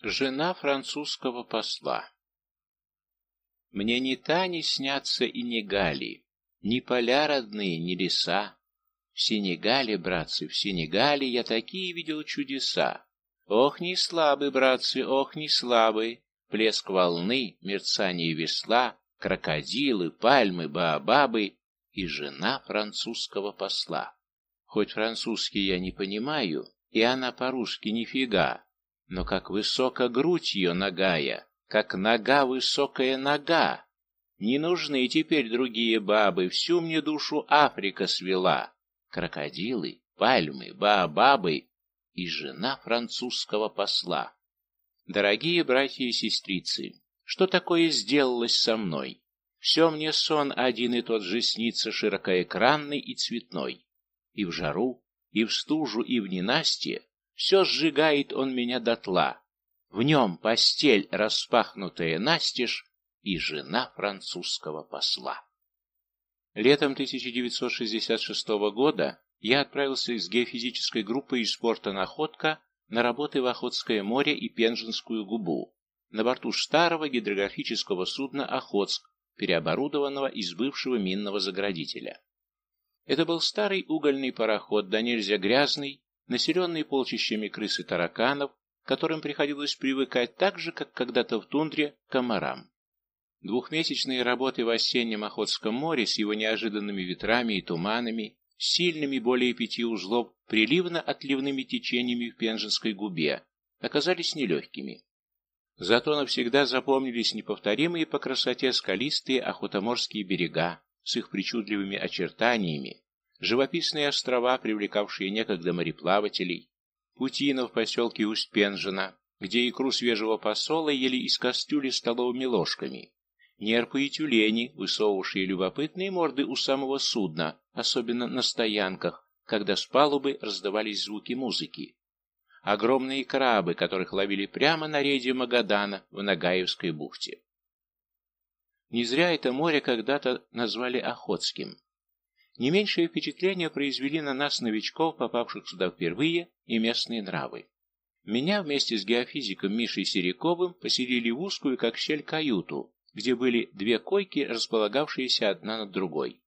Жена французского посла Мне ни та не снятся и не гали, Ни поля родные, ни леса. В Сенегале, братцы, в Сенегале Я такие видел чудеса. Ох, не слабый, братцы, ох, не слабый, Плеск волны, мерцание весла, Крокодилы, пальмы, баобабы И жена французского посла. Хоть французский я не понимаю, И она по-русски нифига, но как высока грудь ее ногая, как нога высокая нога. Не нужны теперь другие бабы, всю мне душу Африка свела. Крокодилы, пальмы, баобабы и жена французского посла. Дорогие братья и сестрицы, что такое сделалось со мной? Все мне сон один и тот же снится, широкоэкранный и цветной. И в жару, и в стужу, и в ненастье все сжигает он меня дотла. В нем постель, распахнутая настежь, и жена французского посла. Летом 1966 года я отправился из геофизической группы из порта «Находка» на работы в Охотское море и Пенжинскую губу на борту старого гидрографического судна «Охотск», переоборудованного из бывшего минного заградителя. Это был старый угольный пароход, да нельзя грязный, населенный полчищами крыс и тараканов, которым приходилось привыкать так же, как когда-то в тундре, комарам. Двухмесячные работы в осеннем Охотском море с его неожиданными ветрами и туманами, сильными более пяти узлов, приливно-отливными течениями в Пенжинской губе, оказались нелегкими. Зато навсегда запомнились неповторимые по красоте скалистые охотоморские берега с их причудливыми очертаниями, живописные острова, привлекавшие некогда мореплавателей, путина в поселке Усть-Пенжина, где икру свежего посола ели из кастрюли столовыми ложками, нерпы и тюлени, высовывавшие любопытные морды у самого судна, особенно на стоянках, когда с палубы раздавались звуки музыки. Огромные крабы, которых ловили прямо на рейде Магадана в Нагаевской бухте. Не зря это море когда-то назвали Охотским. Не меньшее впечатление произвели на нас новичков, попавших сюда впервые, и местные нравы. Меня вместе с геофизиком Мишей Серяковым поселили в узкую, как щель, каюту, где были две койки, располагавшиеся одна над другой.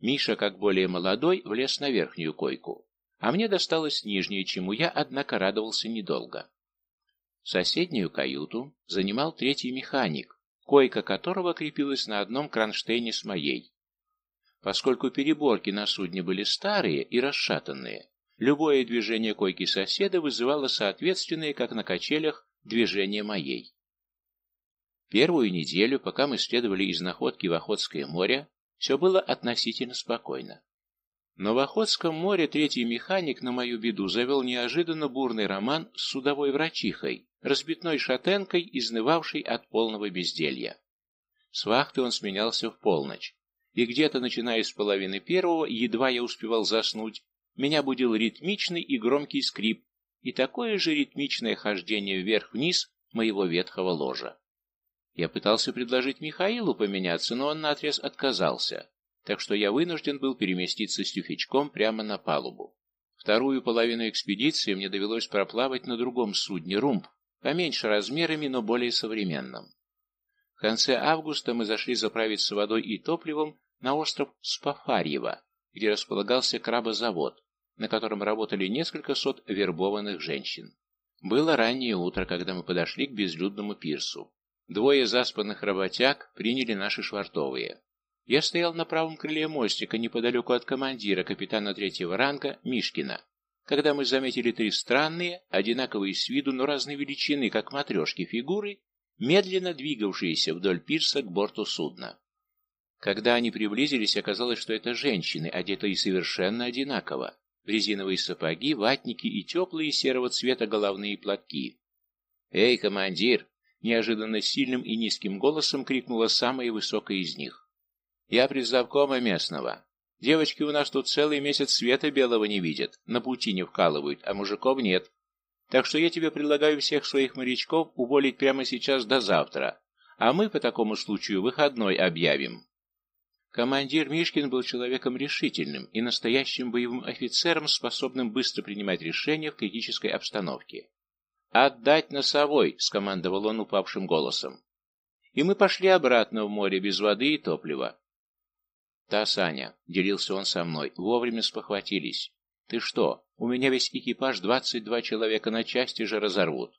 Миша, как более молодой, влез на верхнюю койку, а мне досталось нижнее, чему я, однако, радовался недолго. Соседнюю каюту занимал третий механик, койка которого крепилась на одном кронштейне с моей. Поскольку переборки на судне были старые и расшатанные, любое движение койки соседа вызывало соответственные, как на качелях, движения моей. Первую неделю, пока мы следовали из находки в Охотское море, все было относительно спокойно. Но в Охотском море третий механик, на мою беду, завел неожиданно бурный роман с судовой врачихой, разбитной шатенкой, изнывавшей от полного безделья. С вахты он сменялся в полночь, и где-то, начиная с половины первого, едва я успевал заснуть, меня будил ритмичный и громкий скрип и такое же ритмичное хождение вверх-вниз моего ветхого ложа. Я пытался предложить Михаилу поменяться, но он наотрез отказался, так что я вынужден был переместиться с тюфячком прямо на палубу. Вторую половину экспедиции мне довелось проплавать на другом судне «Румб», поменьше размерами, но более современном. В конце августа мы зашли заправиться водой и топливом на остров Спафарьево, где располагался крабозавод, на котором работали несколько сот вербованных женщин. Было раннее утро, когда мы подошли к безлюдному пирсу. Двое заспанных работяг приняли наши швартовые. Я стоял на правом крыле мостика, неподалеку от командира, капитана третьего ранга, Мишкина, когда мы заметили три странные, одинаковые с виду, но разной величины, как матрешки фигуры, медленно двигавшиеся вдоль пирса к борту судна. Когда они приблизились, оказалось, что это женщины, одетые совершенно одинаково. Резиновые сапоги, ватники и теплые серого цвета головные платки. «Эй, командир!» — неожиданно сильным и низким голосом крикнула самая высокая из них. «Я предзавкома местного. Девочки у нас тут целый месяц света белого не видят, на пути не вкалывают, а мужиков нет. Так что я тебе предлагаю всех своих морячков уволить прямо сейчас до завтра, а мы по такому случаю выходной объявим. Командир Мишкин был человеком решительным и настоящим боевым офицером, способным быстро принимать решения в критической обстановке. «Отдать носовой!» — скомандовал он упавшим голосом. И мы пошли обратно в море без воды и топлива. «Та, Саня», — делился он со мной, — «вовремя спохватились. Ты что, у меня весь экипаж двадцать два человека на части же разорвут».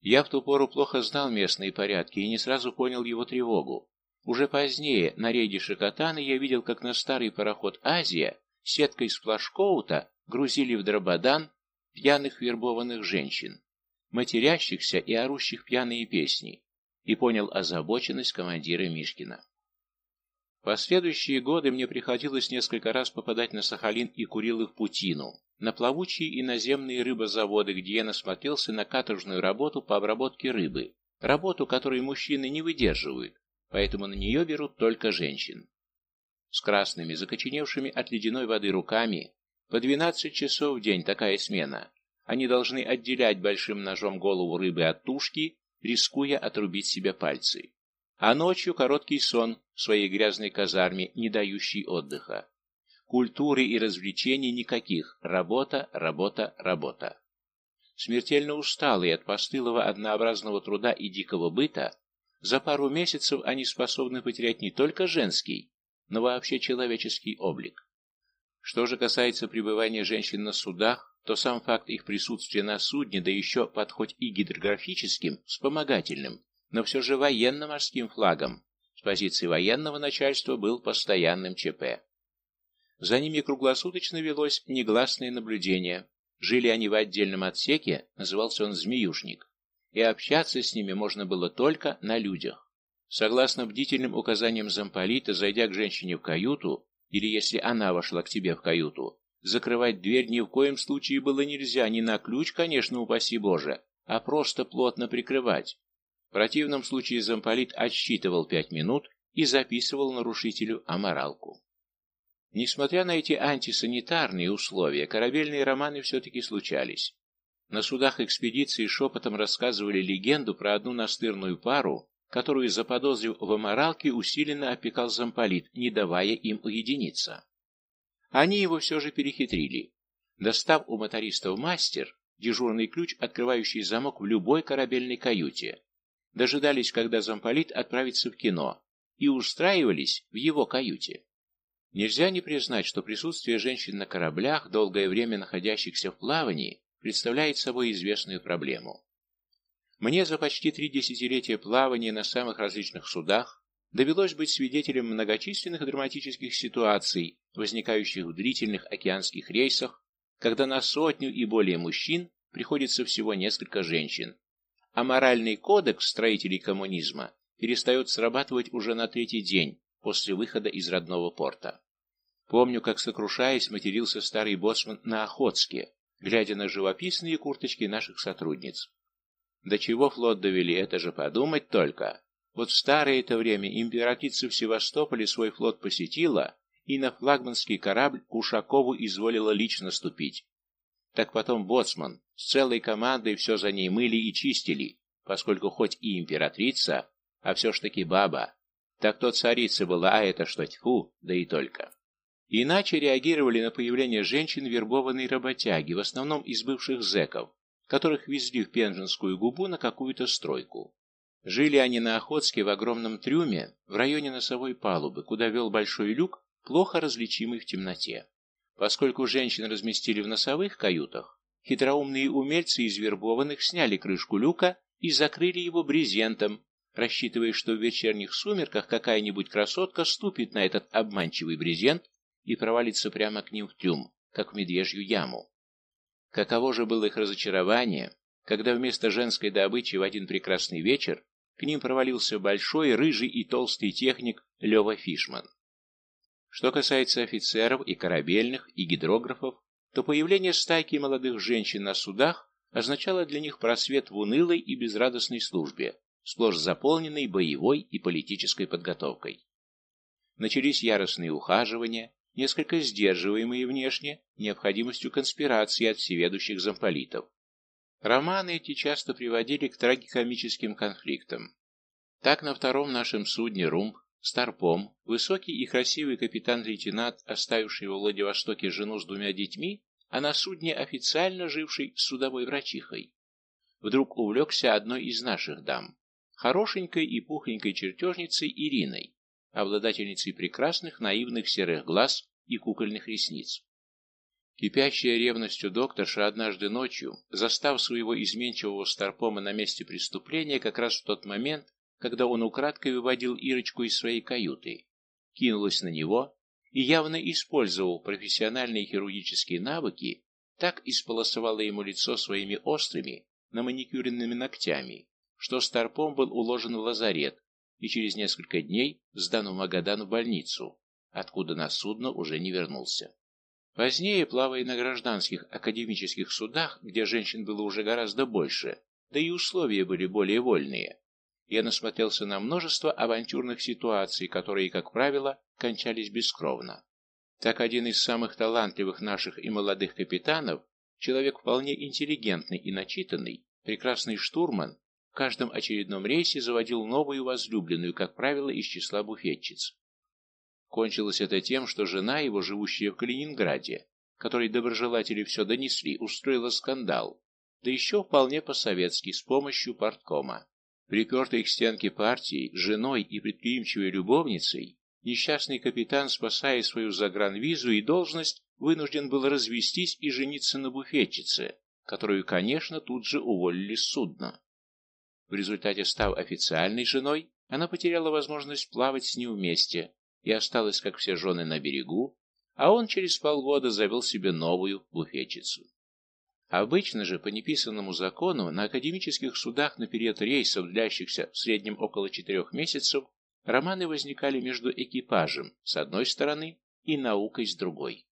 Я в ту пору плохо знал местные порядки и не сразу понял его тревогу. Уже позднее на рейде Шикотаны я видел, как на старый пароход «Азия» сеткой сплашкоута грузили в дрободан пьяных вербованных женщин, матерящихся и орущих пьяные песни, и понял озабоченность командира Мишкина. Последующие годы мне приходилось несколько раз попадать на Сахалин и Курилы в Путину, на плавучие и наземные рыбозаводы, где я насмотрелся на каторжную работу по обработке рыбы, работу, которой мужчины не выдерживают, поэтому на нее берут только женщин. С красными, закоченевшими от ледяной воды руками, по 12 часов в день такая смена. Они должны отделять большим ножом голову рыбы от тушки, рискуя отрубить себе пальцы. А ночью короткий сон в своей грязной казарме, не дающий отдыха. Культуры и развлечений никаких. Работа, работа, работа. Смертельно усталые от постылого однообразного труда и дикого быта, за пару месяцев они способны потерять не только женский, но вообще человеческий облик. Что же касается пребывания женщин на судах, то сам факт их присутствия на судне, да еще под хоть и гидрографическим, вспомогательным, но все же военно-морским флагом, с позиции военного начальства был постоянным ЧП. За ними круглосуточно велось негласное наблюдение. Жили они в отдельном отсеке, назывался он «Змеюшник», и общаться с ними можно было только на людях. Согласно бдительным указаниям замполита, зайдя к женщине в каюту, или если она вошла к тебе в каюту, закрывать дверь ни в коем случае было нельзя, не на ключ, конечно, упаси Боже, а просто плотно прикрывать. В противном случае замполит отсчитывал пять минут и записывал нарушителю аморалку. Несмотря на эти антисанитарные условия, корабельные романы все-таки случались. На судах экспедиции шепотом рассказывали легенду про одну настырную пару, которую, заподозрив в аморалке, усиленно опекал замполит, не давая им уединиться. Они его все же перехитрили. Достав у мотористов мастер, дежурный ключ, открывающий замок в любой корабельной каюте, дожидались, когда замполит отправится в кино, и устраивались в его каюте. Нельзя не признать, что присутствие женщин на кораблях, долгое время находящихся в плавании, представляет собой известную проблему. Мне за почти три десятилетия плавания на самых различных судах довелось быть свидетелем многочисленных драматических ситуаций, возникающих в длительных океанских рейсах, когда на сотню и более мужчин приходится всего несколько женщин, а моральный кодекс строителей коммунизма перестает срабатывать уже на третий день после выхода из родного порта. Помню, как сокрушаясь, матерился старый боцман на Охотске, глядя на живописные курточки наших сотрудниц. До чего флот довели, это же подумать только. Вот в старое это время императрица в Севастополе свой флот посетила и на флагманский корабль Кушакову изволила лично ступить. Так потом боцман с целой командой все за ней мыли и чистили, поскольку хоть и императрица, а все ж таки баба. Так то царица была, а это что, тьфу, да и только. Иначе реагировали на появление женщин вербованные работяги, в основном из бывших зэков, которых везли в Пенжинскую губу на какую-то стройку. Жили они на Охотске в огромном трюме в районе носовой палубы, куда вел большой люк, плохо различимый в темноте. Поскольку женщин разместили в носовых каютах, хитроумные умельцы из вербованных сняли крышку люка и закрыли его брезентом, рассчитывая, что в вечерних сумерках какая-нибудь красотка ступит на этот обманчивый брезент и провалится прямо к ним в трюм, как в медвежью яму. Каково же было их разочарование, когда вместо женской добычи в один прекрасный вечер к ним провалился большой, рыжий и толстый техник Лева Фишман. Что касается офицеров и корабельных, и гидрографов, то появление стайки молодых женщин на судах означало для них просвет в унылой и безрадостной службе, сплошь заполненной боевой и политической подготовкой. Начались яростные ухаживания, несколько сдерживаемые внешне необходимостью конспирации от всеведущих замполитов. Романы эти часто приводили к трагикомическим конфликтам. Так на втором нашем судне «Румб» Старпом, высокий и красивый капитан-лейтенант, оставивший во Владивостоке жену с двумя детьми, а на судне официально живший судовой врачихой. вдруг увлекся одной из наших дам, хорошенькой и пухленькой чертежницей Ириной, обладательницей прекрасных наивных серых глаз и кукольных ресниц. Кипящая ревностью докторша однажды ночью, застав своего изменчивого старпома на месте преступления как раз в тот момент, когда он украдкой выводил Ирочку из своей каюты, кинулась на него и, явно использовал профессиональные хирургические навыки, так исполосовала ему лицо своими острыми, наманикюренными ногтями, что Старпом был уложен в лазарет и через несколько дней сдан в Магадан в больницу, откуда на судно уже не вернулся. Позднее, плавая на гражданских академических судах, где женщин было уже гораздо больше, да и условия были более вольные, я насмотрелся на множество авантюрных ситуаций, которые, как правило, кончались бескровно. Так один из самых талантливых наших и молодых капитанов, человек вполне интеллигентный и начитанный, прекрасный штурман, каждом очередном рейсе заводил новую возлюбленную, как правило, из числа буфетчиц. Кончилось это тем, что жена его, живущая в Калининграде, которой доброжелатели все донесли, устроила скандал, да еще вполне по-советски, с помощью порткома. Припертый к стенке партии, женой и предприимчивой любовницей, несчастный капитан, спасая свою загранвизу и должность, вынужден был развестись и жениться на буфетчице, которую, конечно, тут же уволили с судна. В результате, став официальной женой, она потеряла возможность плавать с ним вместе и осталась, как все жены, на берегу, а он через полгода завел себе новую буфетчицу. Обычно же, по неписанному закону, на академических судах на период рейсов, длящихся в среднем около четырех месяцев, романы возникали между экипажем с одной стороны и наукой с другой.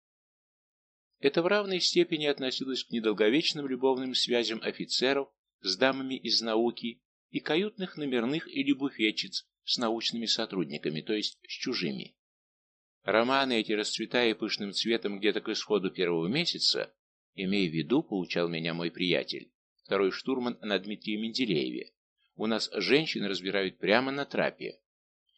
Это в равной степени относилось к недолговечным любовным связям офицеров с дамами из науки и каютных номерных или буфетчиц с научными сотрудниками, то есть с чужими. Романы эти, расцветая пышным цветом где-то к исходу первого месяца, Имей в виду, поучал меня мой приятель, второй штурман на Дмитрии Менделееве. У нас женщин разбирают прямо на трапе.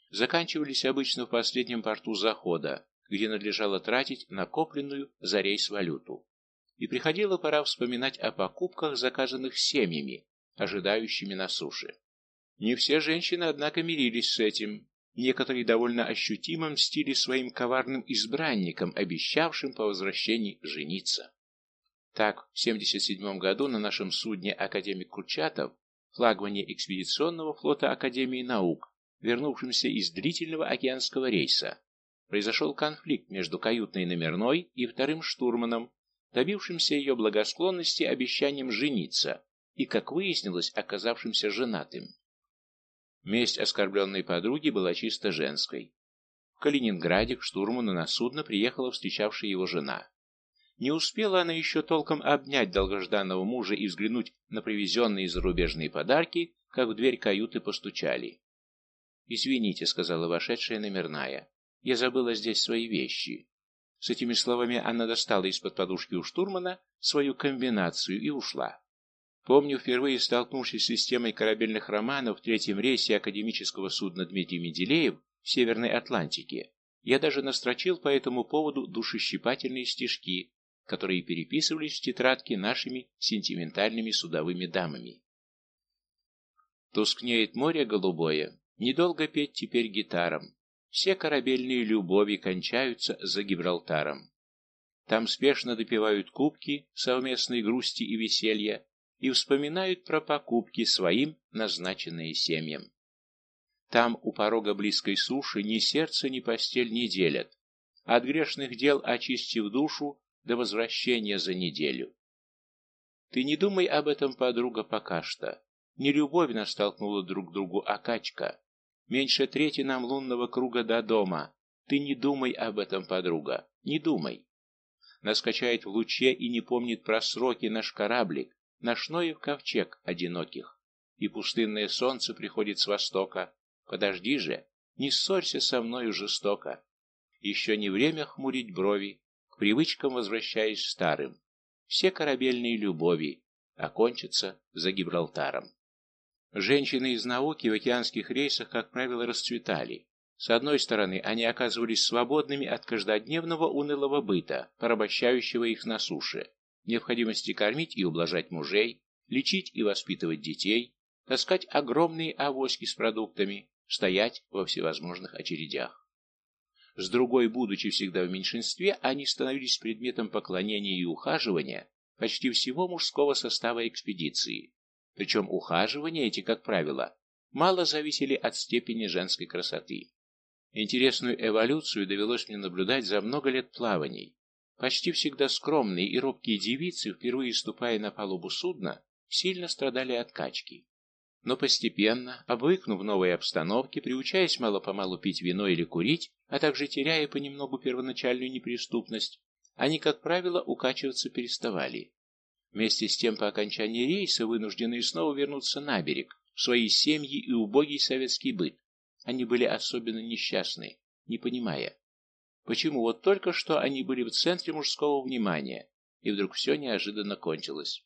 Заканчивались обычно в последнем порту захода, где надлежало тратить накопленную за рейс валюту. И приходила пора вспоминать о покупках, заказанных семьями, ожидающими на суше. Не все женщины, однако, мирились с этим. Некоторые довольно ощутимо мстили своим коварным избранникам, обещавшим по возвращении жениться. Так, в 1977 году на нашем судне академик Курчатов, флагмане экспедиционного флота Академии наук, вернувшимся из длительного океанского рейса, произошел конфликт между каютной номерной и вторым штурманом, добившимся ее благосклонности обещанием жениться и, как выяснилось, оказавшимся женатым. Месть оскорбленной подруги была чисто женской. В Калининграде к штурману на судно приехала встречавшая его жена. Не успела она еще толком обнять долгожданного мужа и взглянуть на привезенные зарубежные подарки, как в дверь каюты постучали. «Извините», — сказала вошедшая номерная, — «я забыла здесь свои вещи». С этими словами она достала из-под подушки у штурмана свою комбинацию и ушла. Помню, впервые столкнувшись с системой корабельных романов в третьем рейсе академического судна Дмитрий Менделеев в Северной Атлантике, я даже настрочил по этому поводу душещипательные стишки, которые переписывались в тетрадке нашими сентиментальными судовыми дамами. Тускнеет море голубое, недолго петь теперь гитарам. Все корабельные любови кончаются за Гибралтаром. Там спешно допивают кубки совместной грусти и веселья и вспоминают про покупки своим, назначенные семьям. Там у порога близкой суши ни сердце, ни постель не делят. От грешных дел, очистив душу, до возвращения за неделю. Ты не думай об этом, подруга, пока что. Не любовь нас столкнула друг к другу, а качка. Меньше трети нам лунного круга до дома. Ты не думай об этом, подруга, не думай. Нас качает в луче и не помнит про сроки наш кораблик, наш Ноев ковчег одиноких. И пустынное солнце приходит с востока. Подожди же, не ссорься со мною жестоко. Еще не время хмурить брови, к привычкам возвращаясь старым. Все корабельные любови окончатся за Гибралтаром. Женщины из науки в океанских рейсах, как правило, расцветали. С одной стороны, они оказывались свободными от каждодневного унылого быта, порабощающего их на суше, необходимости кормить и ублажать мужей, лечить и воспитывать детей, таскать огромные авоськи с продуктами, стоять во всевозможных очередях. С другой, будучи всегда в меньшинстве, они становились предметом поклонения и ухаживания почти всего мужского состава экспедиции. Причем ухаживания эти, как правило, мало зависели от степени женской красоты. Интересную эволюцию довелось мне наблюдать за много лет плаваний. Почти всегда скромные и робкие девицы, впервые ступая на палубу судна, сильно страдали от качки. Но постепенно, обвыкнув новой обстановке, приучаясь мало-помалу пить вино или курить, а также теряя понемногу первоначальную неприступность, они, как правило, укачиваться переставали. Вместе с тем, по окончании рейса, вынужденные снова вернуться на берег, в свои семьи и убогий советский быт. Они были особенно несчастны, не понимая, почему вот только что они были в центре мужского внимания, и вдруг все неожиданно кончилось.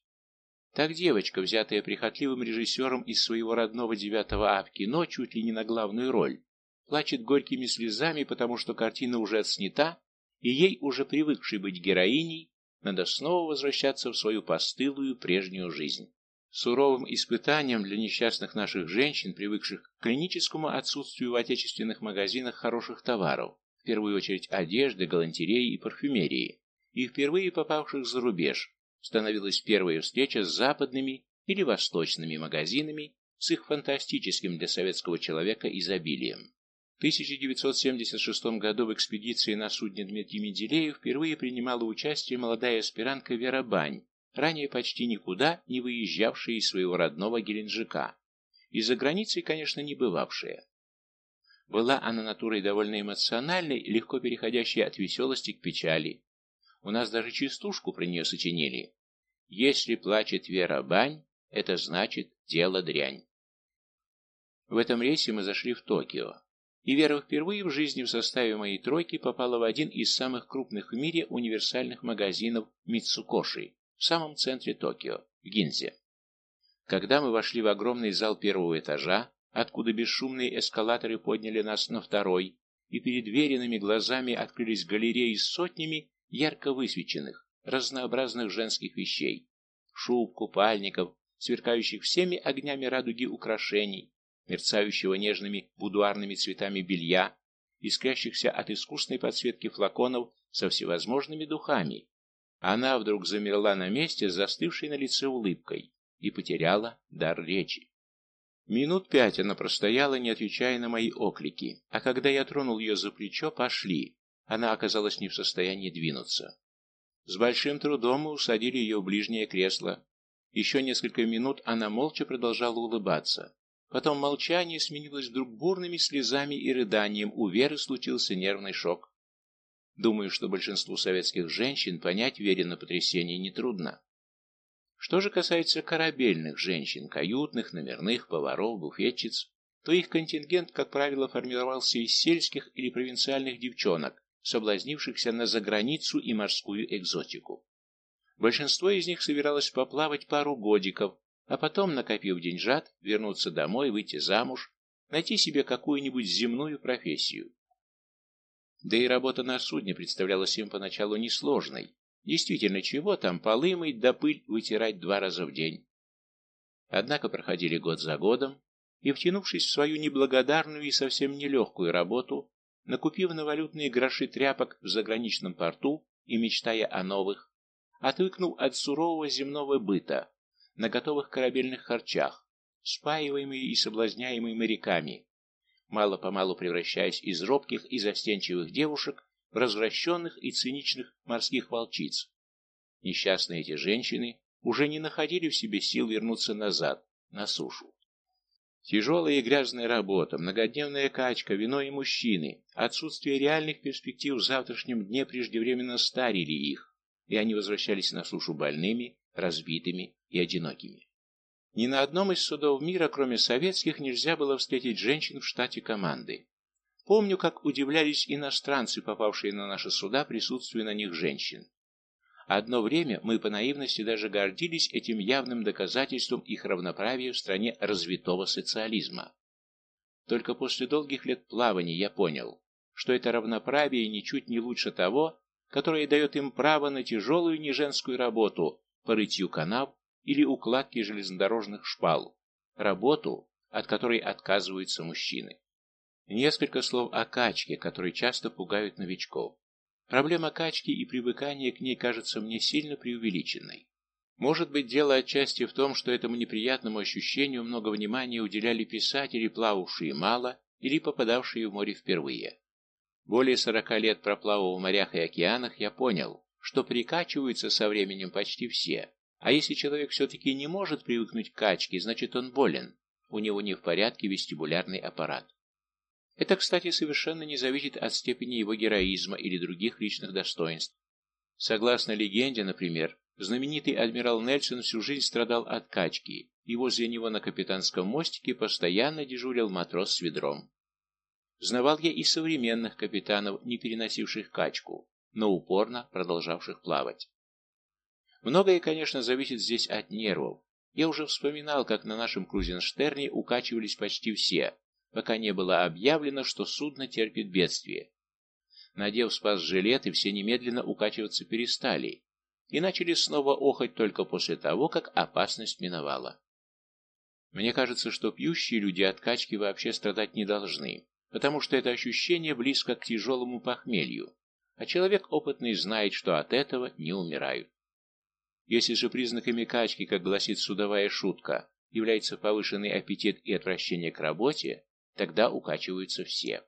Так девочка, взятая прихотливым режиссером из своего родного 9 А в кино чуть ли не на главную роль, плачет горькими слезами, потому что картина уже отснята, и ей, уже привыкшей быть героиней, надо снова возвращаться в свою постылую прежнюю жизнь. Суровым испытанием для несчастных наших женщин, привыкших к клиническому отсутствию в отечественных магазинах хороших товаров, первую очередь одежды, галантереи и парфюмерии, и впервые попавших за рубеж, становилась первая встреча с западными или восточными магазинами с их фантастическим для советского человека изобилием. В 1976 году в экспедиции на судне Дмитрий Менделеев впервые принимала участие молодая аспирантка Вера Бань, ранее почти никуда не выезжавшая из своего родного Геленджика, и за границей, конечно, не бывавшая. Была она натурой довольно эмоциональной, легко переходящей от веселости к печали, у нас даже частушку про нее сочинили. Если плачет Вера Бань, это значит дело дрянь. В этом рейсе мы зашли в Токио. И Вера впервые в жизни в составе моей тройки попала в один из самых крупных в мире универсальных магазинов Митсукоши в самом центре Токио, в Гинзе. Когда мы вошли в огромный зал первого этажа, откуда бесшумные эскалаторы подняли нас на второй, и перед веренными глазами открылись галереи с сотнями ярко высвеченных, разнообразных женских вещей, шуб, купальников, сверкающих всеми огнями радуги украшений, мерцающего нежными будуарными цветами белья, искрящихся от искусной подсветки флаконов со всевозможными духами. Она вдруг замерла на месте, застывшей на лице улыбкой, и потеряла дар речи. Минут пять она простояла, не отвечая на мои оклики, а когда я тронул ее за плечо, пошли, она оказалась не в состоянии двинуться. С большим трудом мы усадили ее в ближнее кресло. Еще несколько минут она молча продолжала улыбаться. Потом молчание сменилось вдруг бурными слезами и рыданием, у Веры случился нервный шок. Думаю, что большинству советских женщин понять Вере потрясение нетрудно. Что же касается корабельных женщин, каютных, номерных, поваров, буфетчиц, то их контингент, как правило, формировался из сельских или провинциальных девчонок, соблазнившихся на заграницу и морскую экзотику. Большинство из них собиралось поплавать пару годиков, а потом, накопив деньжат, вернуться домой, выйти замуж, найти себе какую-нибудь земную профессию. Да и работа на судне представлялась им поначалу несложной. Действительно, чего там, полы мыть да пыль вытирать два раза в день. Однако проходили год за годом, и, втянувшись в свою неблагодарную и совсем нелегкую работу, накупив на валютные гроши тряпок в заграничном порту и мечтая о новых, отвыкнув от сурового земного быта на готовых корабельных харчах, спаиваемые и соблазняемые моряками, мало-помалу превращаясь из робких и застенчивых девушек развращенных и циничных морских волчиц. Несчастные эти женщины уже не находили в себе сил вернуться назад, на сушу. Тяжелая и грязная работа, многодневная качка, вино и мужчины, отсутствие реальных перспектив в завтрашнем дне преждевременно старили их, и они возвращались на сушу больными, разбитыми и одинокими. Ни на одном из судов мира, кроме советских, нельзя было встретить женщин в штате команды. Помню, как удивлялись иностранцы, попавшие на наши суда, присутствию на них женщин. Одно время мы по наивности даже гордились этим явным доказательством их равноправия в стране развитого социализма. Только после долгих лет плавания я понял, что это равноправие ничуть не лучше того, которое дает им право на тяжелую неженскую работу по рытью канав или укладки железнодорожных шпал, работу, от которой отказываются мужчины. Несколько слов о качке, которые часто пугают новичков. Проблема качки и привыкания к ней кажется мне сильно преувеличенной. Может быть, дело отчасти в том, что этому неприятному ощущению много внимания уделяли писатели, плававшие мало или попадавшие в море впервые. Более сорока лет проплавав в морях и океанах, я понял, что прикачиваются со временем почти все. А если человек все-таки не может привыкнуть к качке, значит он болен. У него не в порядке вестибулярный аппарат. Это, кстати, совершенно не зависит от степени его героизма или других личных достоинств. Согласно легенде, например, знаменитый адмирал Нельсон всю жизнь страдал от качки, и возле него на капитанском мостике постоянно дежурил матрос с ведром. Знавал я и современных капитанов, не переносивших качку, но упорно продолжавших плавать. Многое, конечно, зависит здесь от нервов. Я уже вспоминал, как на нашем Крузенштерне укачивались почти все, пока не было объявлено, что судно терпит бедствие. Надев спас-жилеты, все немедленно укачиваться перестали и начали снова охать только после того, как опасность миновала. Мне кажется, что пьющие люди от качки вообще страдать не должны, потому что это ощущение близко к тяжелому похмелью, а человек опытный знает, что от этого не умирают. Если же признаками качки, как гласит судовая шутка, является повышенный аппетит и отвращение к работе, тогда укачиваются все.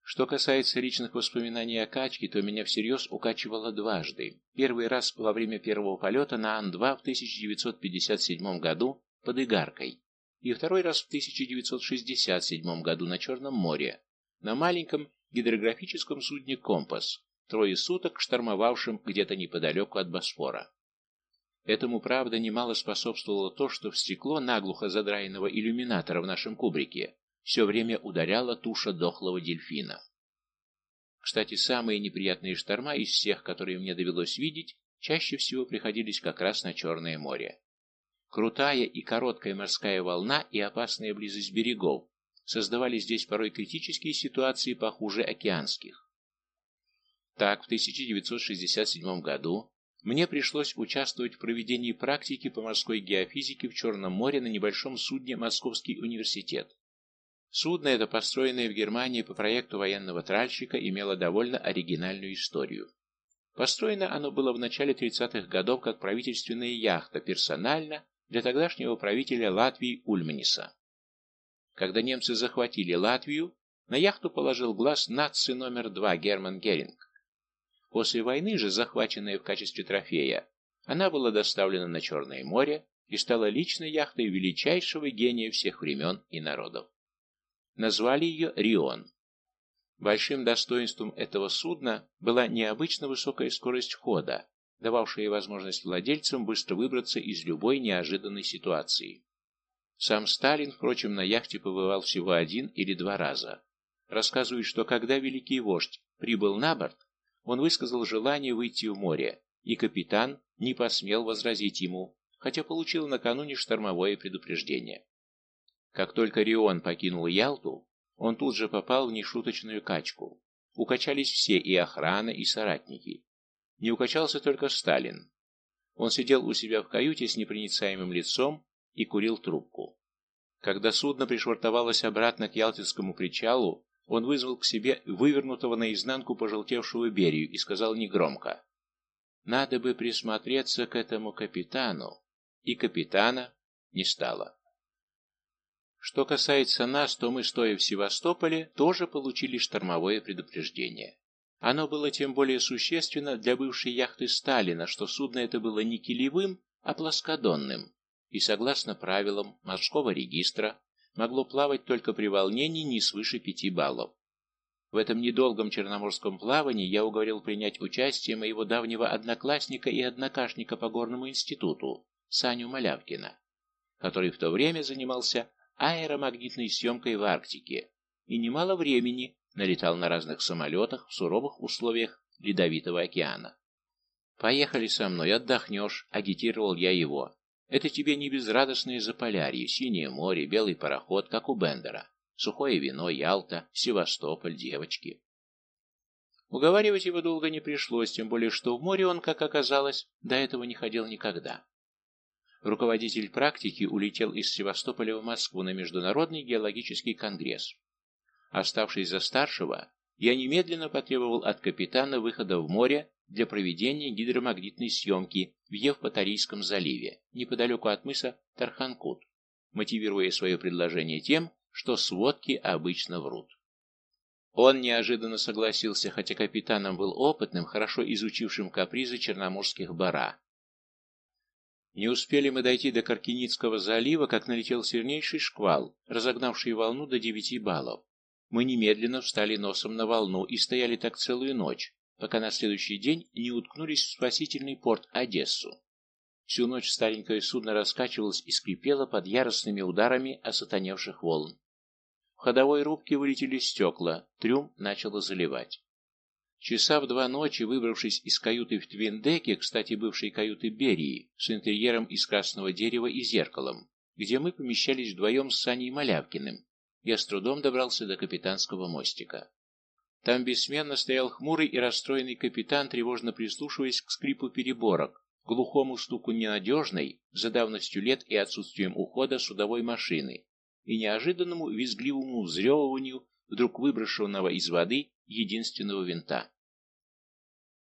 Что касается личных воспоминаний о качке, то меня всерьез укачивало дважды. Первый раз во время первого полета на Ан-2 в 1957 году под Игаркой, и второй раз в 1967 году на Черном море, на маленьком гидрографическом судне «Компас», трое суток штормовавшим где-то неподалеку от Босфора. Этому, правда, немало способствовало то, что в стекло наглухо задраенного иллюминатора в нашем кубрике все время ударяла туша дохлого дельфина. Кстати, самые неприятные шторма из всех, которые мне довелось видеть, чаще всего приходились как раз на Черное море. Крутая и короткая морская волна и опасная близость берегов создавали здесь порой критические ситуации похуже океанских. Так, в 1967 году мне пришлось участвовать в проведении практики по морской геофизике в Черном море на небольшом судне Московский университет. Судно это, построенное в Германии по проекту военного тральщика, имело довольно оригинальную историю. Построено оно было в начале 30-х годов как правительственная яхта персонально для тогдашнего правителя Латвии Ульманиса. Когда немцы захватили Латвию, на яхту положил глаз наци номер два Герман Геринг. После войны же, захваченная в качестве трофея, она была доставлена на Черное море и стала личной яхтой величайшего гения всех времен и народов. Назвали ее «Рион». Большим достоинством этого судна была необычно высокая скорость хода, дававшая возможность владельцам быстро выбраться из любой неожиданной ситуации. Сам Сталин, впрочем, на яхте побывал всего один или два раза. Рассказывает, что когда великий вождь прибыл на борт, он высказал желание выйти в море, и капитан не посмел возразить ему, хотя получил накануне штормовое предупреждение. Как только Рион покинул Ялту, он тут же попал в нешуточную качку. Укачались все, и охрана, и соратники. Не укачался только Сталин. Он сидел у себя в каюте с непроницаемым лицом и курил трубку. Когда судно пришвартовалось обратно к Ялтинскому причалу, он вызвал к себе вывернутого наизнанку пожелтевшего Берию и сказал негромко «Надо бы присмотреться к этому капитану». И капитана не стало. Что касается нас, то мы, стоя в Севастополе, тоже получили штормовое предупреждение. Оно было тем более существенно для бывшей яхты Сталина, что судно это было не килевым, а плоскодонным и, согласно правилам морского регистра, могло плавать только при волнении не свыше пяти баллов. В этом недолгом черноморском плавании я уговорил принять участие моего давнего одноклассника и однокашника по горному институту, Саню Малявкина, который в то время занимался аэромагнитной съемкой в Арктике и немало времени налетал на разных самолетах в суровых условиях Ледовитого океана. «Поехали со мной, отдохнешь», — агитировал я его. Это тебе не безрадостное заполярье, синее море, белый пароход, как у Бендера, сухое вино, Ялта, Севастополь, девочки. Уговаривать его долго не пришлось, тем более, что в море он, как оказалось, до этого не ходил никогда. Руководитель практики улетел из Севастополя в Москву на Международный геологический конгресс. Оставшись за старшего, я немедленно потребовал от капитана выхода в море для проведения гидромагнитной съемки в Евпаторийском заливе, неподалеку от мыса Тарханкут, мотивируя свое предложение тем, что сводки обычно врут. Он неожиданно согласился, хотя капитаном был опытным, хорошо изучившим капризы черноморских бара. Не успели мы дойти до Каркиницкого залива, как налетел сильнейший шквал, разогнавший волну до девяти баллов. Мы немедленно встали носом на волну и стояли так целую ночь, пока на следующий день не уткнулись в спасительный порт Одессу. Всю ночь старенькое судно раскачивалось и скрипело под яростными ударами осатаневших волн ходовой рубке вылетели стекла, трюм начало заливать. Часа в два ночи, выбравшись из каюты в Твиндеке, кстати, бывшей каюты Берии, с интерьером из красного дерева и зеркалом, где мы помещались вдвоем с Саней Малявкиным, я с трудом добрался до капитанского мостика. Там бессменно стоял хмурый и расстроенный капитан, тревожно прислушиваясь к скрипу переборок, глухому стуку ненадежной, за давностью лет и отсутствием ухода судовой машины, и неожиданному визгливому взрёвыванию вдруг выброшенного из воды единственного винта.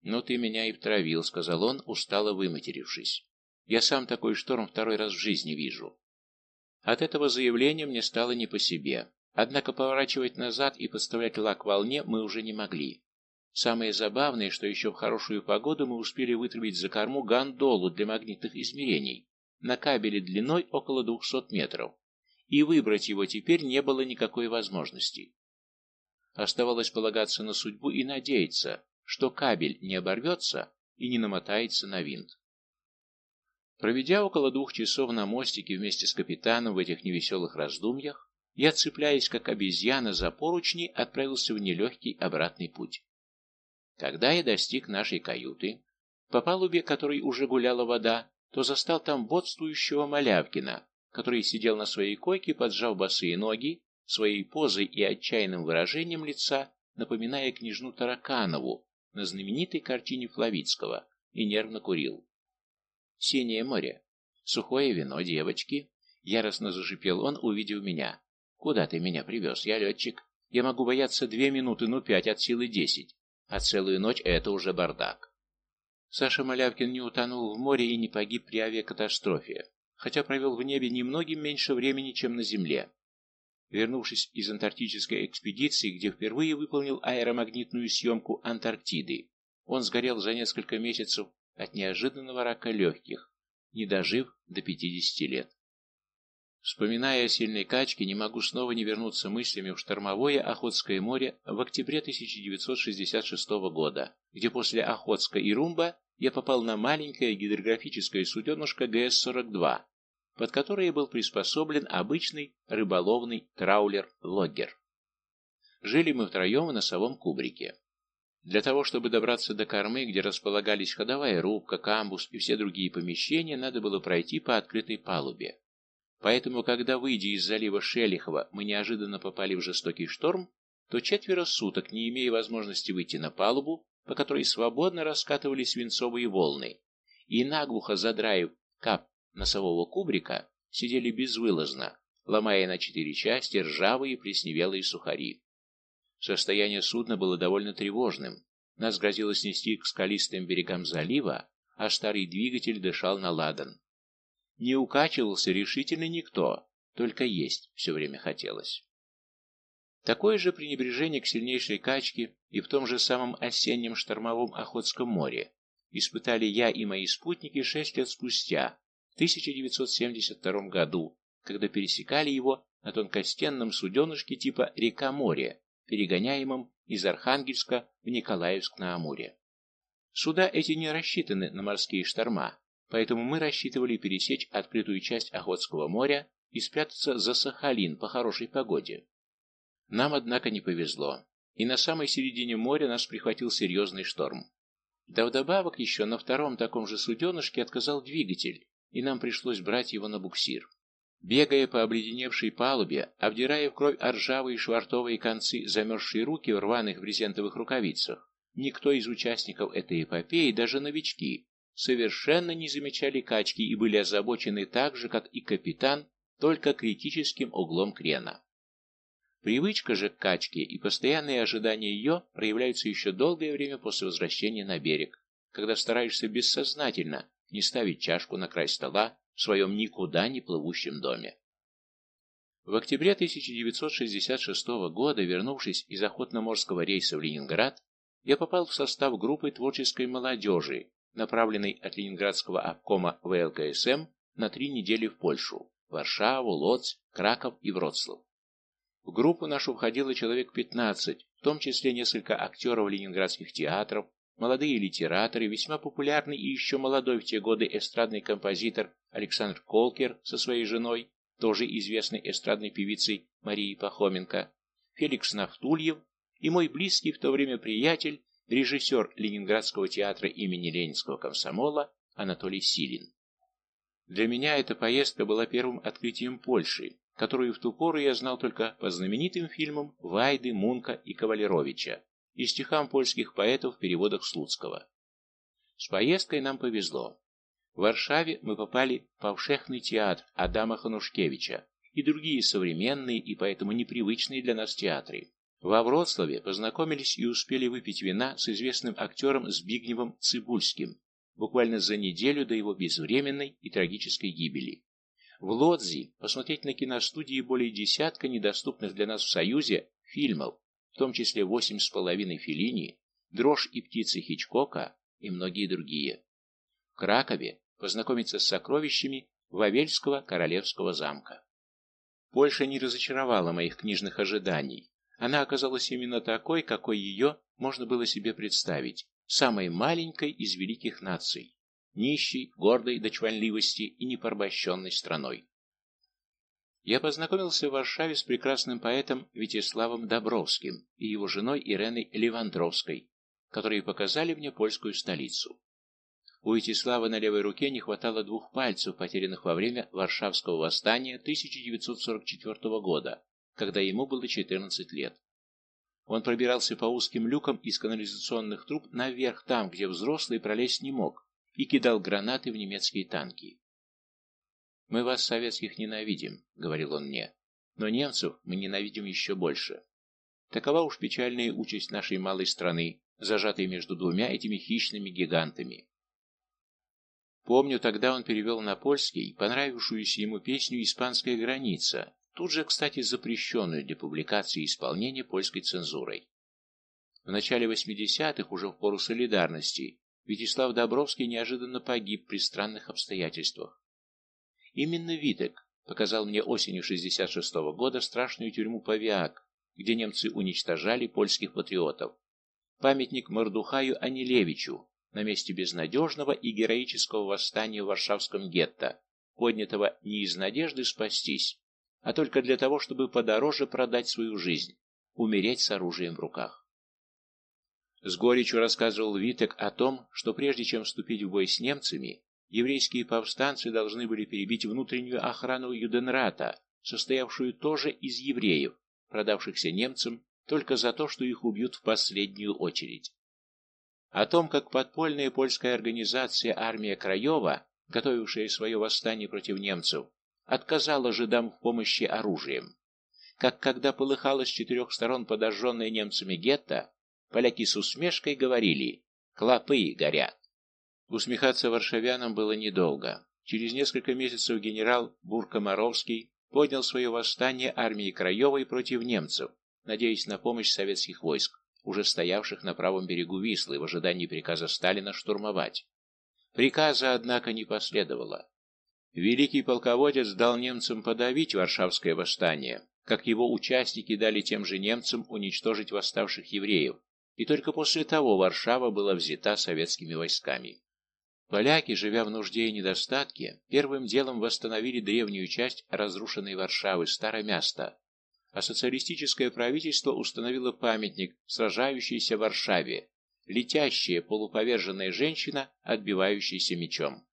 «Ну ты меня и втравил», — сказал он, устало выматерившись. «Я сам такой шторм второй раз в жизни вижу». От этого заявления мне стало не по себе. Однако поворачивать назад и подставлять лак волне мы уже не могли. Самое забавное, что еще в хорошую погоду мы успели вытравить за корму гондолу для магнитных измерений на кабеле длиной около 200 метров, и выбрать его теперь не было никакой возможности. Оставалось полагаться на судьбу и надеяться, что кабель не оборвется и не намотается на винт. Проведя около двух часов на мостике вместе с капитаном в этих невеселых раздумьях, я, цепляясь как обезьяна за поручни, отправился в нелегкий обратный путь. Когда я достиг нашей каюты, по палубе которой уже гуляла вода, то застал там бодствующего Малявкина, который сидел на своей койке, поджав босые ноги, своей позой и отчаянным выражением лица, напоминая княжну Тараканову на знаменитой картине Флавицкого, и нервно курил. «Синее море. Сухое вино, девочки!» Яростно зашипел он, увидев меня. «Куда ты меня привез? Я летчик. Я могу бояться две минуты, ну пять, от силы десять. А целую ночь это уже бардак». Саша Малявкин не утонул в море и не погиб при авиакатастрофе хотя провел в небе немногим меньше времени, чем на Земле. Вернувшись из антарктической экспедиции, где впервые выполнил аэромагнитную съемку Антарктиды, он сгорел за несколько месяцев от неожиданного рака легких, не дожив до 50 лет. Вспоминая о сильной качке, не могу снова не вернуться мыслями в штормовое Охотское море в октябре 1966 года, где после Охотска и Румба я попал на маленькое гидрографическое суденышко ГС-42, под которое был приспособлен обычный рыболовный траулер-логгер. Жили мы втроем в носовом кубрике. Для того, чтобы добраться до кормы, где располагались ходовая рубка, камбус и все другие помещения, надо было пройти по открытой палубе. Поэтому, когда, выйдя из залива Шелихова, мы неожиданно попали в жестокий шторм, то четверо суток, не имея возможности выйти на палубу, по которой свободно раскатывались свинцовые волны, и наглухо задраив кап носового кубрика, сидели безвылазно, ломая на четыре части ржавые плесневелые сухари. Состояние судна было довольно тревожным. Нас грозило снести к скалистым берегам залива, а старый двигатель дышал на ладан. Не укачивался решительно никто, только есть все время хотелось. Такое же пренебрежение к сильнейшей качке и в том же самом осеннем штормовом Охотском море испытали я и мои спутники шесть лет спустя, 1972 году, когда пересекали его на тонкостенном суденышке типа «Река-море», перегоняемом из Архангельска в Николаевск на Амуре. Суда эти не рассчитаны на морские шторма, поэтому мы рассчитывали пересечь открытую часть Охотского моря и спрятаться за Сахалин по хорошей погоде. Нам, однако, не повезло, и на самой середине моря нас прихватил серьезный шторм. Да вдобавок еще на втором таком же суденышке отказал двигатель, и нам пришлось брать его на буксир. Бегая по обледеневшей палубе, обдирая в кровь ржавые швартовые концы, замерзшие руки в рваных брезентовых рукавицах, никто из участников этой эпопеи, даже новички, совершенно не замечали качки и были озабочены так же, как и капитан, только критическим углом крена. Привычка же к качке и постоянные ожидания ее проявляются еще долгое время после возвращения на берег, когда стараешься бессознательно не ставить чашку на край стола в своем никуда не плывущем доме. В октябре 1966 года, вернувшись из охотно-морского рейса в Ленинград, я попал в состав группы творческой молодежи, направленной от Ленинградского обкома ВЛКСМ на три недели в Польшу – Варшаву, Лодзь, Краков и Вроцлав. В группу нашу входило человек 15, в том числе несколько актеров ленинградских театров, молодые литераторы, весьма популярный и еще молодой в те годы эстрадный композитор Александр Колкер со своей женой, тоже известной эстрадной певицей Марией Пахоменко, Феликс Нафтульев и мой близкий в то время приятель, режиссер Ленинградского театра имени Ленинского комсомола Анатолий Силин. Для меня эта поездка была первым открытием Польши, которую в ту пору я знал только по знаменитым фильмам Вайды, Мунка и Кавалеровича и стихам польских поэтов в переводах Слуцкого. С поездкой нам повезло. В Варшаве мы попали в Павшехный театр Адама Ханушкевича и другие современные и поэтому непривычные для нас театры. Во Вроцлаве познакомились и успели выпить вина с известным актером Збигневым Цибульским, буквально за неделю до его безвременной и трагической гибели. В Лодзи посмотреть на киностудии более десятка недоступных для нас в Союзе фильмов, в том числе «Восемь с половиной Феллини», «Дрожь и птицы Хичкока» и многие другие. В Кракове познакомиться с сокровищами Вавельского королевского замка. Польша не разочаровала моих книжных ожиданий. Она оказалась именно такой, какой ее можно было себе представить, самой маленькой из великих наций, нищей, гордой до чванливости и непорабощенной страной. Я познакомился в Варшаве с прекрасным поэтом Вячеславом Добровским и его женой Иреной Левандровской, которые показали мне польскую столицу. У Вячеслава на левой руке не хватало двух пальцев, потерянных во время Варшавского восстания 1944 года, когда ему было 14 лет. Он пробирался по узким люкам из канализационных труб наверх там, где взрослый пролезть не мог, и кидал гранаты в немецкие танки. «Мы вас, советских, ненавидим», — говорил он мне, — «но немцев мы ненавидим еще больше. Такова уж печальная участь нашей малой страны, зажатой между двумя этими хищными гигантами. Помню, тогда он перевел на польский понравившуюся ему песню «Испанская граница», тут же, кстати, запрещенную для публикации и исполнения польской цензурой. В начале 80-х, уже в пору солидарности, Вячеслав Добровский неожиданно погиб при странных обстоятельствах. Именно Витек показал мне осенью 66 -го года страшную тюрьму Павиак, где немцы уничтожали польских патриотов. Памятник Мордухаю Анилевичу, на месте безнадежного и героического восстания в Варшавском гетто, поднятого не из надежды спастись, а только для того, чтобы подороже продать свою жизнь, умереть с оружием в руках. С горечью рассказывал Витек о том, что прежде чем вступить в бой с немцами, еврейские повстанцы должны были перебить внутреннюю охрану Юденрата, состоявшую тоже из евреев, продавшихся немцам только за то, что их убьют в последнюю очередь. О том, как подпольная польская организация «Армия Краева», готовившая свое восстание против немцев, отказала жидам в помощи оружием. Как когда полыхало с четырех сторон подожженное немцами гетто, поляки с усмешкой говорили «клопы горят». Усмехаться варшавянам было недолго. Через несколько месяцев генерал Буркомаровский поднял свое восстание армии Краевой против немцев, надеясь на помощь советских войск уже стоявших на правом берегу Вислы в ожидании приказа Сталина штурмовать. Приказа, однако, не последовало. Великий полководец дал немцам подавить Варшавское восстание, как его участники дали тем же немцам уничтожить восставших евреев, и только после того Варшава была взята советскими войсками. Поляки, живя в нужде и недостатке, первым делом восстановили древнюю часть разрушенной Варшавы, Старомяста, а социалистическое правительство установило памятник сражающейся в Варшаве, летящая полуповерженная женщина, отбивающаяся мечом.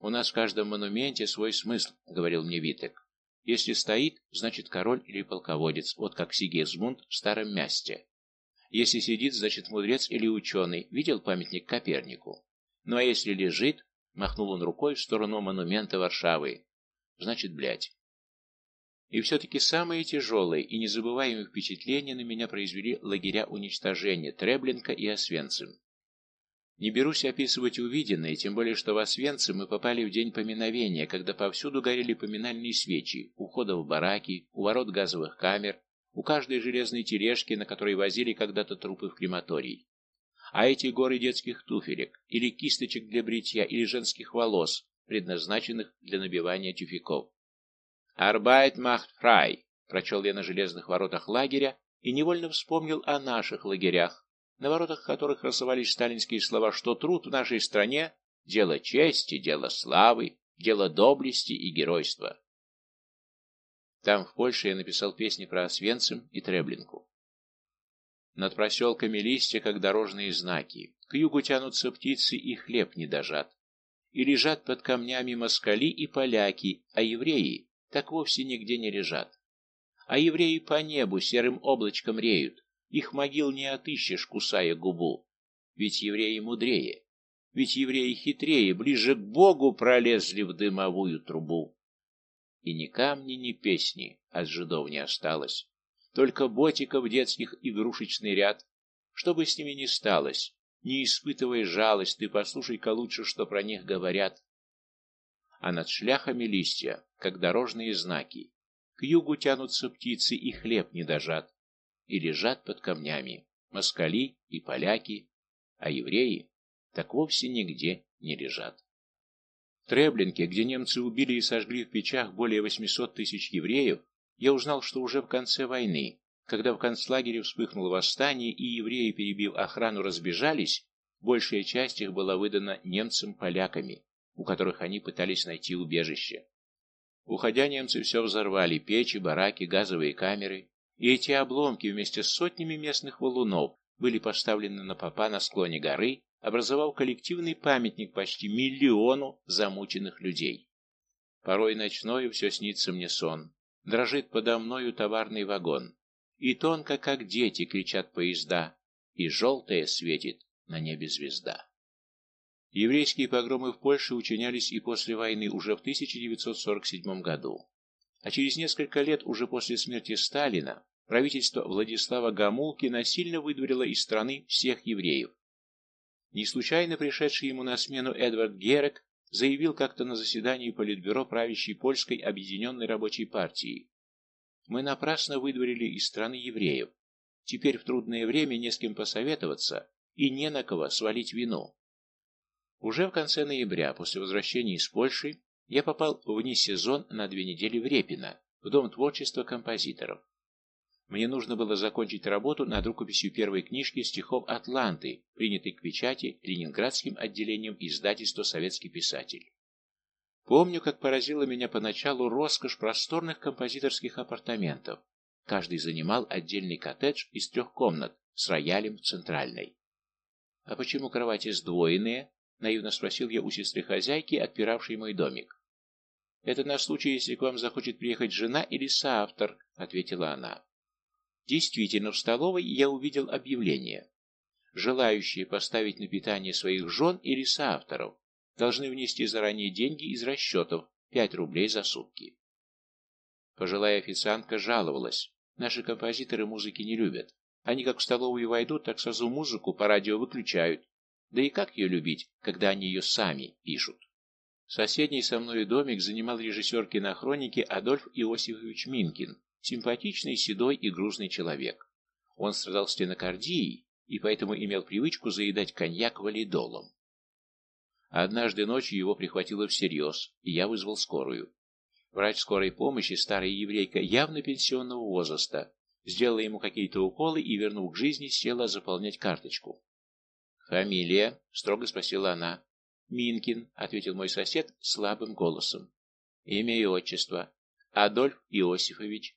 «У нас в каждом монументе свой смысл», — говорил мне Витек. «Если стоит, значит король или полководец, вот как Сигизмунд в Старом Мясте. Если сидит, значит мудрец или ученый. Видел памятник Копернику? Ну а если лежит, махнул он рукой в сторону монумента Варшавы, значит, блядь. И все-таки самые тяжелые и незабываемые впечатления на меня произвели лагеря уничтожения Треблинка и Освенцим. Не берусь описывать увиденное, тем более, что в Освенцим мы попали в день поминовения, когда повсюду горели поминальные свечи, у в бараки, у ворот газовых камер, у каждой железной тележки, на которой возили когда-то трупы в крематорий. А эти горы детских туфелек, или кисточек для бритья, или женских волос, предназначенных для набивания тюфяков. «Арбайт махт фрай», прочел я на железных воротах лагеря и невольно вспомнил о наших лагерях, на воротах которых красовались сталинские слова, что труд в нашей стране – дело чести, дело славы, дело доблести и геройства. Там, в Польше, я написал песни про Освенцим и Треблинку. Над проселками листья, как дорожные знаки, к югу тянутся птицы и хлеб не дожат. И лежат под камнями москали и поляки, а евреи так вовсе нигде не лежат. А евреи по небу серым облачком реют, их могил не отыщешь, кусая губу. Ведь евреи мудрее, ведь евреи хитрее, ближе к Богу пролезли в дымовую трубу. И ни камни, ни песни от жидов не осталось, только ботиков детских игрушечный ряд. Что бы с ними ни сталось, не испытывай жалость, ты послушай-ка лучше, что про них говорят а над шляхами листья, как дорожные знаки. К югу тянутся птицы, и хлеб не дожат, и лежат под камнями москали и поляки, а евреи так вовсе нигде не лежат. В Треблинке, где немцы убили и сожгли в печах более 800 тысяч евреев, я узнал, что уже в конце войны, когда в концлагере вспыхнуло восстание и евреи, перебив охрану, разбежались, большая часть их была выдана немцам-поляками, у которых они пытались найти убежище. Уходя, немцы все взорвали, печи, бараки, газовые камеры, и эти обломки вместе с сотнями местных валунов были поставлены на попа на склоне горы, образовав коллективный памятник почти миллиону замученных людей. Порой ночною все снится мне сон, дрожит подо мною товарный вагон, и тонко, как дети, кричат поезда, и желтая светит на небе звезда. Еврейские погромы в Польше учинялись и после войны уже в 1947 году. А через несколько лет, уже после смерти Сталина, правительство Владислава Гамулки насильно выдворило из страны всех евреев. Не случайно пришедший ему на смену Эдвард Герек заявил как-то на заседании Политбюро правящей Польской Объединенной Рабочей партии. «Мы напрасно выдворили из страны евреев. Теперь в трудное время не с кем посоветоваться и не на кого свалить вину. Уже в конце ноября, после возвращения из Польши, я попал вне сезон на две недели в Репино, в Дом творчества композиторов. Мне нужно было закончить работу над рукописью первой книжки стихов «Атланты», принятой к печати Ленинградским отделением издательства «Советский писатель». Помню, как поразила меня поначалу роскошь просторных композиторских апартаментов. Каждый занимал отдельный коттедж из трех комнат с роялем центральной. А почему кровати сдвоенные? Наивно спросил я у сестры хозяйки, отпиравшей мой домик. «Это на случай, если к вам захочет приехать жена или соавтор», — ответила она. Действительно, в столовой я увидел объявление. Желающие поставить на питание своих жен или соавторов должны внести заранее деньги из расчетов, 5 рублей за сутки. Пожилая официантка жаловалась. Наши композиторы музыки не любят. Они как в столовую войдут, так сразу музыку по радио выключают, да и как ее любить, когда они ее сами пишут? Соседний со мной домик занимал режиссер кинохроники Адольф Иосифович Минкин, симпатичный, седой и грузный человек. Он страдал стенокардией и поэтому имел привычку заедать коньяк валидолом. Однажды ночью его прихватило всерьез, и я вызвал скорую. Врач скорой помощи, старая еврейка явно пенсионного возраста, сделала ему какие-то уколы и, вернув к жизни, села заполнять карточку. «Фамилия?» — строго спросила она. «Минкин», — ответил мой сосед слабым голосом. «Имя и отчество. Адольф Иосифович».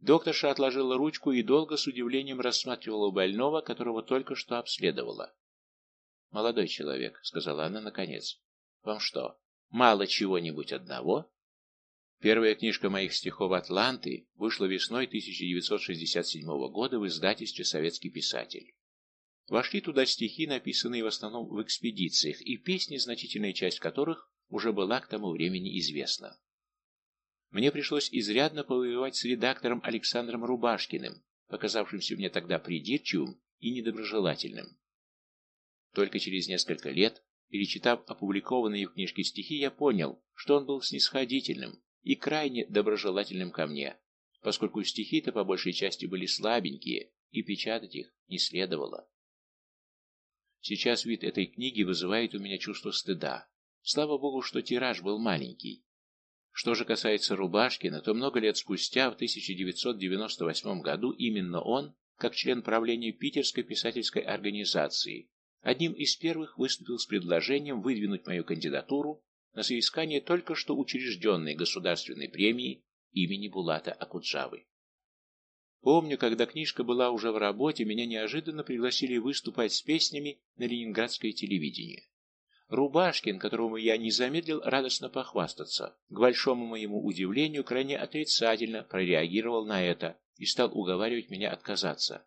Докторша отложила ручку и долго с удивлением рассматривала больного, которого только что обследовала. «Молодой человек», — сказала она наконец, — «вам что, мало чего-нибудь одного?» Первая книжка моих стихов «Атланты» вышла весной 1967 года в издательстве «Советский писатель». Вошли туда стихи, написанные в основном в экспедициях, и песни, значительная часть которых уже была к тому времени известна. Мне пришлось изрядно повоевать с редактором Александром Рубашкиным, показавшимся мне тогда придирчивым и недоброжелательным. Только через несколько лет, перечитав опубликованные в книжке стихи, я понял, что он был снисходительным и крайне доброжелательным ко мне, поскольку стихи-то по большей части были слабенькие, и печатать их не следовало. Сейчас вид этой книги вызывает у меня чувство стыда. Слава богу, что тираж был маленький. Что же касается Рубашкина, то много лет спустя, в 1998 году, именно он, как член правления Питерской писательской организации, одним из первых выступил с предложением выдвинуть мою кандидатуру на соискание только что учрежденной государственной премии имени Булата Акуджавы. Помню, когда книжка была уже в работе, меня неожиданно пригласили выступать с песнями на ленинградское телевидение. Рубашкин, которому я не замедлил радостно похвастаться, к большому моему удивлению, крайне отрицательно прореагировал на это и стал уговаривать меня отказаться.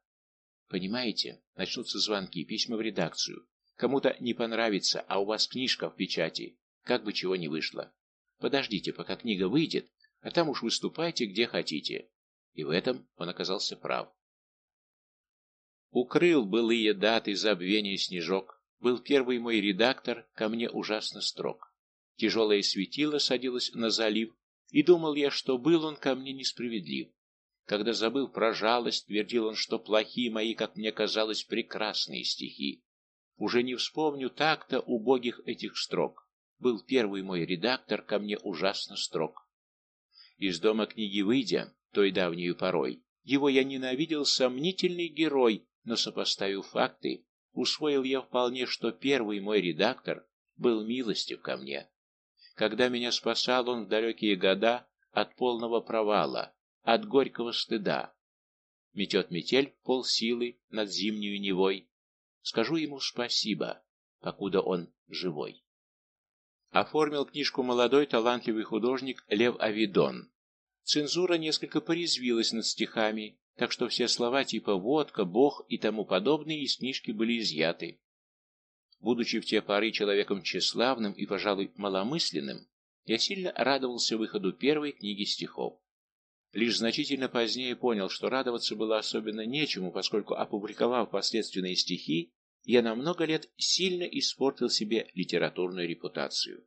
Понимаете, начнутся звонки, письма в редакцию. Кому-то не понравится, а у вас книжка в печати, как бы чего ни вышло. Подождите, пока книга выйдет, а там уж выступайте где хотите. И в этом он оказался прав. Укрыл былые даты забвения снежок. Был первый мой редактор, ко мне ужасно строг. Тяжелое светило садилось на залив, и думал я, что был он ко мне несправедлив. Когда забыл про жалость, твердил он, что плохие мои, как мне казалось, прекрасные стихи. Уже не вспомню так-то убогих этих строк. Был первый мой редактор, ко мне ужасно строг. Из дома книги выйдя, той давнюю порой. Его я ненавидел, сомнительный герой, но, сопоставив факты, усвоил я вполне, что первый мой редактор был милостив ко мне. Когда меня спасал он в далекие года от полного провала, от горького стыда. Метет метель полсилы над зимнюю Невой. Скажу ему спасибо, покуда он живой. Оформил книжку молодой талантливый художник Лев Авидон. Цензура несколько порезвилась над стихами, так что все слова типа «водка», «бог» и тому подобные из книжки были изъяты. Будучи в те поры человеком тщеславным и, пожалуй, маломысленным, я сильно радовался выходу первой книги стихов. Лишь значительно позднее понял, что радоваться было особенно нечему, поскольку, опубликовав последственные стихи, я на много лет сильно испортил себе литературную репутацию.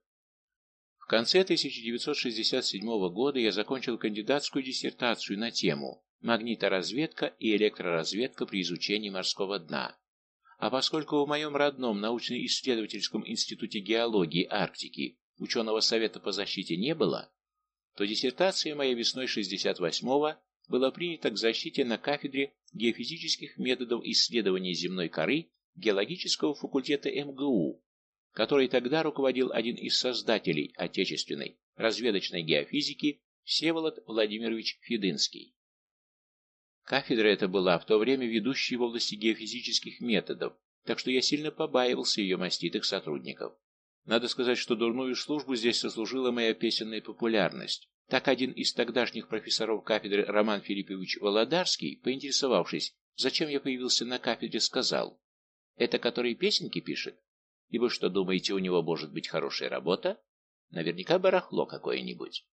В конце 1967 года я закончил кандидатскую диссертацию на тему «Магниторазведка и электроразведка при изучении морского дна». А поскольку в моем родном научно-исследовательском институте геологии Арктики ученого совета по защите не было, то диссертация моя весной 68-го была принята к защите на кафедре геофизических методов исследования земной коры геологического факультета МГУ которой тогда руководил один из создателей отечественной разведочной геофизики Всеволод Владимирович Федынский. Кафедра эта была в то время ведущей в области геофизических методов, так что я сильно побаивался ее маститых сотрудников. Надо сказать, что дурную службу здесь сослужила моя песенная популярность. Так один из тогдашних профессоров кафедры Роман Филиппович Володарский, поинтересовавшись, зачем я появился на кафедре, сказал, «Это который песенки пишет?» И вы что, думаете, у него может быть хорошая работа? Наверняка барахло какое-нибудь.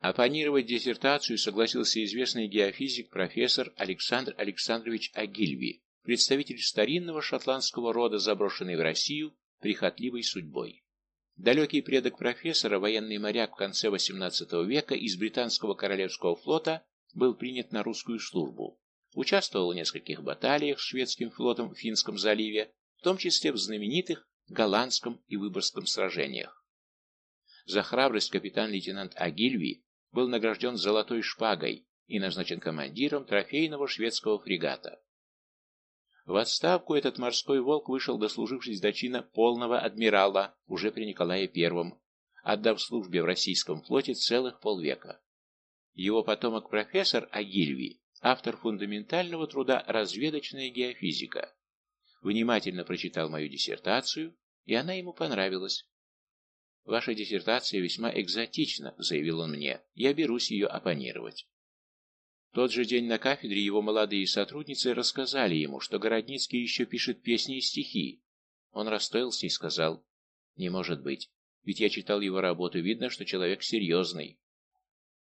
Оппонировать диссертацию согласился известный геофизик профессор Александр Александрович Агильви, представитель старинного шотландского рода, заброшенный в Россию прихотливой судьбой. Далекий предок профессора, военный моряк в конце XVIII века из британского королевского флота, был принят на русскую службу. Участвовал в нескольких баталиях с шведским флотом в Финском заливе, в том числе в знаменитых голландском и выборгском сражениях. За храбрость капитан-лейтенант Агильви был награжден золотой шпагой и назначен командиром трофейного шведского фрегата. В отставку этот морской волк вышел, дослужившись до чина полного адмирала уже при Николае Первом, отдав службе в российском флоте целых полвека. Его потомок профессор Агильви, автор фундаментального труда «Разведочная геофизика», внимательно прочитал мою диссертацию, и она ему понравилась. «Ваша диссертация весьма экзотична», — заявил он мне, — «я берусь ее оппонировать». тот же день на кафедре его молодые сотрудницы рассказали ему, что Городницкий еще пишет песни и стихи. Он расстроился и сказал, «Не может быть, ведь я читал его работу, видно, что человек серьезный».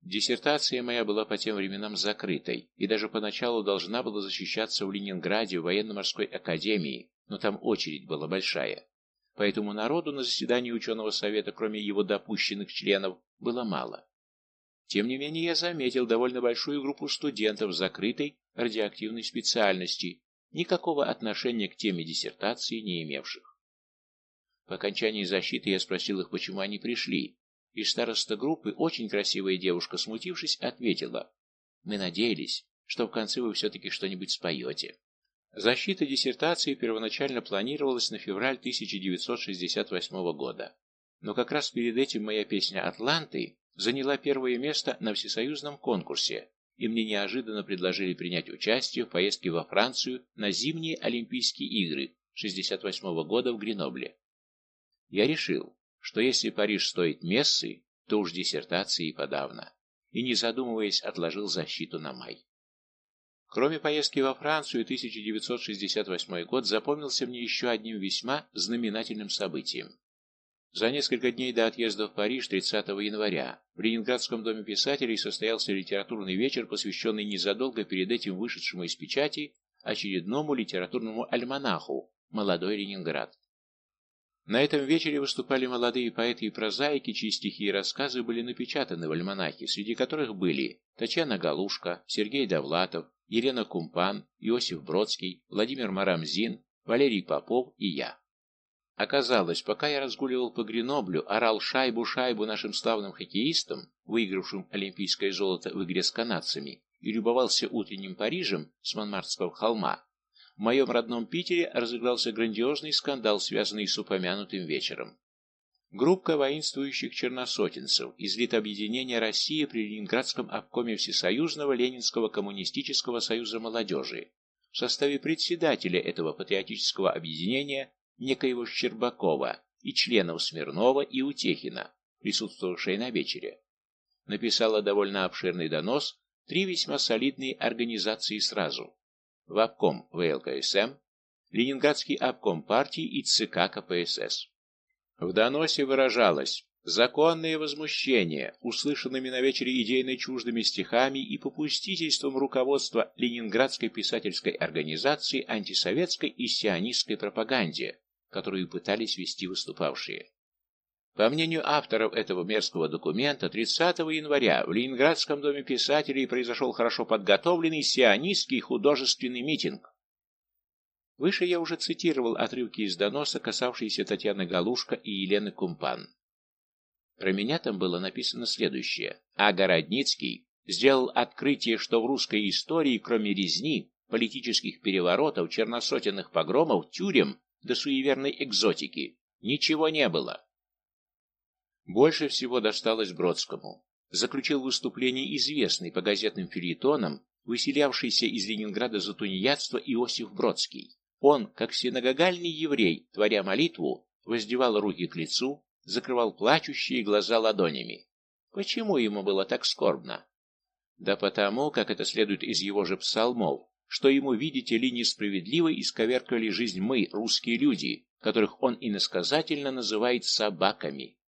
Диссертация моя была по тем временам закрытой, и даже поначалу должна была защищаться в Ленинграде в военно-морской академии, но там очередь была большая. Поэтому народу на заседании ученого совета, кроме его допущенных членов, было мало. Тем не менее, я заметил довольно большую группу студентов закрытой радиоактивной специальности, никакого отношения к теме диссертации не имевших. По окончании защиты я спросил их, почему они пришли, и староста группы, очень красивая девушка, смутившись, ответила, «Мы надеялись, что в конце вы все-таки что-нибудь споете». Защита диссертации первоначально планировалась на февраль 1968 года, но как раз перед этим моя песня «Атланты» заняла первое место на всесоюзном конкурсе, и мне неожиданно предложили принять участие в поездке во Францию на зимние Олимпийские игры 68 года в Гренобле. Я решил, что если Париж стоит мессы, то уж диссертации и подавно, и, не задумываясь, отложил защиту на май. Кроме поездки во Францию, 1968 год запомнился мне еще одним весьма знаменательным событием. За несколько дней до отъезда в Париж 30 января в Ленинградском доме писателей состоялся литературный вечер, посвященный незадолго перед этим вышедшему из печати очередному литературному альманаху «Молодой Ленинград». На этом вечере выступали молодые поэты и прозаики, чьи стихи и рассказы были напечатаны в альманахе, среди которых были Татьяна Галушка, Сергей Довлатов, Елена Кумпан, Иосиф Бродский, Владимир Марамзин, Валерий Попов и я. Оказалось, пока я разгуливал по Греноблю, орал шайбу-шайбу нашим славным хоккеистам, выигравшим олимпийское золото в игре с канадцами, и любовался утренним Парижем с Монмартского холма, в моем родном Питере разыгрался грандиозный скандал, связанный с упомянутым вечером. Группа воинствующих черносотенцев из Литобъединения России при Ленинградском обкоме Всесоюзного Ленинского коммунистического союза молодежи. В составе председателя этого патриотического объединения некоего Щербакова и членов Смирнова и Утехина, присутствовавшей на вечере, написала довольно обширный донос три весьма солидные организации сразу в обком ВЛКСМ, Ленинградский обком партии и ЦК КПСС. В доносе выражалось законное возмущение услышанными на вечере идейно чуждыми стихами и попустительством руководства Ленинградской писательской организации антисоветской и сионистской пропаганде, которую пытались вести выступавшие. По мнению авторов этого мерзкого документа, 30 января в Ленинградском доме писателей произошел хорошо подготовленный сионистский художественный митинг. Выше я уже цитировал отрывки из доноса, касавшиеся Татьяны Галушка и Елены Кумпан. Про меня там было написано следующее. А Городницкий сделал открытие, что в русской истории, кроме резни, политических переворотов, черносотенных погромов, тюрем до суеверной экзотики, ничего не было. Больше всего досталось Бродскому. Заключил выступление известный по газетным филитонам, выселявшийся из Ленинграда за тунеядство Иосиф Бродский. Он, как синагогальный еврей, творя молитву, воздевал руки к лицу, закрывал плачущие глаза ладонями. Почему ему было так скорбно? Да потому, как это следует из его же псалмов, что ему, видите ли, несправедливо исковеркали жизнь мы, русские люди, которых он иносказательно называет собаками.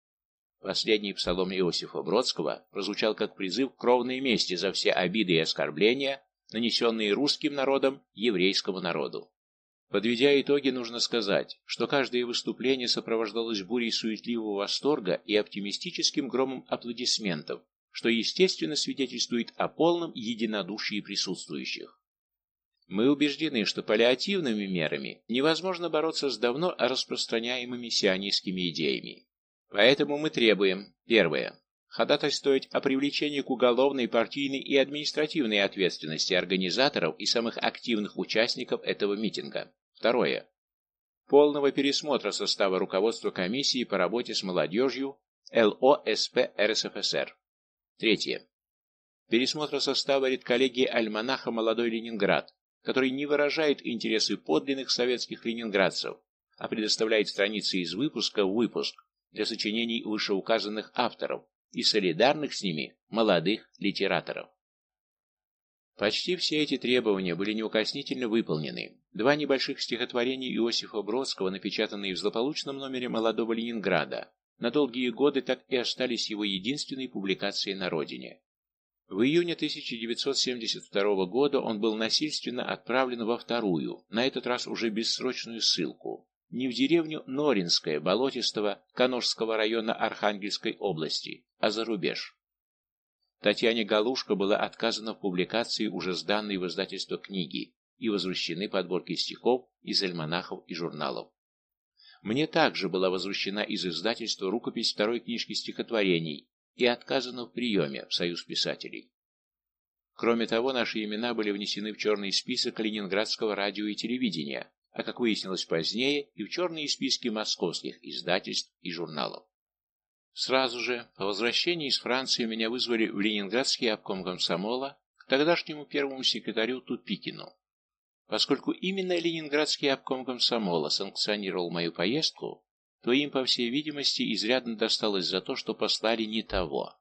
Последний псалом Иосифа Бродского прозвучал как призыв к кровной мести за все обиды и оскорбления, нанесенные русским народом еврейскому народу. Подведя итоги, нужно сказать, что каждое выступление сопровождалось бурей суетливого восторга и оптимистическим громом аплодисментов, что, естественно, свидетельствует о полном единодушии присутствующих. Мы убеждены, что паллиативными мерами невозможно бороться с давно распространяемыми сионистскими идеями. Поэтому мы требуем, первое, ходатайствовать о привлечении к уголовной, партийной и административной ответственности организаторов и самых активных участников этого митинга. Второе. Полного пересмотра состава руководства комиссии по работе с молодежью ЛОСП РСФСР. Третье. Пересмотра состава редколлегии Альманаха «Молодой Ленинград», который не выражает интересы подлинных советских ленинградцев, а предоставляет страницы из выпуска в выпуск для сочинений вышеуказанных авторов и солидарных с ними молодых литераторов. Почти все эти требования были неукоснительно выполнены. Два небольших стихотворения Иосифа Бродского, напечатанные в злополучном номере «Молодого Ленинграда», на долгие годы так и остались его единственной публикацией на родине. В июне 1972 года он был насильственно отправлен во вторую, на этот раз уже бессрочную ссылку, не в деревню Норинское Болотистого Каношского района Архангельской области, а за рубеж. Татьяне Галушко было отказано в публикации уже сданной в издательство книги и возвращены подборки стихов из альманахов и журналов. Мне также была возвращена из издательства рукопись второй книжки стихотворений и отказано в приеме в Союз писателей. Кроме того, наши имена были внесены в черный список Ленинградского радио и телевидения, а, как выяснилось позднее, и в черные списки московских издательств и журналов. Сразу же, по возвращении из Франции, меня вызвали в Ленинградский обком комсомола к тогдашнему первому секретарю Тупикину. Поскольку именно Ленинградский обком комсомола санкционировал мою поездку, то им, по всей видимости, изрядно досталось за то, что послали не того.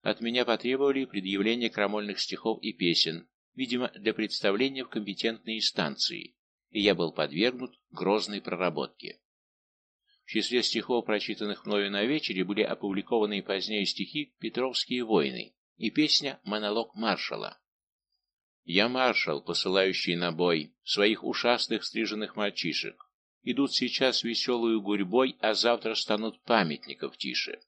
От меня потребовали предъявления крамольных стихов и песен, видимо, для представления в компетентные инстанции, и я был подвергнут грозной проработке. В числе стихов, прочитанных мною на вечере, были опубликованы позднее стихи «Петровские войны» и песня «Монолог маршала». Я маршал, посылающий на бой своих ушастых стриженных мальчишек, идут сейчас веселую гурьбой, а завтра станут памятников тише.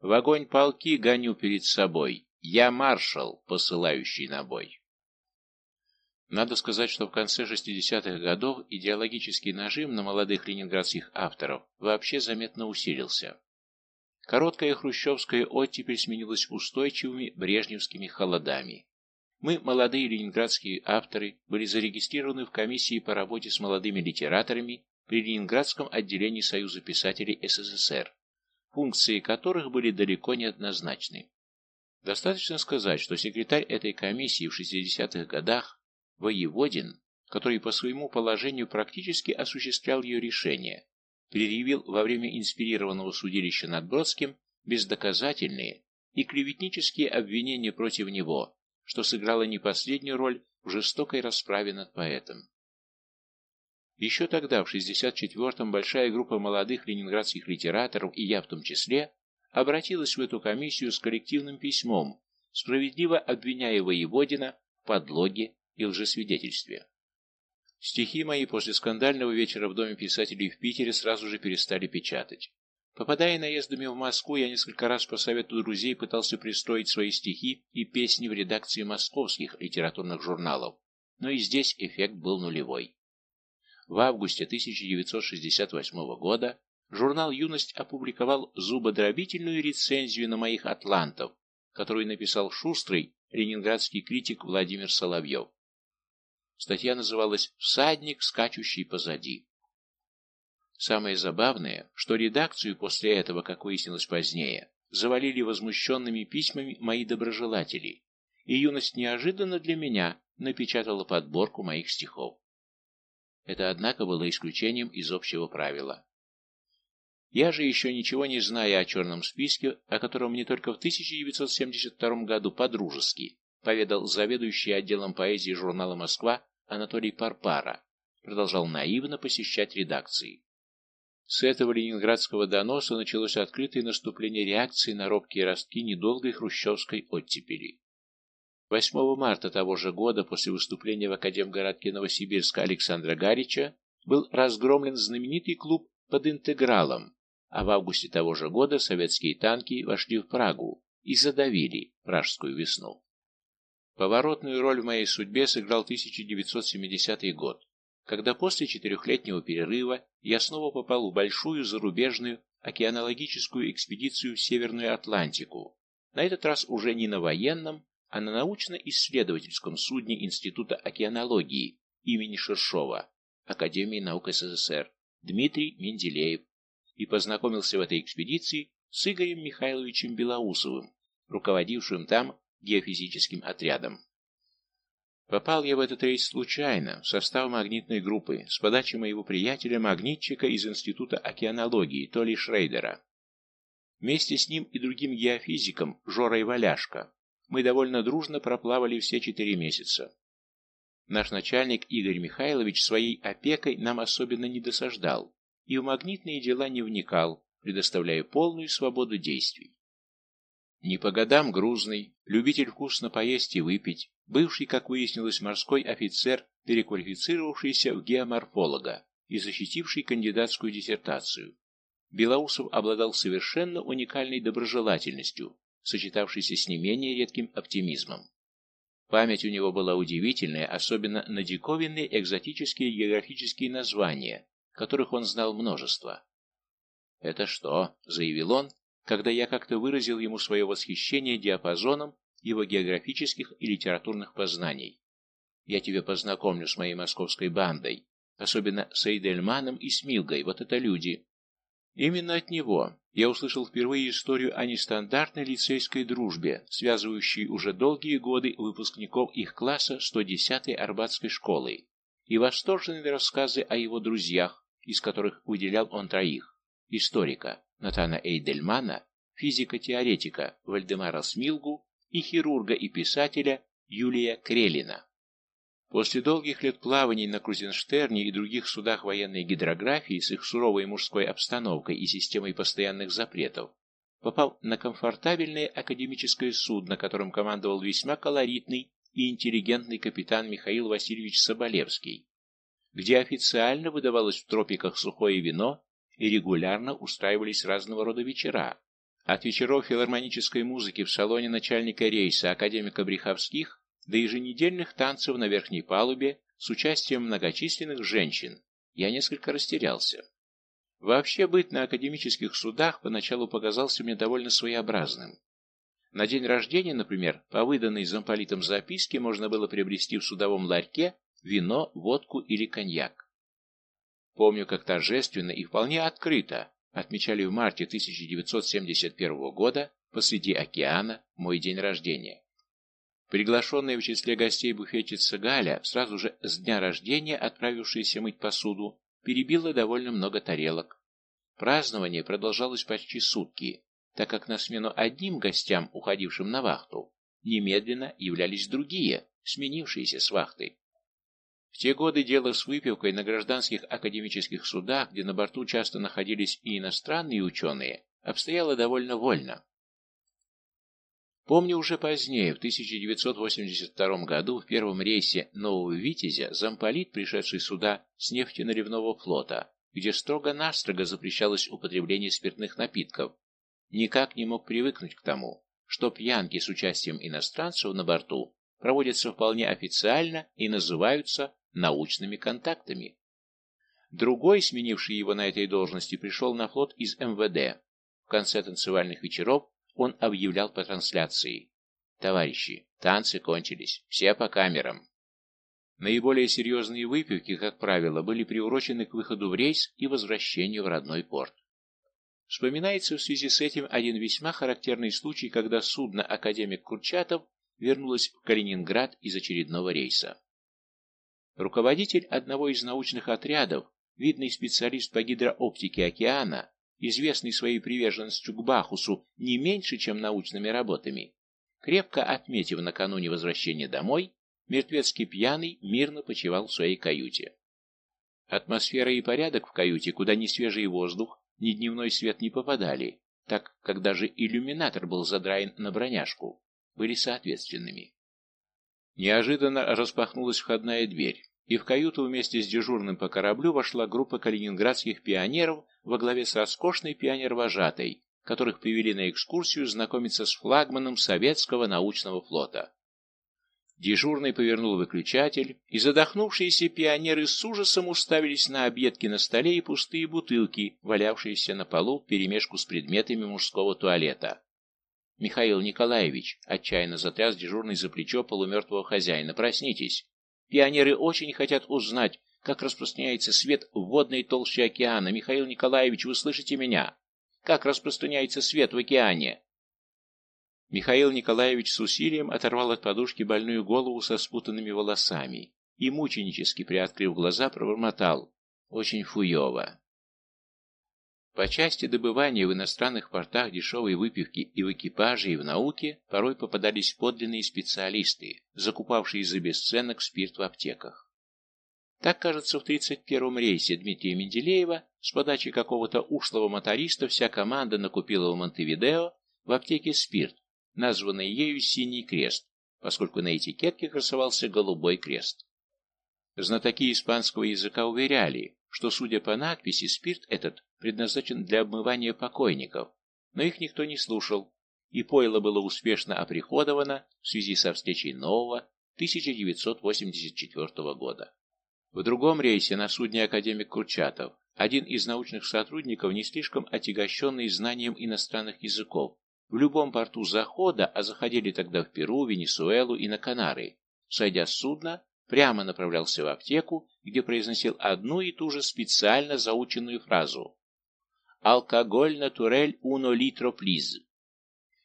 В огонь полки гоню перед собой, я маршал, посылающий на бой. Надо сказать, что в конце 60-х годов идеологический нажим на молодых ленинградских авторов вообще заметно усилился. Короткая хрущевская оттепель сменилась устойчивыми брежневскими холодами. Мы, молодые ленинградские авторы, были зарегистрированы в комиссии по работе с молодыми литераторами при Ленинградском отделении Союза писателей СССР, функции которых были далеко не однозначны. Достаточно сказать, что секретарь этой комиссии в 60-х годах, Воеводин, который по своему положению практически осуществлял ее решение, предъявил во время инспирированного судилища над Бродским бездоказательные и клеветнические обвинения против него, что сыграло не последнюю роль в жестокой расправе над поэтом. Еще тогда, в 64-м, большая группа молодых ленинградских литераторов, и я в том числе, обратилась в эту комиссию с коллективным письмом, справедливо обвиняя Воеводина в подлоге и лжесвидетельстве. Стихи мои после скандального вечера в Доме писателей в Питере сразу же перестали печатать. Попадая наездами в Москву, я несколько раз по совету друзей пытался пристроить свои стихи и песни в редакции московских литературных журналов, но и здесь эффект был нулевой. В августе 1968 года журнал «Юность» опубликовал зубодробительную рецензию на моих «Атлантов», которую написал шустрый ленинградский критик Владимир Соловьев. Статья называлась «Всадник, скачущий позади». Самое забавное, что редакцию после этого, как выяснилось позднее, завалили возмущенными письмами мои доброжелатели, и юность неожиданно для меня напечатала подборку моих стихов. Это, однако, было исключением из общего правила. Я же еще ничего не знаю о черном списке, о котором мне только в 1972 году по-дружески поведал заведующий отделом поэзии журнала «Москва» Анатолий Парпара, продолжал наивно посещать редакции. С этого ленинградского доноса началось открытое наступление реакции на робкие ростки недолгой хрущевской оттепели. 8 марта того же года, после выступления в Академгородке Новосибирска Александра Гарича, был разгромлен знаменитый клуб под интегралом, а в августе того же года советские танки вошли в Прагу и задавили пражскую весну. Поворотную роль в моей судьбе сыграл 1970 год, когда после четырехлетнего перерыва я снова попал в большую зарубежную океанологическую экспедицию в Северную Атлантику, на этот раз уже не на военном, а на научно-исследовательском судне Института океанологии имени Шершова Академии наук СССР Дмитрий Менделеев и познакомился в этой экспедиции с Игорем Михайловичем Белоусовым, руководившим там геофизическим отрядом. Попал я в этот рейс случайно, в состав магнитной группы, с подачи моего приятеля-магнитчика из Института океанологии Толи Шрейдера. Вместе с ним и другим геофизиком Жорой Валяшко мы довольно дружно проплавали все четыре месяца. Наш начальник Игорь Михайлович своей опекой нам особенно не досаждал и в магнитные дела не вникал, предоставляя полную свободу действий. Не по годам грузный, любитель вкусно поесть и выпить, бывший, как выяснилось, морской офицер, переквалифицировавшийся в геоморфолога и защитивший кандидатскую диссертацию. Белоусов обладал совершенно уникальной доброжелательностью, сочетавшейся с не менее редким оптимизмом. Память у него была удивительная, особенно на диковинные экзотические географические названия, которых он знал множество. «Это что?» — заявил он, когда я как-то выразил ему свое восхищение диапазоном его географических и литературных познаний. «Я тебе познакомлю с моей московской бандой, особенно с Эйдельманом и Смилгой, вот это люди». Именно от него я услышал впервые историю о нестандартной лицейской дружбе, связывающей уже долгие годы выпускников их класса 110-й Арбатской школы, и восторженные рассказы о его друзьях, из которых выделял он троих – историка Натана Эйдельмана, физика-теоретика Вальдемара Смилгу и хирурга и писателя Юлия Крелина. После долгих лет плаваний на Крузенштерне и других судах военной гидрографии с их суровой мужской обстановкой и системой постоянных запретов, попал на комфортабельное академическое судно, которым командовал весьма колоритный и интеллигентный капитан Михаил Васильевич Соболевский, где официально выдавалось в тропиках сухое вино и регулярно устраивались разного рода вечера. От вечеров филармонической музыки в салоне начальника рейса академика Бреховских до еженедельных танцев на верхней палубе с участием многочисленных женщин, я несколько растерялся. Вообще быт на академических судах поначалу показался мне довольно своеобразным. На день рождения, например, по выданной замполитом записке можно было приобрести в судовом ларьке вино, водку или коньяк. Помню, как торжественно и вполне открыто отмечали в марте 1971 года посреди океана мой день рождения. Приглашенная в числе гостей буфетица Галя, сразу же с дня рождения отправившаяся мыть посуду, перебила довольно много тарелок. Празднование продолжалось почти сутки, так как на смену одним гостям, уходившим на вахту, немедленно являлись другие, сменившиеся с вахты. В те годы дело с выпивкой на гражданских академических судах, где на борту часто находились и иностранные ученые, обстояло довольно вольно. Помню уже позднее, в 1982 году, в первом рейсе «Нового Витязя» замполит, пришедший сюда с нефтеналивного флота, где строго-настрого запрещалось употребление спиртных напитков, никак не мог привыкнуть к тому, что пьянки с участием иностранцев на борту проводятся вполне официально и называются научными контактами. Другой, сменивший его на этой должности, пришел на флот из МВД. В конце танцевальных вечеров он объявлял по трансляции. «Товарищи, танцы кончились, все по камерам». Наиболее серьезные выпивки, как правило, были приурочены к выходу в рейс и возвращению в родной порт. Вспоминается в связи с этим один весьма характерный случай, когда судно «Академик Курчатов» вернулось в Калининград из очередного рейса. Руководитель одного из научных отрядов, видный специалист по гидрооптике океана, известный своей приверженностью к Бахусу не меньше, чем научными работами, крепко отметив накануне возвращения домой, мертвецкий пьяный мирно почивал в своей каюте. Атмосфера и порядок в каюте, куда ни свежий воздух, ни дневной свет не попадали, так как даже иллюминатор был задраен на броняшку, были соответственными. Неожиданно распахнулась входная дверь, и в каюту вместе с дежурным по кораблю вошла группа калининградских пионеров во главе с роскошной пионер-вожатой, которых привели на экскурсию знакомиться с флагманом советского научного флота. Дежурный повернул выключатель, и задохнувшиеся пионеры с ужасом уставились на объедки на столе и пустые бутылки, валявшиеся на полу вперемешку с предметами мужского туалета. «Михаил Николаевич», — отчаянно затряс дежурный за плечо полумертвого хозяина, — «проснитесь. Пионеры очень хотят узнать, как распространяется свет в водной толще океана. Михаил Николаевич, вы слышите меня? Как распространяется свет в океане? Михаил Николаевич с усилием оторвал от подушки больную голову со спутанными волосами и, мученически приоткрыв глаза, пробормотал. Очень фуево. По части добывания в иностранных портах дешевой выпивки и в экипаже, и в науке порой попадались подлинные специалисты, закупавшие за бесценок спирт в аптеках. Так, кажется, в 31-м рейсе Дмитрия Менделеева с подачи какого-то ушлого моториста вся команда накупила в Монтевидео в аптеке спирт, названный ею «Синий крест», поскольку на этикетке красовался голубой крест. Знатоки испанского языка уверяли, что, судя по надписи, спирт этот предназначен для обмывания покойников, но их никто не слушал, и пойло было успешно оприходовано в связи со встречей нового 1984 года. В другом рейсе на судне академик Курчатов, один из научных сотрудников, не слишком отягощенный знанием иностранных языков, в любом порту захода, а заходили тогда в Перу, Венесуэлу и на Канары, сойдя с судна, прямо направлялся в аптеку, где произносил одну и ту же специально заученную фразу «Алкоголь натурель уно литро плиз».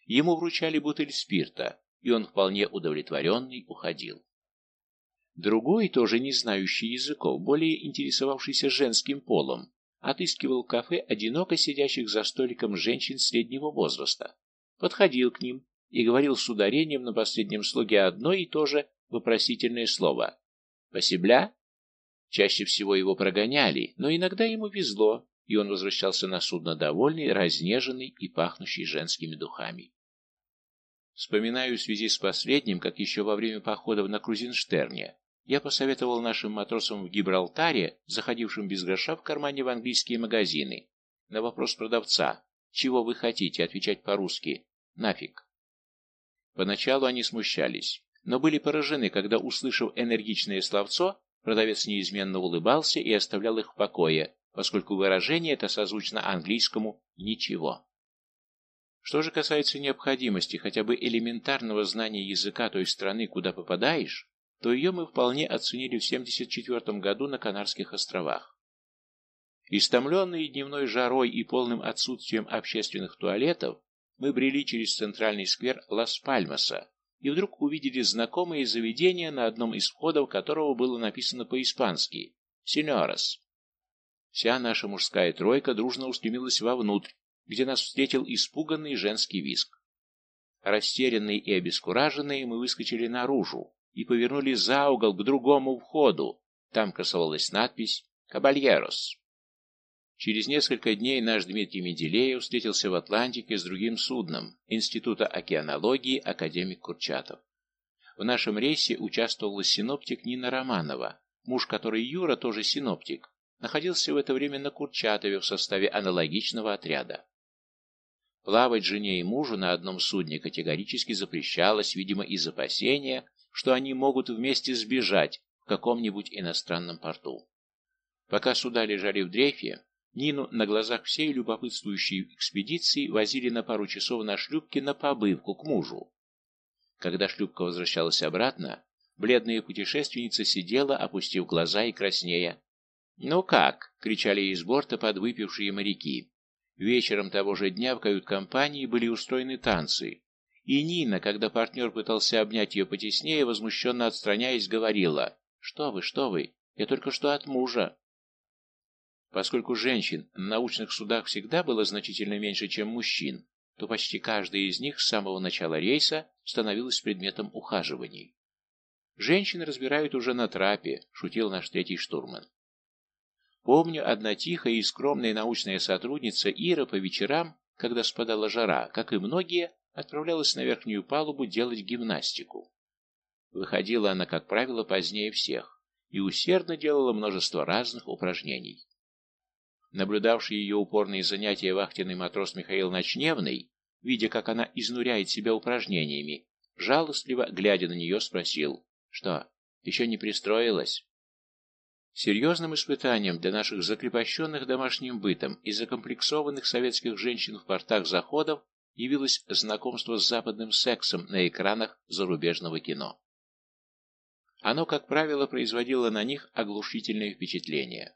Ему вручали бутыль спирта, и он вполне удовлетворенный уходил. Другой, тоже не знающий языков, более интересовавшийся женским полом, отыскивал кафе одиноко сидящих за столиком женщин среднего возраста, подходил к ним и говорил с ударением на последнем слоге одно и то же вопросительное слово. «Посебля?» Чаще всего его прогоняли, но иногда ему везло, и он возвращался на судно довольный, разнеженный и пахнущий женскими духами. Вспоминаю в связи с последним, как еще во время походов на Крузенштерне я посоветовал нашим матросам в Гибралтаре, заходившим без гроша в кармане в английские магазины, на вопрос продавца «Чего вы хотите?» отвечать по-русски «Нафиг». Поначалу они смущались, но были поражены, когда, услышав энергичное словцо, продавец неизменно улыбался и оставлял их в покое, поскольку выражение это созвучно английскому «ничего». Что же касается необходимости хотя бы элементарного знания языка той страны, куда попадаешь, то ее мы вполне оценили в 1974 году на Канарских островах. Истомленные дневной жарой и полным отсутствием общественных туалетов, мы брели через центральный сквер Лас-Пальмаса и вдруг увидели знакомое заведение, на одном из входов которого было написано по-испански «Синьорас». Вся наша мужская тройка дружно устремилась вовнутрь, где нас встретил испуганный женский визг. Растерянные и обескураженные мы выскочили наружу и повернули за угол к другому входу. Там красовалась надпись «Кабальерос». Через несколько дней наш Дмитрий Менделеев встретился в Атлантике с другим судном Института океанологии академик Курчатов. В нашем рейсе участвовала синоптик Нина Романова, муж которой Юра, тоже синоптик, находился в это время на Курчатове в составе аналогичного отряда. Плавать жене и мужу на одном судне категорически запрещалось, видимо, из опасения, что они могут вместе сбежать в каком-нибудь иностранном порту. Пока суда лежали в дрейфе, Нину на глазах всей любопытствующей экспедиции возили на пару часов на шлюпке на побывку к мужу. Когда шлюпка возвращалась обратно, бледная путешественница сидела, опустив глаза и краснея. «Ну как?» — кричали из борта подвыпившие моряки. Вечером того же дня в кают-компании были устроены танцы, и Нина, когда партнер пытался обнять ее потеснее, возмущенно отстраняясь, говорила, «Что вы, что вы, я только что от мужа». Поскольку женщин на научных судах всегда было значительно меньше, чем мужчин, то почти каждая из них с самого начала рейса становилась предметом ухаживаний. «Женщин разбирают уже на трапе», — шутил наш третий штурман. Помню, одна тихая и скромная научная сотрудница Ира по вечерам, когда спадала жара, как и многие, отправлялась на верхнюю палубу делать гимнастику. Выходила она, как правило, позднее всех и усердно делала множество разных упражнений. Наблюдавший ее упорные занятия вахтенный матрос Михаил Ночневный, видя, как она изнуряет себя упражнениями, жалостливо, глядя на нее, спросил, что, еще не пристроилась? Серьезным испытанием для наших закрепощенных домашним бытом и закомплексованных советских женщин в портах заходов явилось знакомство с западным сексом на экранах зарубежного кино. Оно, как правило, производило на них оглушительное впечатление.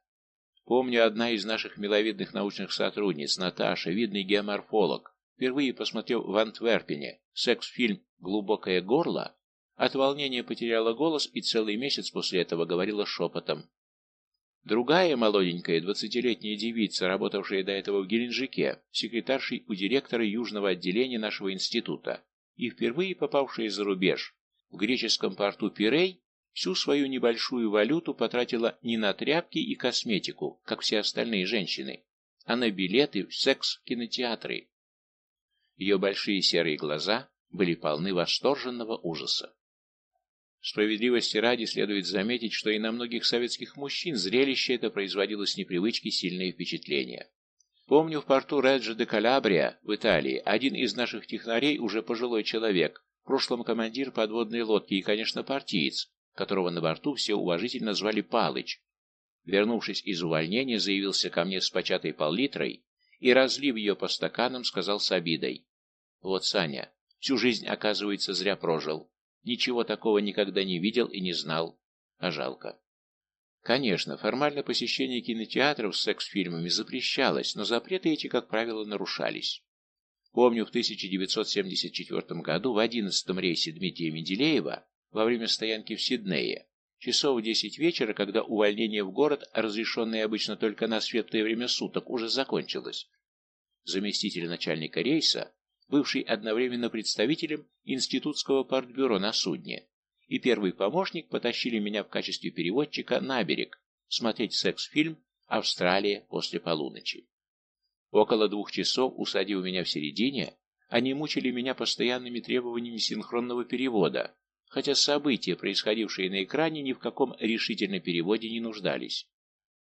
Помню, одна из наших миловидных научных сотрудниц, Наташа, видный геоморфолог, впервые посмотрев в Антверпене секс-фильм «Глубокое горло», от волнения потеряла голос и целый месяц после этого говорила шепотом. Другая молоденькая двадцатилетняя девица, работавшая до этого в Геленджике, секретаршей у директора южного отделения нашего института и впервые попавшая за рубеж, в греческом порту Пирей, всю свою небольшую валюту потратила не на тряпки и косметику, как все остальные женщины, а на билеты в секс-кинотеатры. Ее большие серые глаза были полны восторженного ужаса. Справедливости ради следует заметить, что и на многих советских мужчин зрелище это производило с непривычки сильное впечатление. Помню, в порту Реджо де Калабрия в Италии один из наших технарей, уже пожилой человек, в прошлом командир подводной лодки и, конечно, партиец, которого на борту все уважительно звали Палыч, вернувшись из увольнения, заявился ко мне с початой пол-литрой и, разлив ее по стаканам, сказал с обидой. «Вот, Саня, всю жизнь, оказывается, зря прожил. Ничего такого никогда не видел и не знал. А жалко. Конечно, формально посещение кинотеатров с секс-фильмами запрещалось, но запреты эти, как правило, нарушались. Помню, в 1974 году в 11-м рейсе Дмитрия Менделеева во время стоянки в Сиднее, часов в 10 вечера, когда увольнение в город, разрешенное обычно только на светлое время суток, уже закончилось, заместитель начальника рейса бывший одновременно представителем институтского партбюро на судне, и первый помощник потащили меня в качестве переводчика на берег смотреть секс-фильм «Австралия после полуночи». Около двух часов, усадив меня в середине, они мучили меня постоянными требованиями синхронного перевода, хотя события, происходившие на экране, ни в каком решительном переводе не нуждались.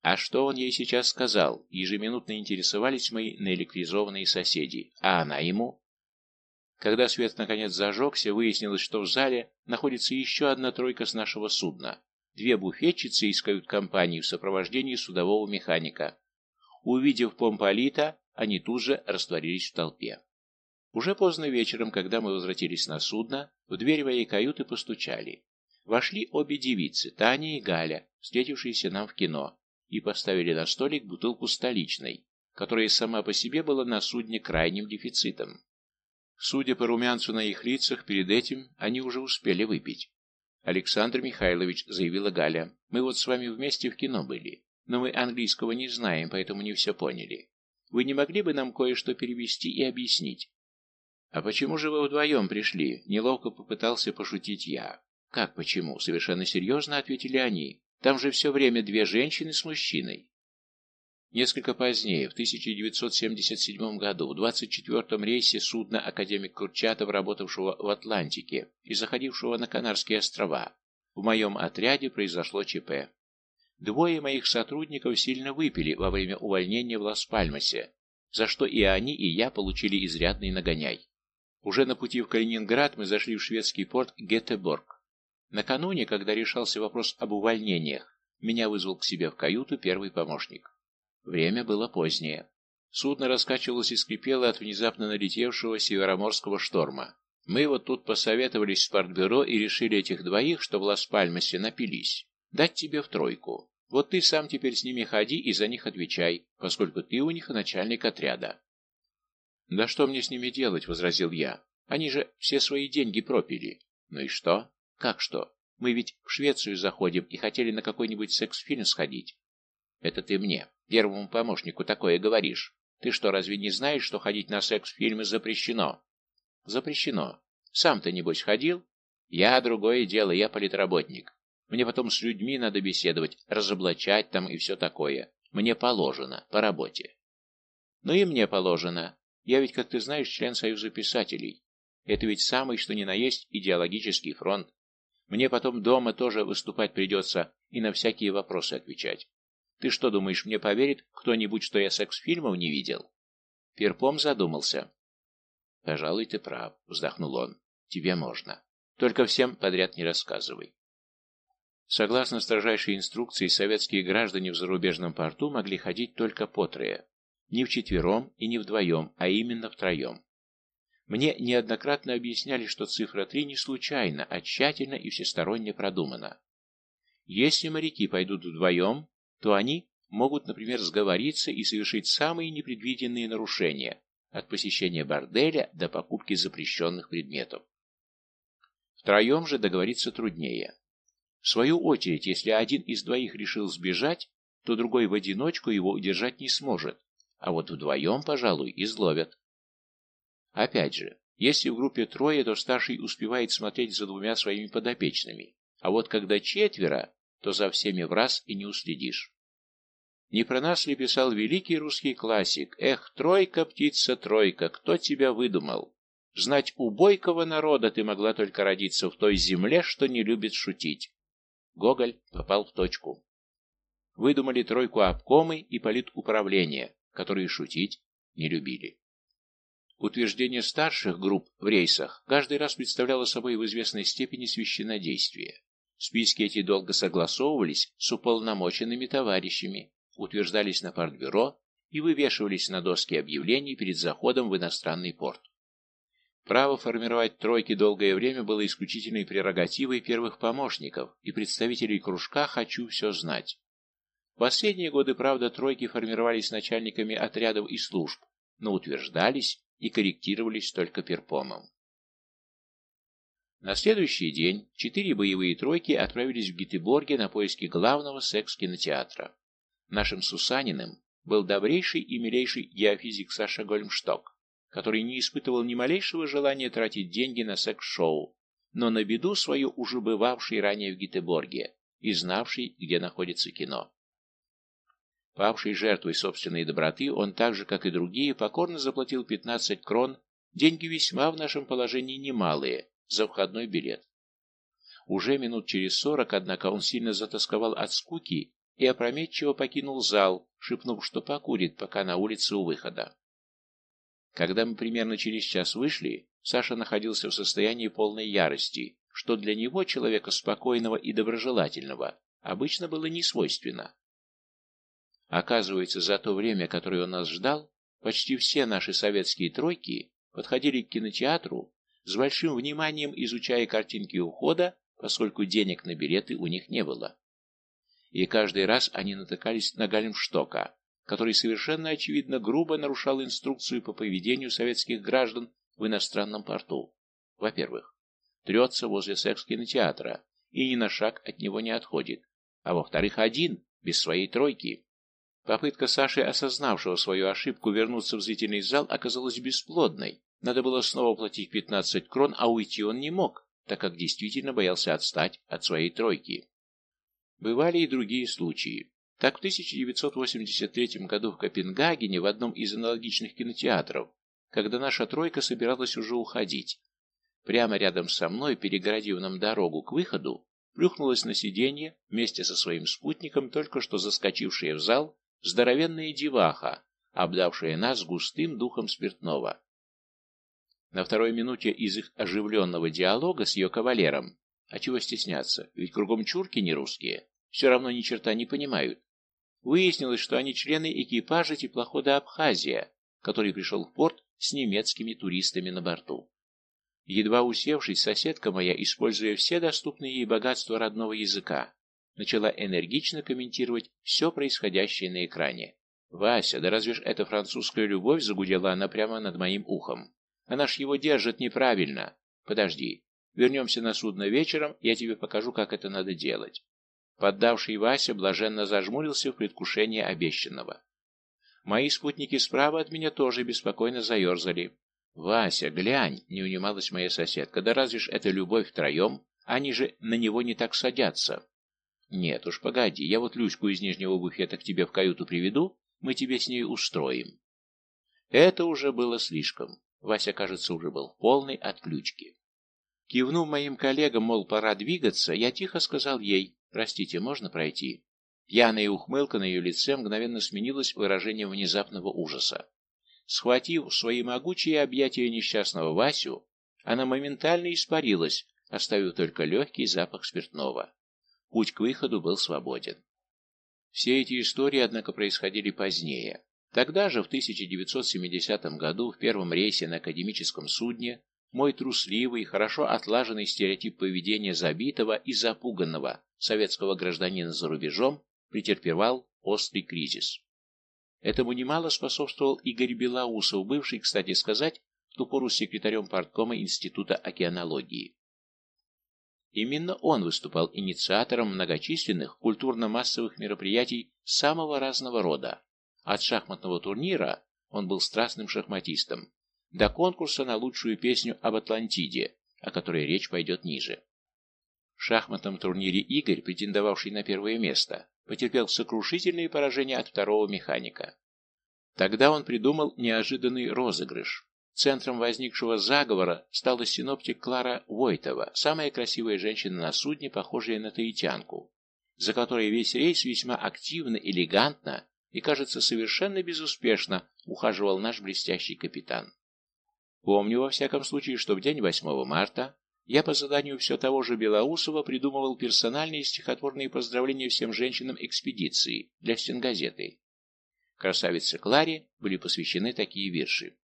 А что он ей сейчас сказал, ежеминутно интересовались мои наэлектризованные соседи, а она ему? Когда свет наконец зажегся, выяснилось, что в зале находится еще одна тройка с нашего судна. Две буфетчицы из кают-компании в сопровождении судового механика. Увидев помполита, они тут же растворились в толпе. Уже поздно вечером, когда мы возвратились на судно, в дверь моей каюты постучали. Вошли обе девицы, Таня и Галя, встретившиеся нам в кино, и поставили на столик бутылку столичной, которая сама по себе была на судне крайним дефицитом. Судя по румянцу на их лицах, перед этим они уже успели выпить. «Александр Михайлович», — заявила Галя, — «мы вот с вами вместе в кино были, но мы английского не знаем, поэтому не все поняли. Вы не могли бы нам кое-что перевести и объяснить?» «А почему же вы вдвоем пришли?» — неловко попытался пошутить я. «Как почему?» — совершенно серьезно ответили они. «Там же все время две женщины с мужчиной». Несколько позднее, в 1977 году, в 24-м рейсе судна «Академик Курчатов», работавшего в Атлантике и заходившего на Канарские острова, в моем отряде произошло ЧП. Двое моих сотрудников сильно выпили во время увольнения в Лас-Пальмасе, за что и они, и я получили изрядный нагоняй. Уже на пути в Калининград мы зашли в шведский порт Гетеборг. Накануне, когда решался вопрос об увольнениях, меня вызвал к себе в каюту первый помощник. Время было позднее. Судно раскачивалось и скрипело от внезапно налетевшего североморского шторма. Мы вот тут посоветовались с партбюро и решили этих двоих, что в Лас-Пальмасе напились, дать тебе в тройку. Вот ты сам теперь с ними ходи и за них отвечай, поскольку ты у них начальник отряда. «Да что мне с ними делать?» — возразил я. «Они же все свои деньги пропили». «Ну и что?» «Как что? Мы ведь в Швецию заходим и хотели на какой-нибудь секс-фильм сходить». «Это ты мне. Первому помощнику такое говоришь. Ты что, разве не знаешь, что ходить на секс-фильмы запрещено? Запрещено. Сам-то, небось, ходил? Я другое дело, я политработник. Мне потом с людьми надо беседовать, разоблачать там и все такое. Мне положено, по работе. Ну и мне положено. Я ведь, как ты знаешь, член Союза писателей. Это ведь самый, что ни на есть, идеологический фронт. Мне потом дома тоже выступать придется и на всякие вопросы отвечать. Ты что думаешь, мне поверит кто-нибудь, что я секс-фильмов не видел? Перпом задумался. Пожалуй, ты прав, вздохнул он. Тебе можно. Только всем подряд не рассказывай. Согласно строжайшей инструкции, советские граждане в зарубежном порту могли ходить только по трое. Не вчетвером и не вдвоем, а именно втроем. Мне неоднократно объясняли, что цифра 3 не случайна, а тщательно и всесторонне продумана. Если моряки пойдут вдвоем, то они могут, например, сговориться и совершить самые непредвиденные нарушения, от посещения борделя до покупки запрещенных предметов. Втроем же договориться труднее. В свою очередь, если один из двоих решил сбежать, то другой в одиночку его удержать не сможет, а вот вдвоем, пожалуй, изловят. Опять же, если в группе трое, то старший успевает смотреть за двумя своими подопечными, а вот когда четверо, то за всеми в раз и не уследишь. Не про нас ли писал великий русский классик «Эх, тройка, птица, тройка, кто тебя выдумал?» Знать у бойкого народа ты могла только родиться в той земле, что не любит шутить. Гоголь попал в точку. Выдумали тройку обкомы и политуправления, которые шутить не любили. Утверждение старших групп в рейсах каждый раз представляло собой в известной степени священнодействие. Списки эти долго согласовывались с уполномоченными товарищами, утверждались на партбюро и вывешивались на доске объявлений перед заходом в иностранный порт. Право формировать тройки долгое время было исключительной прерогативой первых помощников и представителей кружка «Хочу все знать». В последние годы, правда, тройки формировались начальниками отрядов и служб, но утверждались и корректировались только перпомом. На следующий день четыре боевые тройки отправились в Гетеборге на поиски главного секс-кинотеатра. Нашим Сусаниным был добрейший и милейший геофизик Саша Гольмшток, который не испытывал ни малейшего желания тратить деньги на секс-шоу, но на беду свою уже бывавший ранее в Гетеборге и знавший, где находится кино. Павший жертвой собственной доброты, он так же, как и другие, покорно заплатил 15 крон, деньги весьма в нашем положении немалые, за входной билет. Уже минут через сорок, однако, он сильно затасковал от скуки и опрометчиво покинул зал, шепнув, что покурит, пока на улице у выхода. Когда мы примерно через час вышли, Саша находился в состоянии полной ярости, что для него, человека спокойного и доброжелательного, обычно было не свойственно. Оказывается, за то время, которое он нас ждал, почти все наши советские тройки подходили к кинотеатру с большим вниманием изучая картинки ухода, поскольку денег на билеты у них не было. И каждый раз они натыкались на Гальмштока, который совершенно очевидно грубо нарушал инструкцию по поведению советских граждан в иностранном порту. Во-первых, трется возле секс-кинотеатра и ни на шаг от него не отходит, а во-вторых, один, без своей тройки. Попытка Саши, осознавшего свою ошибку, вернуться в зрительный зал оказалась бесплодной, надо было снова платить 15 крон, а уйти он не мог, так как действительно боялся отстать от своей тройки. Бывали и другие случаи. Так в 1983 году в Копенгагене в одном из аналогичных кинотеатров, когда наша тройка собиралась уже уходить, прямо рядом со мной, перегородив нам дорогу к выходу, плюхнулась на сиденье вместе со своим спутником, только что заскочившая в зал, здоровенная деваха, обдавшая нас густым духом спиртного. На второй минуте из их оживленного диалога с ее кавалером, а чего стесняться, ведь кругом чурки не русские, все равно ни черта не понимают. Выяснилось, что они члены экипажа теплохода «Абхазия», который пришел в порт с немецкими туристами на борту. Едва усевшись, соседка моя, используя все доступные ей богатства родного языка, начала энергично комментировать все происходящее на экране. «Вася, да разве ж это французская любовь?» — загудела она прямо над моим ухом. Она ж его держит неправильно. Подожди. Вернемся на судно вечером, я тебе покажу, как это надо делать. Поддавший Вася блаженно зажмурился в предвкушении обещанного. Мои спутники справа от меня тоже беспокойно заерзали. «Вася, глянь!» — не унималась моя соседка. «Да разве ж это любовь втроем? Они же на него не так садятся». «Нет уж, погоди, я вот Люську из нижнего буфета к тебе в каюту приведу, мы тебе с ней устроим». Это уже было слишком. Вася, кажется, уже был в полной отключке. Кивнув моим коллегам, мол, пора двигаться, я тихо сказал ей, «Простите, можно пройти?» Пьяная ухмылка на ее лице мгновенно сменилась выражением внезапного ужаса. Схватив в свои могучие объятия несчастного Васю, она моментально испарилась, оставив только легкий запах спиртного. Путь к выходу был свободен. Все эти истории, однако, происходили позднее. Тогда же, в 1970 году, в первом рейсе на академическом судне, мой трусливый, хорошо отлаженный стереотип поведения забитого и запуганного советского гражданина за рубежом претерпевал острый кризис. Этому немало способствовал Игорь Белоусов, бывший, кстати сказать, в ту пору секретарем парткома Института океанологии. Именно он выступал инициатором многочисленных культурно-массовых мероприятий самого разного рода. От шахматного турнира он был страстным шахматистом, до конкурса на лучшую песню об Атлантиде, о которой речь пойдет ниже. В шахматном турнире Игорь, претендовавший на первое место, потерпел сокрушительные поражения от второго механика. Тогда он придумал неожиданный розыгрыш. Центром возникшего заговора стала синоптик Клара Войтова, самая красивая женщина на судне, похожая на таитянку, за которой весь рейс весьма активно, элегантно и, кажется, совершенно безуспешно ухаживал наш блестящий капитан. Помню, во всяком случае, что в день 8 марта я по заданию все того же Белоусова придумывал персональные стихотворные поздравления всем женщинам экспедиции для стенгазеты. Красавице Кларе были посвящены такие вирши.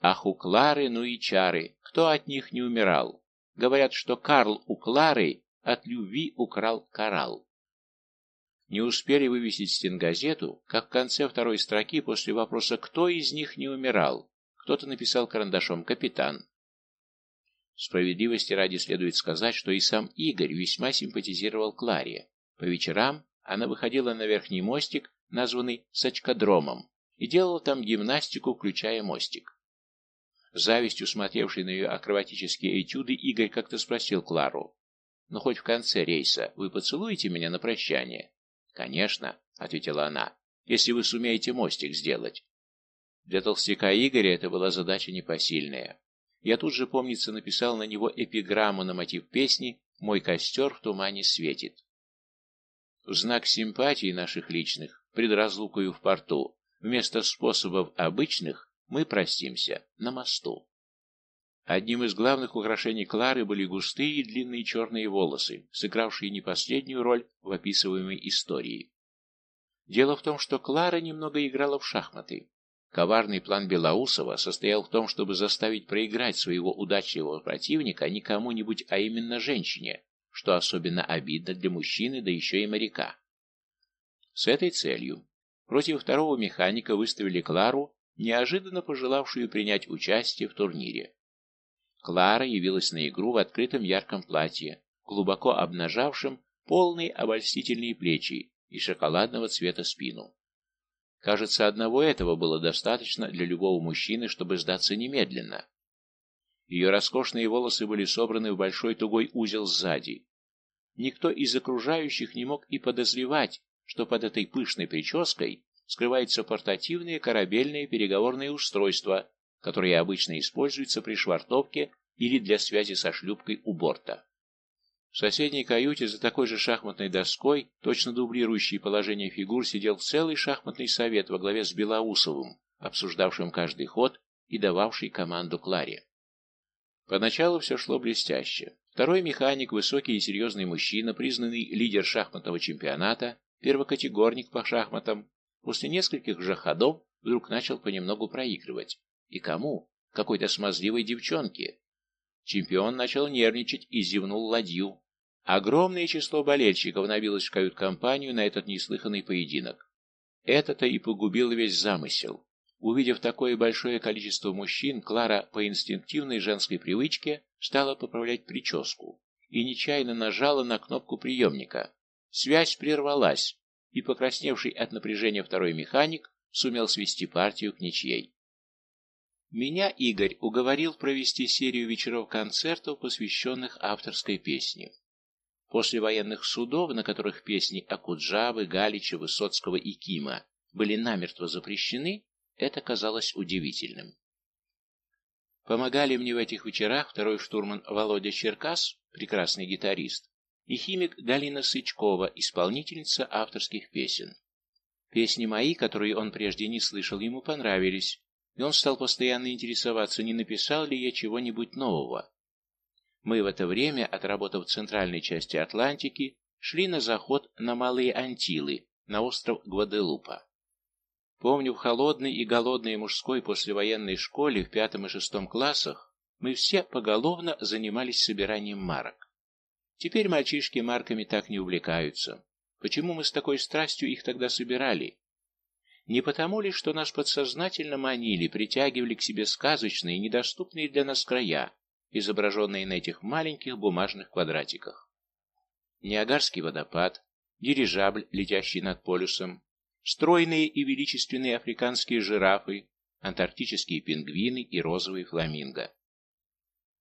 Ах, у Клары, ну и чары, кто от них не умирал? Говорят, что Карл у Клары от любви украл коралл. Не успели вывесить стенгазету, как в конце второй строки после вопроса «Кто из них не умирал?» кто-то написал карандашом «Капитан». Справедливости ради следует сказать, что и сам Игорь весьма симпатизировал Кларе. По вечерам она выходила на верхний мостик, названный Сачкодромом, и делала там гимнастику, включая мостик. Завистью смотревший на ее акробатические этюды, Игорь как-то спросил Клару. «Ну, хоть в конце рейса вы поцелуете меня на прощание?» «Конечно», — ответила она, — «если вы сумеете мостик сделать». Для толстяка Игоря это была задача непосильная. Я тут же, помнится, написал на него эпиграмму на мотив песни «Мой костер в тумане светит». В знак симпатии наших личных, пред разлукою в порту, вместо способов обычных, мы простимся на мосту. Одним из главных украшений Клары были густые и длинные черные волосы, сыгравшие не последнюю роль в описываемой истории. Дело в том, что Клара немного играла в шахматы. Коварный план Белоусова состоял в том, чтобы заставить проиграть своего удачливого противника не кому-нибудь, а именно женщине, что особенно обидно для мужчины, да еще и моряка. С этой целью против второго механика выставили Клару неожиданно пожелавшую принять участие в турнире. Клара явилась на игру в открытом ярком платье, глубоко обнажавшем полные обольстительные плечи и шоколадного цвета спину. Кажется, одного этого было достаточно для любого мужчины, чтобы сдаться немедленно. Ее роскошные волосы были собраны в большой тугой узел сзади. Никто из окружающих не мог и подозревать, что под этой пышной прической скрывается портативное корабельное переговорное устройство, которое обычно используется при швартовке или для связи со шлюпкой у борта. В соседней каюте за такой же шахматной доской, точно дублирующей положение фигур, сидел целый шахматный совет во главе с Белоусовым, обсуждавшим каждый ход и дававший команду Кларе. Поначалу все шло блестяще. Второй механик, высокий и серьезный мужчина, признанный лидер шахматного чемпионата, первокатегорник по шахматам, После нескольких же ходов вдруг начал понемногу проигрывать. И кому? Какой-то смазливой девчонке. Чемпион начал нервничать и зевнул ладью. Огромное число болельщиков набилось в кают-компанию на этот неслыханный поединок. Это-то и погубило весь замысел. Увидев такое большое количество мужчин, Клара по инстинктивной женской привычке стала поправлять прическу и нечаянно нажала на кнопку приемника. Связь прервалась, и покрасневший от напряжения второй механик сумел свести партию к ничьей. Меня Игорь уговорил провести серию вечеров-концертов, посвященных авторской песне. После военных судов, на которых песни Акуджавы, Галича, Высоцкого и Кима были намертво запрещены, это казалось удивительным. Помогали мне в этих вечерах второй штурман Володя Черкас, прекрасный гитарист, и химик Галина Сычкова, исполнительница авторских песен. Песни мои, которые он прежде не слышал, ему понравились, и он стал постоянно интересоваться, не написал ли я чего-нибудь нового. Мы в это время, отработав в центральной части Атлантики, шли на заход на Малые Антилы, на остров Гваделупа. Помню, в холодной и голодной мужской послевоенной школе в пятом и шестом классах мы все поголовно занимались собиранием марок. Теперь мальчишки марками так не увлекаются. Почему мы с такой страстью их тогда собирали? Не потому ли, что нас подсознательно манили, притягивали к себе сказочные, недоступные для нас края, изображенные на этих маленьких бумажных квадратиках. Ниагарский водопад, дирижабль, летящий над полюсом, стройные и величественные африканские жирафы, антарктические пингвины и розовые фламинго.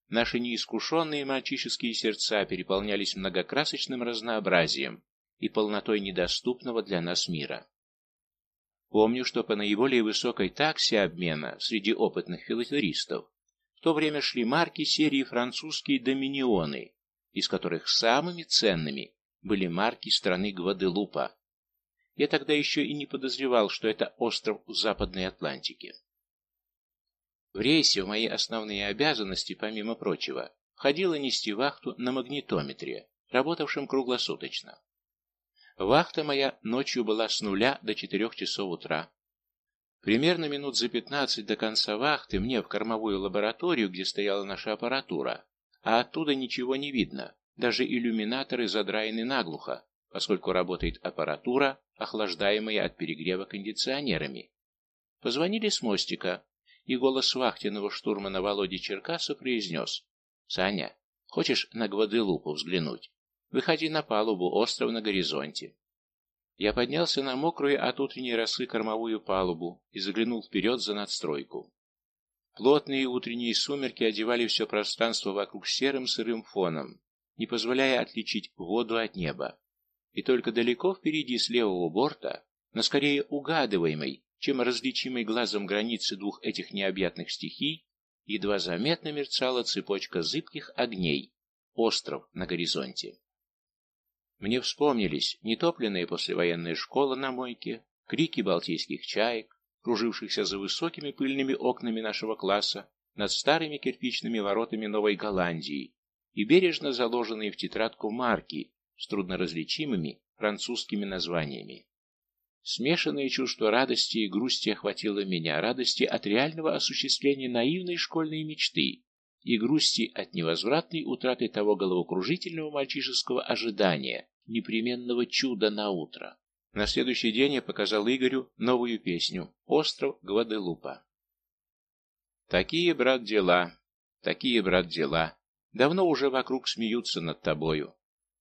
Наши неискушенные мальчишеские сердца переполнялись многокрасочным разнообразием и полнотой недоступного для нас мира. Помню, что по наиболее высокой таксе обмена среди опытных филателистов в то время шли марки серии французские «Доминионы», из которых самыми ценными были марки страны Гваделупа. Я тогда еще и не подозревал, что это остров в Западной Атлантике. В рейсе в мои основные обязанности, помимо прочего, входило нести вахту на магнитометре, работавшем круглосуточно. Вахта моя ночью была с нуля до четырех часов утра. Примерно минут за пятнадцать до конца вахты мне в кормовую лабораторию, где стояла наша аппаратура, а оттуда ничего не видно, даже иллюминаторы задраены наглухо, поскольку работает аппаратура, охлаждаемая от перегрева кондиционерами. Позвонили с мостика, и голос вахтенного штурмана Володи Черкаса произнес «Саня, хочешь на Гваделупу взглянуть? Выходи на палубу, остров на горизонте». Я поднялся на мокрую от утренней росы кормовую палубу и заглянул вперед за надстройку. Плотные утренние сумерки одевали все пространство вокруг серым сырым фоном, не позволяя отличить воду от неба. И только далеко впереди с левого борта, но скорее угадываемой, чем различимой глазом границы двух этих необъятных стихий, едва заметно мерцала цепочка зыбких огней, остров на горизонте. Мне вспомнились нетопленная послевоенная школа на мойке, крики балтийских чаек, кружившихся за высокими пыльными окнами нашего класса над старыми кирпичными воротами Новой Голландии и бережно заложенные в тетрадку марки с трудноразличимыми французскими названиями. Смешанное чувство радости и грусти охватило меня, радости от реального осуществления наивной школьной мечты и грусти от невозвратной утраты того головокружительного мальчишеского ожидания, непременного чуда на утро. На следующий день я показал Игорю новую песню «Остров Гваделупа». Такие, брат, дела, такие, брат, дела, давно уже вокруг смеются над тобою.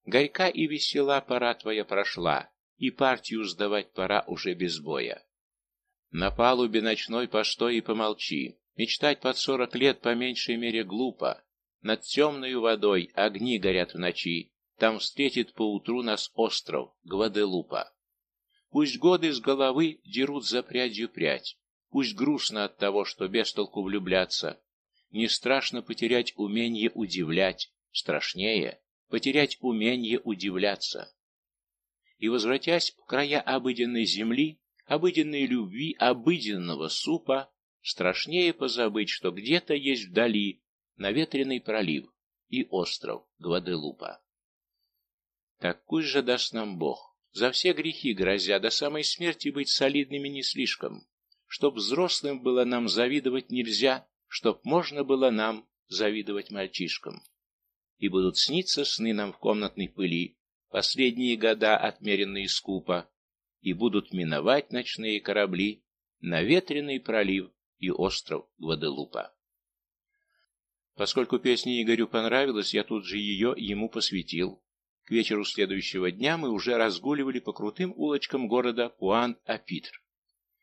Горька и весела пора твоя прошла, и партию сдавать пора уже без боя. На палубе ночной постой и помолчи, Мечтать под сорок лет по меньшей мере глупо. Над темной водой огни горят в ночи, Там встретит поутру нас остров Гваделупа. Пусть годы с головы дерут за прядью прядь, Пусть грустно от того, что без толку влюбляться. Не страшно потерять умение удивлять, Страшнее потерять умение удивляться. И, возвратясь в края обыденной земли, обыденной любви, обыденного супа, Страшнее позабыть, что где-то есть вдали наветренный пролив и остров Гваделупа. Так пусть же даст нам Бог, за все грехи грозя до самой смерти быть солидными не слишком, чтоб взрослым было нам завидовать нельзя, чтоб можно было нам завидовать мальчишкам. И будут сниться сны нам в комнатной пыли, последние года, отмеренные скупо, и будут миновать ночные корабли, наветренный пролив и остров Гваделупа. Поскольку песня Игорю понравилась, я тут же ее ему посвятил. К вечеру следующего дня мы уже разгуливали по крутым улочкам города Пуан-Апитр.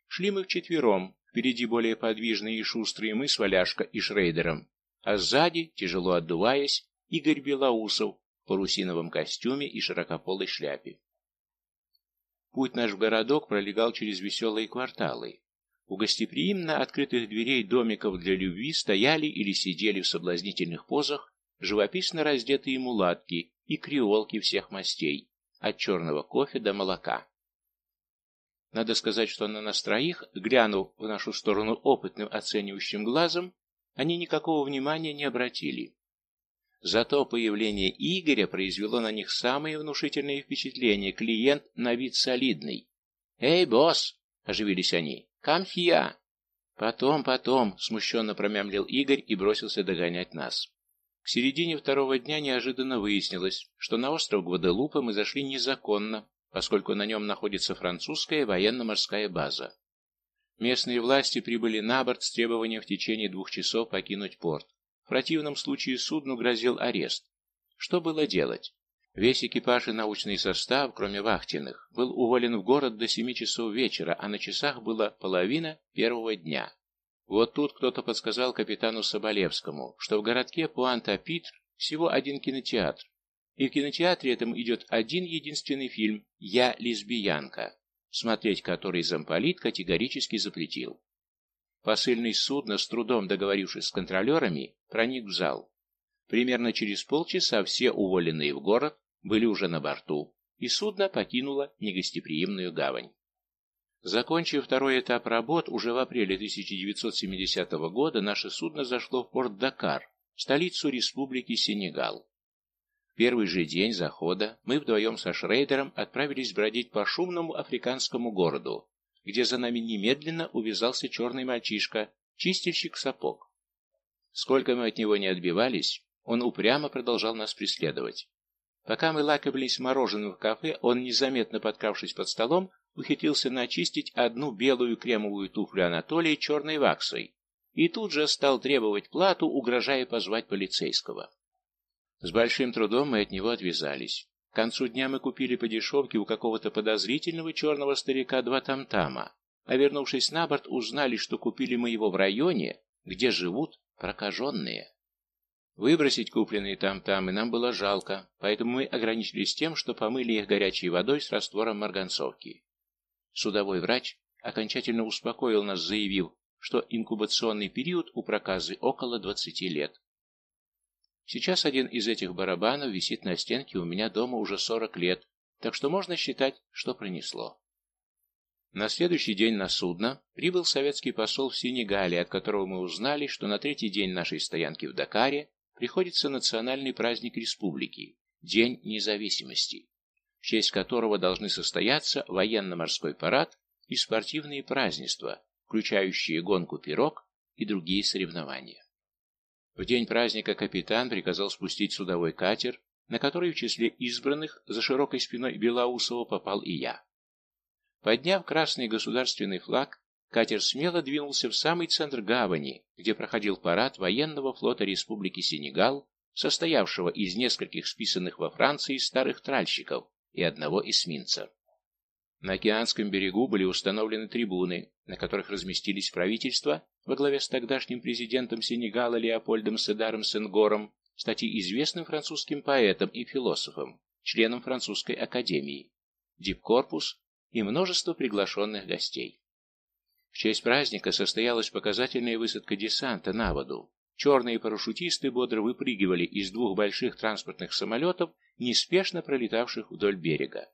Шли мы вчетвером, впереди более подвижные и шустрые мы с Валяшко и Шрейдером, а сзади, тяжело отдуваясь, Игорь Белоусов в парусиновом костюме и широкополой шляпе. Путь наш в городок пролегал через веселые кварталы. У гостеприимно открытых дверей домиков для любви стояли или сидели в соблазнительных позах живописно раздетые мулатки и креолки всех мастей, от черного кофе до молока. Надо сказать, что на нас троих, глянув в нашу сторону опытным оценивающим глазом, они никакого внимания не обратили. Зато появление Игоря произвело на них самое внушительное впечатление. Клиент на вид солидный. «Эй, босс!» – оживились они. «Камхия!» «Потом, потом!» — смущенно промямлил Игорь и бросился догонять нас. К середине второго дня неожиданно выяснилось, что на остров Гваделупа мы зашли незаконно, поскольку на нем находится французская военно-морская база. Местные власти прибыли на борт с требованием в течение двух часов покинуть порт, В противном случае судну грозил арест. Что было делать? Весь экипаж и научный состав, кроме вахтенных, был уволен в город до семи часов вечера, а на часах было половина первого дня. Вот тут кто-то подсказал капитану Соболевскому, что в городке Пуанта-Питр всего один кинотеатр, и в кинотеатре этом идет один единственный фильм «Я лесбиянка», смотреть который замполит категорически запретил. Посыльный судна, с трудом договорившись с контролерами, проник в зал. Примерно через полчаса все уволенные в город были уже на борту, и судно покинуло негостеприимную гавань. Закончив второй этап работ, уже в апреле 1970 года наше судно зашло в порт Дакар, столицу республики Сенегал. Первый же день захода мы вдвоем со Шрейдером отправились бродить по шумному африканскому городу, где за нами немедленно увязался черный мальчишка, чистильщик сапог. Сколько мы от него не отбивались, он упрямо продолжал нас преследовать. Пока мы лакомились мороженым в кафе, он, незаметно подкравшись под столом, ухитрился начистить одну белую кремовую туфлю Анатолия черной ваксой и тут же стал требовать плату, угрожая позвать полицейского. С большим трудом мы от него отвязались. К концу дня мы купили по дешевке у какого-то подозрительного черного старика два тамтама, а вернувшись на борт, узнали, что купили мы его в районе, где живут прокаженные. Выбросить купленные там-тамы нам было жалко, поэтому мы ограничились тем, что помыли их горячей водой с раствором марганцовки. Судовой врач окончательно успокоил нас, заявив, что инкубационный период у проказы около 20 лет. Сейчас один из этих барабанов висит на стенке у меня дома уже 40 лет, так что можно считать, что пронесло. На следующий день на судно прибыл советский посол в Сенегале, от которого мы узнали, что на третий день нашей стоянки в Дакаре приходится национальный праздник республики – День независимости, в честь которого должны состояться военно-морской парад и спортивные празднества, включающие гонку пирог и другие соревнования. В день праздника капитан приказал спустить судовой катер, на который в числе избранных за широкой спиной Белоусова попал и я. Подняв красный государственный флаг, Катер смело двинулся в самый центр гавани, где проходил парад военного флота Республики Сенегал, состоявшего из нескольких списанных во Франции старых тральщиков и одного эсминца. На океанском берегу были установлены трибуны, на которых разместились правительства во главе с тогдашним президентом Сенегала Леопольдом Седаром Сенгором, кстати, известным французским поэтом и философом, членом французской академии, дипкорпус и множество приглашенных гостей. В честь праздника состоялась показательная высадка десанта на воду. Черные парашютисты бодро выпрыгивали из двух больших транспортных самолетов, неспешно пролетавших вдоль берега.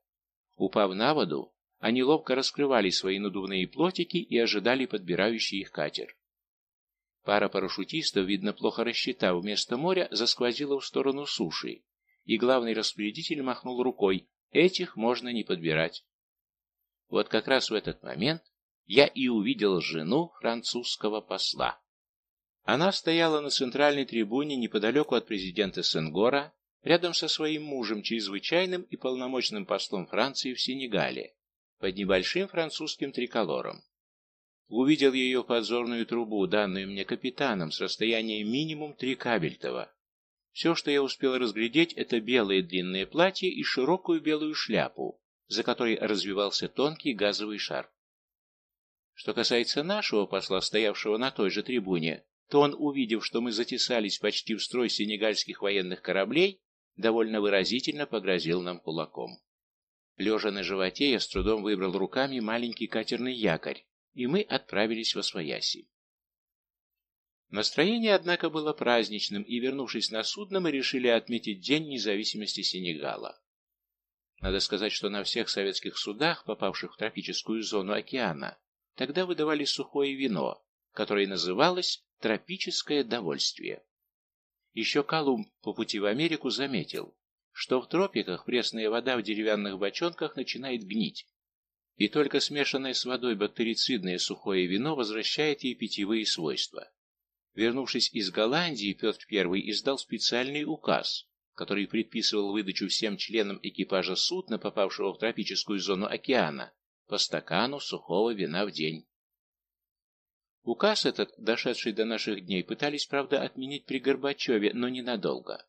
Упав на воду, они ловко раскрывали свои надувные плотики и ожидали подбирающий их катер. Пара парашютистов, видно, плохо рассчитав вместо моря, засквозила в сторону суши, и главный распорядитель махнул рукой, этих можно не подбирать. Вот как раз в этот момент я и увидел жену французского посла. Она стояла на центральной трибуне неподалеку от президента Сенгора, рядом со своим мужем, чрезвычайным и полномочным послом Франции в Сенегале, под небольшим французским триколором. Увидел ее подзорную трубу, данную мне капитаном, с расстояния минимум три кабельтова. Все, что я успел разглядеть, это белое длинное платье и широкую белую шляпу, за которой развивался тонкий газовый шар. Что касается нашего посла, стоявшего на той же трибуне, то он, увидев, что мы затесались почти в строй сенегальских военных кораблей, довольно выразительно погрозил нам кулаком. Лежа на животе, я с трудом выбрал руками маленький катерный якорь, и мы отправились во свояси. Настроение, однако, было праздничным, и, вернувшись на судно, мы решили отметить День независимости Сенегала. Надо сказать, что на всех советских судах, попавших в тропическую зону океана, Тогда выдавали сухое вино, которое называлось «тропическое довольствие». Еще Колумб по пути в Америку заметил, что в тропиках пресная вода в деревянных бочонках начинает гнить, и только смешанное с водой бактерицидное сухое вино возвращает ей питьевые свойства. Вернувшись из Голландии, Петр I издал специальный указ, который предписывал выдачу всем членам экипажа судна, попавшего в тропическую зону океана, по стакану сухого вина в день. Указ этот, дошедший до наших дней, пытались, правда, отменить при Горбачеве, но ненадолго.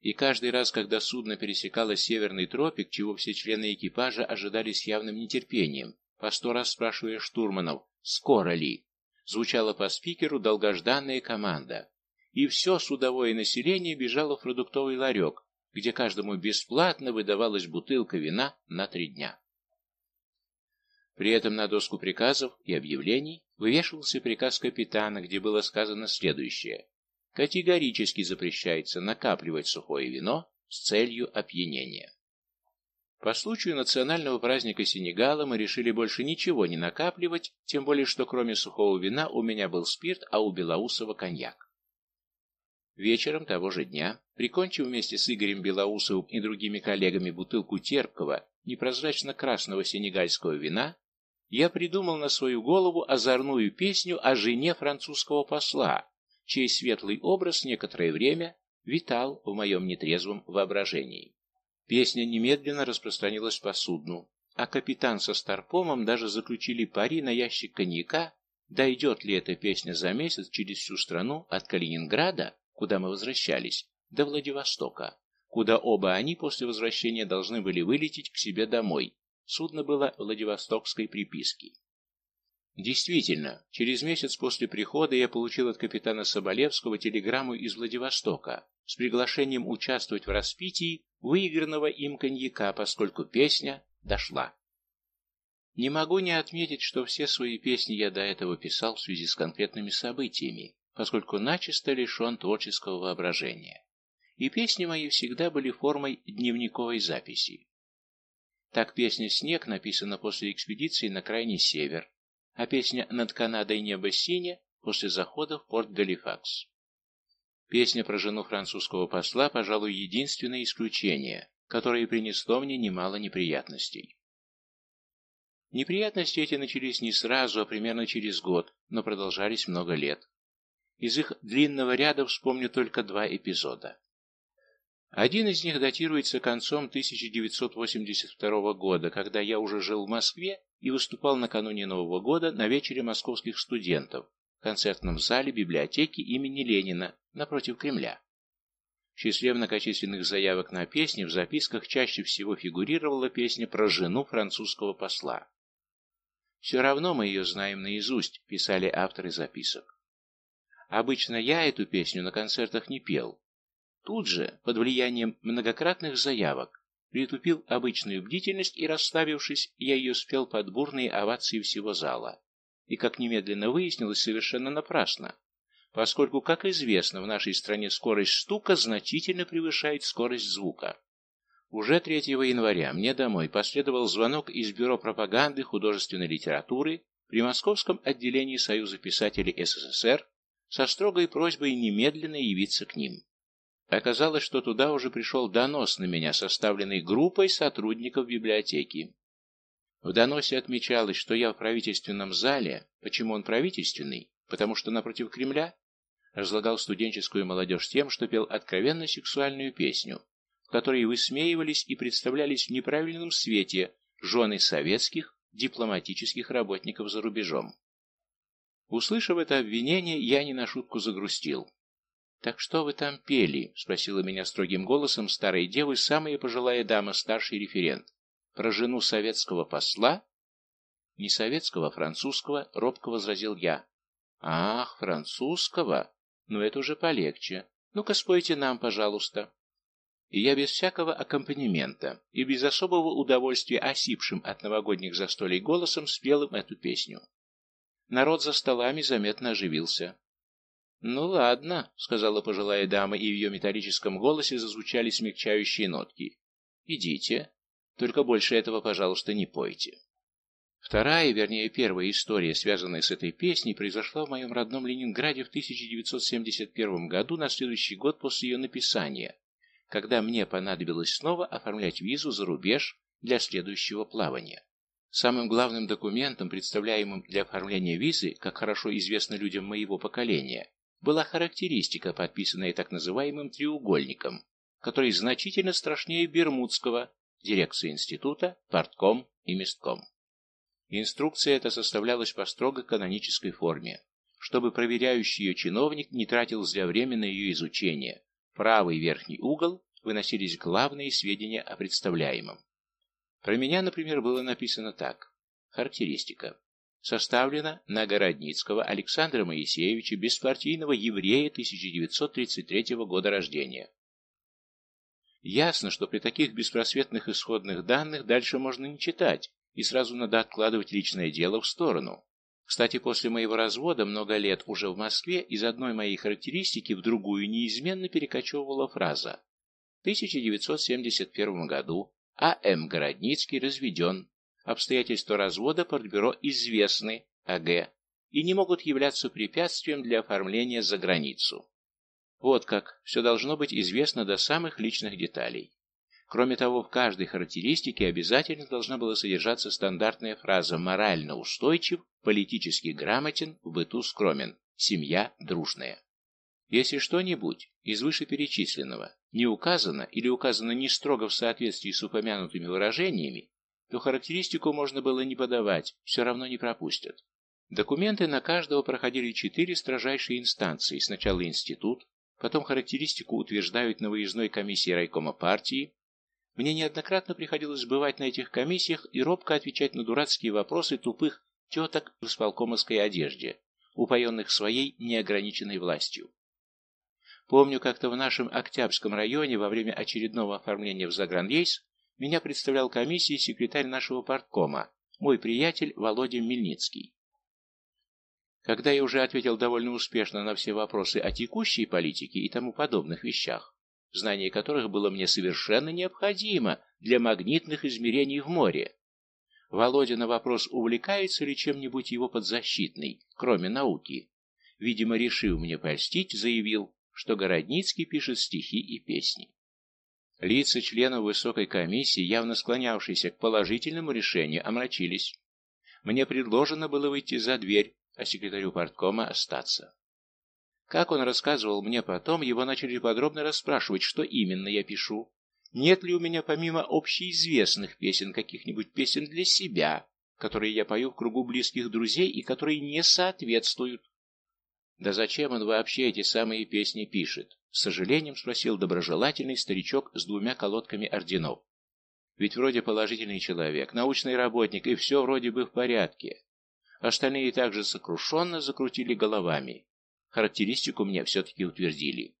И каждый раз, когда судно пересекало Северный тропик, чего все члены экипажа ожидали с явным нетерпением, по сто раз спрашивая штурманов «Скоро ли?», звучала по спикеру долгожданная команда. И все судовое население бежало в продуктовый ларек, где каждому бесплатно выдавалась бутылка вина на три дня. При этом на доску приказов и объявлений вывешивался приказ капитана, где было сказано следующее. Категорически запрещается накапливать сухое вино с целью опьянения. По случаю национального праздника Сенегала мы решили больше ничего не накапливать, тем более что кроме сухого вина у меня был спирт, а у Белоусова коньяк. Вечером того же дня, прикончив вместе с Игорем Белоусовым и другими коллегами бутылку терпкого, непрозрачно-красного сенегальского вина, я придумал на свою голову озорную песню о жене французского посла, чей светлый образ некоторое время витал в моем нетрезвом воображении. Песня немедленно распространилась по судну, а капитан со Старпомом даже заключили пари на ящик коньяка, дойдет ли эта песня за месяц через всю страну от Калининграда, куда мы возвращались, до Владивостока, куда оба они после возвращения должны были вылететь к себе домой, Судно было Владивостокской приписки. Действительно, через месяц после прихода я получил от капитана Соболевского телеграмму из Владивостока с приглашением участвовать в распитии выигранного им коньяка, поскольку песня дошла. Не могу не отметить, что все свои песни я до этого писал в связи с конкретными событиями, поскольку начисто лишен творческого воображения. И песни мои всегда были формой дневниковой записи. Так песня «Снег» написана после экспедиции на крайний север, а песня «Над Канадой небо сине» после захода в порт Галифакс. Песня про жену французского посла, пожалуй, единственное исключение, которое принесло мне немало неприятностей. Неприятности эти начались не сразу, а примерно через год, но продолжались много лет. Из их длинного ряда вспомню только два эпизода. Один из них датируется концом 1982 года, когда я уже жил в Москве и выступал накануне Нового года на вечере московских студентов в концертном зале библиотеки имени Ленина напротив Кремля. В числе многочисленных заявок на песни в записках чаще всего фигурировала песня про жену французского посла. «Все равно мы ее знаем наизусть», – писали авторы записок. Обычно я эту песню на концертах не пел, Тут же, под влиянием многократных заявок, притупил обычную бдительность и, расставившись, я ее спел под бурные овации всего зала. И, как немедленно выяснилось, совершенно напрасно, поскольку, как известно, в нашей стране скорость стука значительно превышает скорость звука. Уже 3 января мне домой последовал звонок из Бюро пропаганды художественной литературы при Московском отделении Союза писателей СССР со строгой просьбой немедленно явиться к ним. Оказалось, что туда уже пришел донос на меня, составленный группой сотрудников библиотеки. В доносе отмечалось, что я в правительственном зале, почему он правительственный, потому что напротив Кремля, разлагал студенческую молодежь тем, что пел откровенно сексуальную песню, в которой высмеивались и представлялись в неправильном свете жены советских дипломатических работников за рубежом. Услышав это обвинение, я не на шутку загрустил. «Так что вы там пели?» — спросила меня строгим голосом старой девы, самая пожилая дама, старший референт. «Про жену советского посла?» «Не советского, а французского», — робко возразил я. «Ах, французского? Ну, это уже полегче. Ну-ка, спойте нам, пожалуйста». И я без всякого аккомпанемента и без особого удовольствия осипшим от новогодних застолий голосом спел им эту песню. Народ за столами заметно оживился. «Ну ладно», — сказала пожилая дама, и в ее металлическом голосе зазвучали смягчающие нотки. «Идите. Только больше этого, пожалуйста, не пойте». Вторая, вернее, первая история, связанная с этой песней, произошла в моем родном Ленинграде в 1971 году, на следующий год после ее написания, когда мне понадобилось снова оформлять визу за рубеж для следующего плавания. Самым главным документом, представляемым для оформления визы, как хорошо известно людям моего поколения, была характеристика, подписанная так называемым треугольником, который значительно страшнее Бермудского, дирекции института, портком и местком. Инструкция эта составлялась по строго канонической форме, чтобы проверяющий ее чиновник не тратил зря время на ее изучение. Правый верхний угол выносились главные сведения о представляемом. Про меня, например, было написано так. Характеристика. Составлена на Городницкого Александра Моисеевича, беспартийного еврея 1933 года рождения. Ясно, что при таких беспросветных исходных данных дальше можно не читать, и сразу надо откладывать личное дело в сторону. Кстати, после моего развода много лет уже в Москве из одной моей характеристики в другую неизменно перекочевывала фраза. В 1971 году А.М. Городницкий разведен. Обстоятельства развода Портбюро известны, А.Г. и не могут являться препятствием для оформления за границу. Вот как, все должно быть известно до самых личных деталей. Кроме того, в каждой характеристике обязательно должна была содержаться стандартная фраза «морально устойчив», «политически грамотен», «в быту скромен», «семья дружная». Если что-нибудь из вышеперечисленного не указано или указано не строго в соответствии с упомянутыми выражениями, то характеристику можно было не подавать, все равно не пропустят. Документы на каждого проходили четыре строжайшие инстанции, сначала институт, потом характеристику утверждают на выездной комиссии райкома партии, мне неоднократно приходилось бывать на этих комиссиях и робко отвечать на дурацкие вопросы тупых теток в исполкомовской одежде, упоенных своей неограниченной властью. Помню, как-то в нашем Октябрьском районе во время очередного оформления в загранрейс меня представлял комиссии секретарь нашего парткома, мой приятель Володя Мельницкий. Когда я уже ответил довольно успешно на все вопросы о текущей политике и тому подобных вещах, знание которых было мне совершенно необходимо для магнитных измерений в море. Володя на вопрос, увлекается ли чем-нибудь его подзащитный, кроме науки, видимо, решив мне польстить, заявил, что Городницкий пишет стихи и песни. Лица членов высокой комиссии, явно склонявшиеся к положительному решению, омрачились. Мне предложено было выйти за дверь, а секретарю парткома остаться. Как он рассказывал мне потом, его начали подробно расспрашивать, что именно я пишу. Нет ли у меня помимо общеизвестных песен каких-нибудь песен для себя, которые я пою в кругу близких друзей и которые не соответствуют? Да зачем он вообще эти самые песни пишет? С сожалением спросил доброжелательный старичок с двумя колодками орденов. Ведь вроде положительный человек, научный работник, и все вроде бы в порядке. Остальные также сокрушенно закрутили головами. Характеристику мне все-таки утвердили.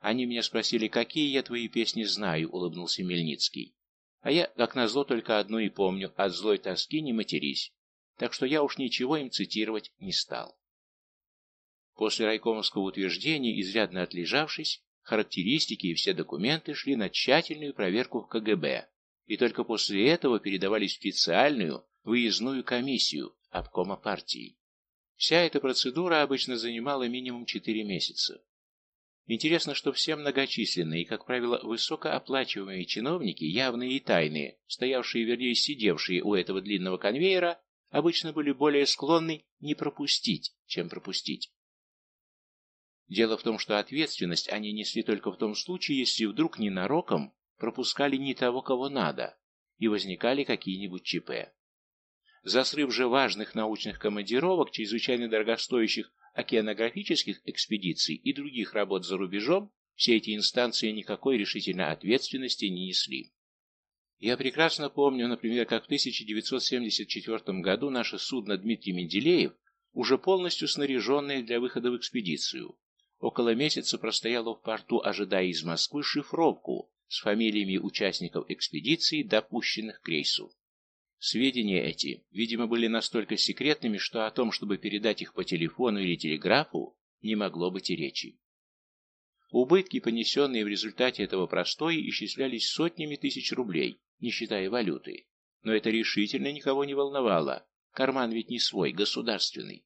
Они меня спросили, какие я твои песни знаю, улыбнулся Мельницкий. А я, как назло, только одну и помню, от злой тоски не матерись. Так что я уж ничего им цитировать не стал. После райкомовского утверждения, изрядно отлежавшись, характеристики и все документы шли на тщательную проверку в КГБ, и только после этого передавались в специальную выездную комиссию обкома партии. Вся эта процедура обычно занимала минимум 4 месяца. Интересно, что все многочисленные и, как правило, высокооплачиваемые чиновники, явные и тайные, стоявшие, вернее, сидевшие у этого длинного конвейера, обычно были более склонны не пропустить, чем пропустить. Дело в том, что ответственность они несли только в том случае, если вдруг ненароком пропускали не того, кого надо, и возникали какие-нибудь ЧП. За срыв же важных научных командировок, чрезвычайно дорогостоящих океанографических экспедиций и других работ за рубежом, все эти инстанции никакой решительной ответственности не несли. Я прекрасно помню, например, как в 1974 году наше судно Дмитрий Менделеев, уже полностью снаряженное для выхода в экспедицию, около месяца простояло в порту, ожидая из Москвы шифровку с фамилиями участников экспедиции, допущенных к рейсу. Сведения эти, видимо, были настолько секретными, что о том, чтобы передать их по телефону или телеграфу, не могло быть и речи. Убытки, понесенные в результате этого простоя, исчислялись сотнями тысяч рублей, не считая валюты. Но это решительно никого не волновало. Карман ведь не свой, государственный.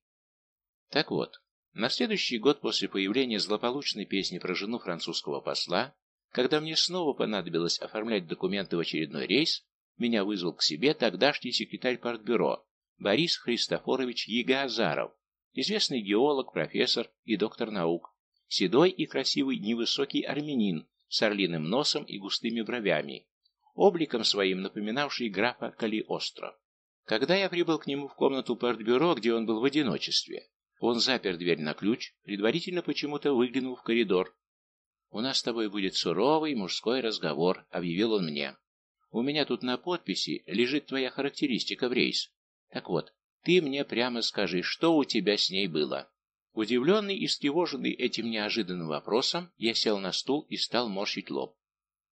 Так вот, на следующий год после появления злополучной песни про жену французского посла, когда мне снова понадобилось оформлять документы в очередной рейс, меня вызвал к себе тогдашний секретарь партбюро Борис Христофорович Егоазаров, известный геолог, профессор и доктор наук, седой и красивый невысокий армянин с орлиным носом и густыми бровями, обликом своим напоминавший графа Калиостро. Когда я прибыл к нему в комнату партбюро, где он был в одиночестве, Он запер дверь на ключ, предварительно почему-то выглянул в коридор. «У нас с тобой будет суровый мужской разговор», — объявил он мне. «У меня тут на подписи лежит твоя характеристика в рейс. Так вот, ты мне прямо скажи, что у тебя с ней было?» Удивленный и встревоженный этим неожиданным вопросом, я сел на стул и стал морщить лоб.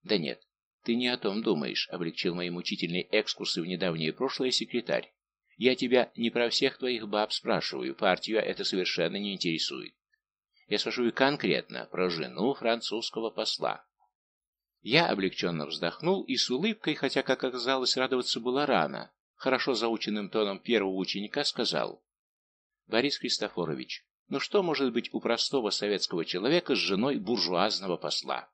«Да нет, ты не о том думаешь», — облегчил мои мучительные экскурсы в недавнее прошлое секретарь. Я тебя не про всех твоих баб спрашиваю, партию это совершенно не интересует. Я спрашиваю конкретно про жену французского посла. Я облегченно вздохнул и с улыбкой, хотя, как оказалось, радоваться было рано, хорошо заученным тоном первого ученика сказал. Борис Христофорович, ну что может быть у простого советского человека с женой буржуазного посла?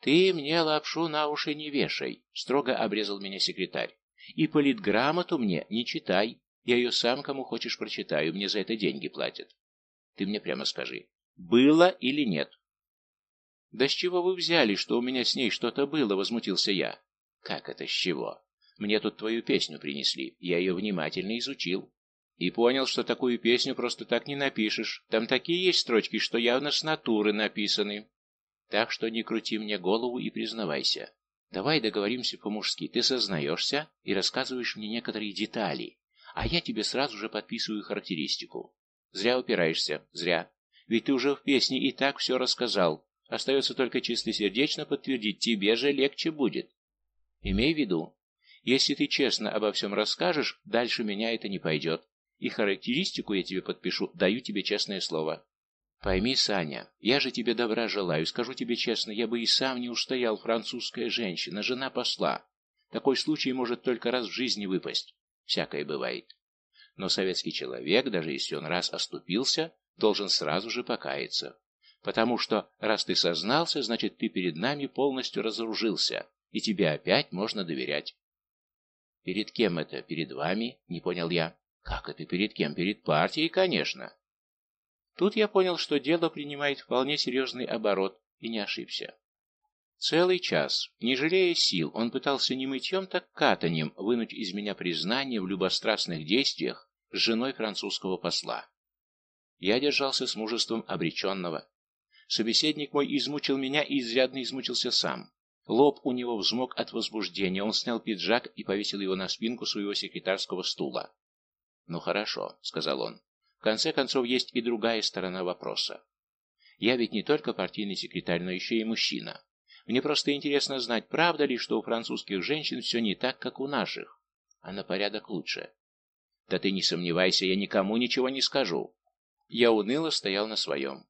Ты мне лапшу на уши не вешай, строго обрезал меня секретарь. И политграмоту мне не читай. Я ее сам кому хочешь прочитаю, мне за это деньги платят. Ты мне прямо скажи, было или нет? Да с чего вы взяли, что у меня с ней что-то было, возмутился я. Как это с чего? Мне тут твою песню принесли, я ее внимательно изучил. И понял, что такую песню просто так не напишешь. Там такие есть строчки, что явно с натуры написаны. Так что не крути мне голову и признавайся. Давай договоримся по-мужски. Ты сознаешься и рассказываешь мне некоторые детали, а я тебе сразу же подписываю характеристику. Зря упираешься, зря. Ведь ты уже в песне и так все рассказал. Остается только чистосердечно подтвердить, тебе же легче будет. Имей в виду, если ты честно обо всем расскажешь, дальше меня это не пойдет. И характеристику я тебе подпишу, даю тебе честное слово. Пойми, Саня, я же тебе добра желаю, скажу тебе честно, я бы и сам не устоял, французская женщина, жена посла. Такой случай может только раз в жизни выпасть. Всякое бывает. Но советский человек, даже если он раз оступился, должен сразу же покаяться. Потому что, раз ты сознался, значит, ты перед нами полностью разоружился, и тебе опять можно доверять. Перед кем это? Перед вами? Не понял я. Как это перед кем? Перед партией, конечно. Тут я понял, что дело принимает вполне серьезный оборот, и не ошибся. Целый час, не жалея сил, он пытался не мытьем, так катанием вынуть из меня признание в любострастных действиях с женой французского посла. Я держался с мужеством обреченного. Собеседник мой измучил меня и изрядно измучился сам. Лоб у него взмок от возбуждения, он снял пиджак и повесил его на спинку своего секретарского стула. «Ну хорошо», — сказал он, конце концов, есть и другая сторона вопроса. Я ведь не только партийный секретарь, но еще и мужчина. Мне просто интересно знать, правда ли, что у французских женщин все не так, как у наших, а на порядок лучше. Да ты не сомневайся, я никому ничего не скажу. Я уныло стоял на своем.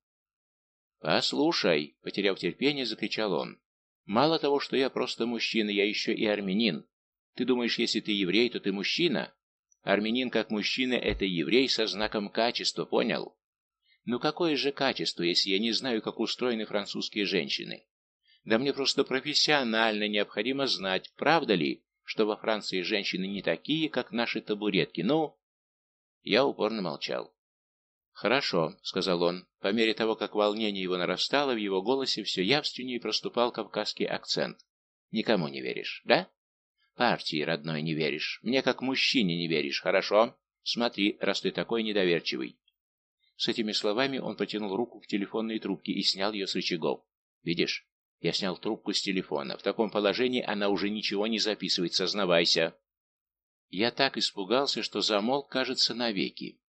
«Послушай», — потеряв терпение, закричал он. «Мало того, что я просто мужчина, я еще и армянин. Ты думаешь, если ты еврей, то ты мужчина? Армянин как мужчина – это еврей со знаком качества, понял? Ну какое же качество, если я не знаю, как устроены французские женщины? Да мне просто профессионально необходимо знать, правда ли, что во Франции женщины не такие, как наши табуретки, ну... Я упорно молчал. «Хорошо», — сказал он. По мере того, как волнение его нарастало, в его голосе все явственнее проступал кавказский акцент. «Никому не веришь, да?» Партии родной не веришь. Мне как мужчине не веришь, хорошо? Смотри, раз ты такой недоверчивый. С этими словами он потянул руку к телефонной трубке и снял ее с рычагов. Видишь, я снял трубку с телефона. В таком положении она уже ничего не записывает, сознавайся. Я так испугался, что замолк, кажется, навеки.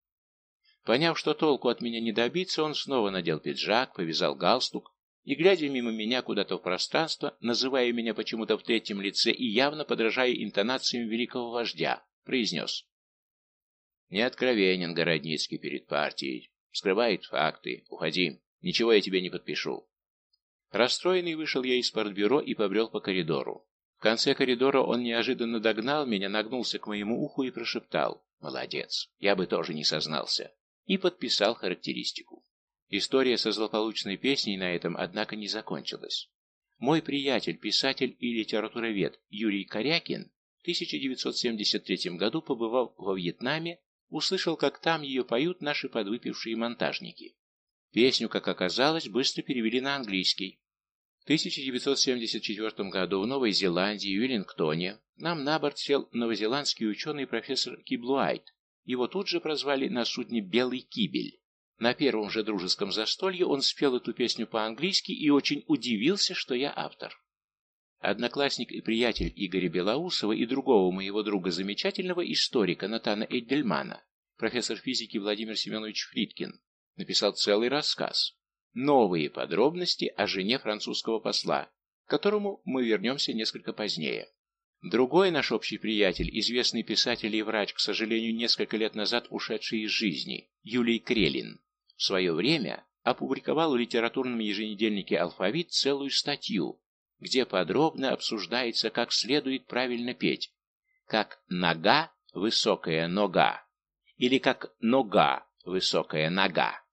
Поняв, что толку от меня не добиться, он снова надел пиджак, повязал галстук, и, глядя мимо меня куда-то в пространство, называя меня почему-то в третьем лице и явно подражая интонациям великого вождя, произнес. «Не откровенен Городницкий перед партией. Скрывает факты. Уходи. Ничего я тебе не подпишу». Расстроенный вышел я из портбюро и побрел по коридору. В конце коридора он неожиданно догнал меня, нагнулся к моему уху и прошептал «Молодец, я бы тоже не сознался» и подписал характеристику. История со злополучной песней на этом, однако, не закончилась. Мой приятель, писатель и литературовед Юрий Корякин в 1973 году, побывав во Вьетнаме, услышал, как там ее поют наши подвыпившие монтажники. Песню, как оказалось, быстро перевели на английский. В 1974 году в Новой Зеландии, в Веллингтоне, нам на борт сел новозеландский ученый профессор Киблуайт. Его тут же прозвали на судне «Белый кибель». На первом же дружеском застолье он спел эту песню по-английски и очень удивился, что я автор. Одноклассник и приятель Игоря Белоусова и другого моего друга замечательного историка Натана Эйдельмана, профессор физики Владимир Семенович Фридкин, написал целый рассказ «Новые подробности о жене французского посла», к которому мы вернемся несколько позднее. Другой наш общий приятель, известный писатель и врач, к сожалению, несколько лет назад ушедший из жизни, Юлий Крелин, в свое время опубликовал в литературном еженедельнике «Алфавит» целую статью, где подробно обсуждается, как следует правильно петь, как «нога» — высокая нога, или как «нога» — высокая нога.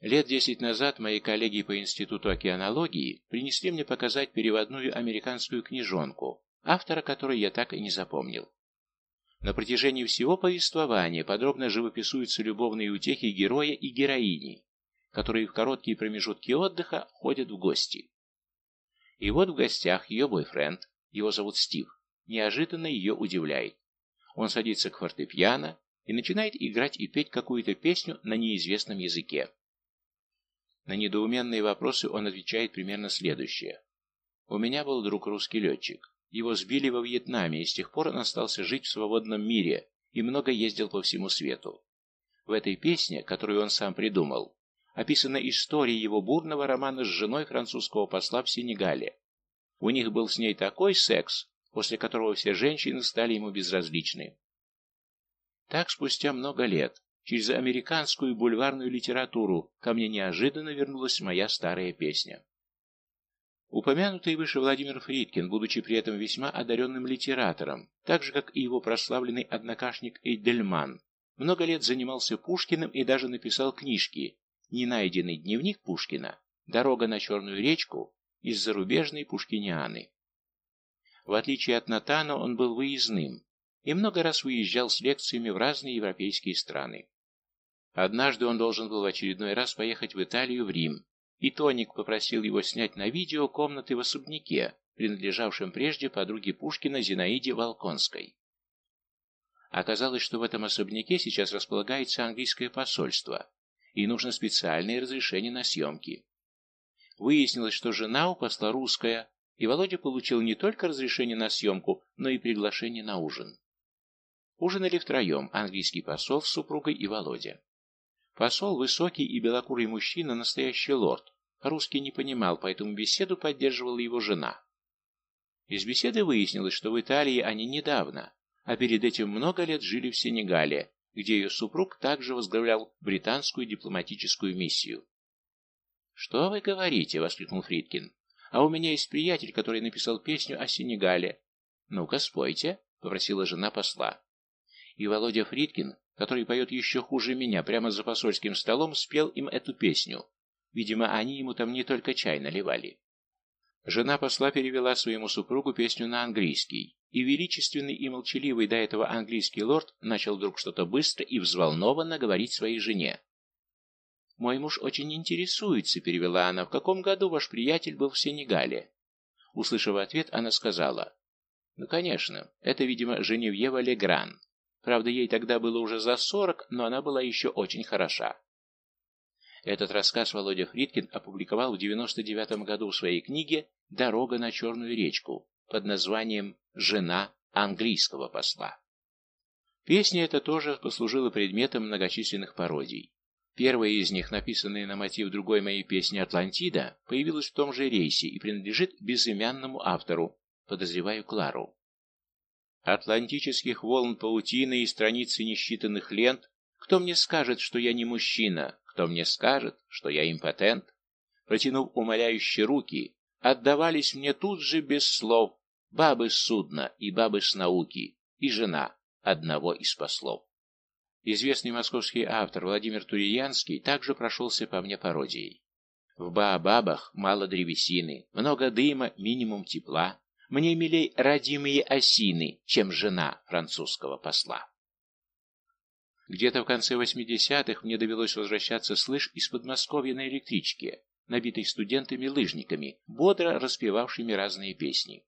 Лет десять назад мои коллеги по Институту океанологии принесли мне показать переводную американскую книжонку, автора которой я так и не запомнил. На протяжении всего повествования подробно живописуются любовные утехи героя и героини, которые в короткие промежутки отдыха ходят в гости. И вот в гостях ее бойфренд, его зовут Стив, неожиданно ее удивляет. Он садится к фортепиано и начинает играть и петь какую-то песню на неизвестном языке. На недоуменные вопросы он отвечает примерно следующее. «У меня был друг русский летчик. Его сбили во Вьетнаме, и с тех пор он остался жить в свободном мире и много ездил по всему свету. В этой песне, которую он сам придумал, описана история его бурного романа с женой французского посла в Сенегале. У них был с ней такой секс, после которого все женщины стали ему безразличны. Так спустя много лет, через американскую бульварную литературу, ко мне неожиданно вернулась моя старая песня. Упомянутый выше Владимир Фридкин, будучи при этом весьма одаренным литератором, так же, как и его прославленный однокашник Эйдельман, много лет занимался Пушкиным и даже написал книжки ненайденный дневник Пушкина, дорога на Черную речку из зарубежной пушкинианы. В отличие от Натана, он был выездным и много раз выезжал с лекциями в разные европейские страны. Однажды он должен был в очередной раз поехать в Италию, в Рим, и Тоник попросил его снять на видео комнаты в особняке, принадлежавшем прежде подруге Пушкина Зинаиде Волконской. Оказалось, что в этом особняке сейчас располагается английское посольство, и нужно специальное разрешение на съемки. Выяснилось, что жена у посла русская, и Володя получил не только разрешение на съемку, но и приглашение на ужин. Ужинали втроем английский посол с супругой и Володя. Посол, высокий и белокурый мужчина, настоящий лорд, русский не понимал, поэтому беседу поддерживала его жена. Из беседы выяснилось, что в Италии они недавно, а перед этим много лет жили в Сенегале, где ее супруг также возглавлял британскую дипломатическую миссию. «Что вы говорите?» — воскликнул Фридкин. «А у меня есть приятель, который написал песню о Сенегале. Ну-ка, спойте», — попросила жена посла. И Володя Фридкин, который поет еще хуже меня, прямо за посольским столом, спел им эту песню. Видимо, они ему там не только чай наливали. Жена посла перевела своему супругу песню на английский, и величественный и молчаливый до этого английский лорд начал вдруг что-то быстро и взволнованно говорить своей жене. «Мой муж очень интересуется», — перевела она, — «в каком году ваш приятель был в Сенегале?» Услышав ответ, она сказала, «Ну, конечно, это, видимо, Женевьева Легран. Правда, ей тогда было уже за сорок, но она была еще очень хороша». Этот рассказ Володя Фридкин опубликовал в 99 году в своей книге «Дорога на Черную речку» под названием «Жена английского посла». Песня эта тоже послужила предметом многочисленных пародий. Первая из них, написанная на мотив другой моей песни «Атлантида», появилась в том же рейсе и принадлежит безымянному автору, подозреваю Клару. Атлантических волн паутины и страницы несчитанных лент, кто мне скажет, что я не мужчина, кто мне скажет, что я импотент? Протянув умоляющие руки, отдавались мне тут же без слов бабы с судна и бабы с науки, и жена одного из послов. Известный московский автор Владимир Туриянский также прошелся по мне пародией. В Баобабах мало древесины, много дыма, минимум тепла. Мне милей родимые осины, чем жена французского посла. Где-то в конце 80-х мне довелось возвращаться с лыж из Подмосковья на электричке, набитой студентами-лыжниками, бодро распевавшими разные песни.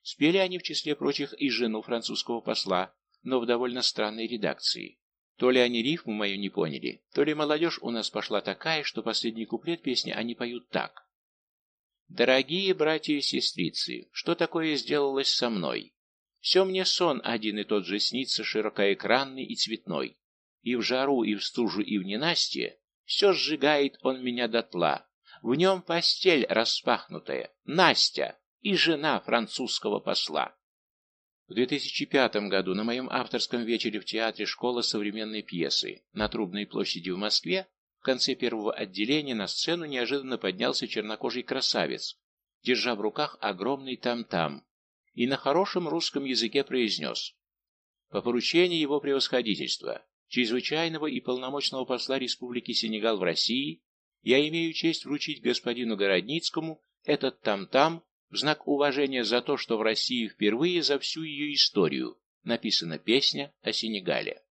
Спели они в числе прочих и жену французского посла, но в довольно странной редакции. То ли они рифму мою не поняли, то ли молодежь у нас пошла такая, что последний куплет песни они поют так. «Дорогие братья и сестрицы, что такое сделалось со мной? Все мне сон один и тот же снится, широкоэкранный и цветной. И в жару, и в стужу, и в ненастье все сжигает он меня дотла. В нем постель распахнутая, Настя и жена французского посла. В 2005 году на моем авторском вечере в театре «Школа современной пьесы» на Трубной площади в Москве конце первого отделения на сцену неожиданно поднялся чернокожий красавец, держа в руках огромный там-там, и на хорошем русском языке произнес «По поручению его превосходительства, чрезвычайного и полномочного посла Республики Сенегал в России, я имею честь вручить господину Городницкому этот там-там в знак уважения за то, что в России впервые за всю ее историю написана песня о Сенегале.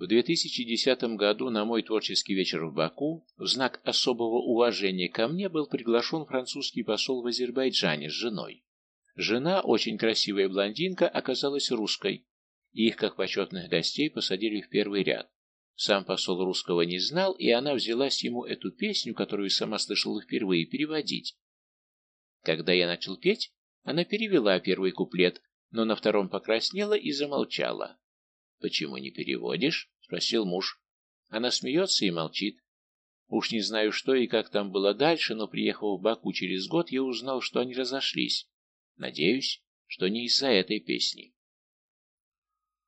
В 2010 году на мой творческий вечер в Баку в знак особого уважения ко мне был приглашен французский посол в Азербайджане с женой. Жена, очень красивая блондинка, оказалась русской, и их, как почетных гостей, посадили в первый ряд. Сам посол русского не знал, и она взялась ему эту песню, которую сама слышала впервые, переводить. Когда я начал петь, она перевела первый куплет, но на втором покраснела и замолчала. «Почему не переводишь?» — спросил муж. Она смеется и молчит. Уж не знаю, что и как там было дальше, но, приехав в Баку через год, я узнал, что они разошлись. Надеюсь, что не из-за этой песни.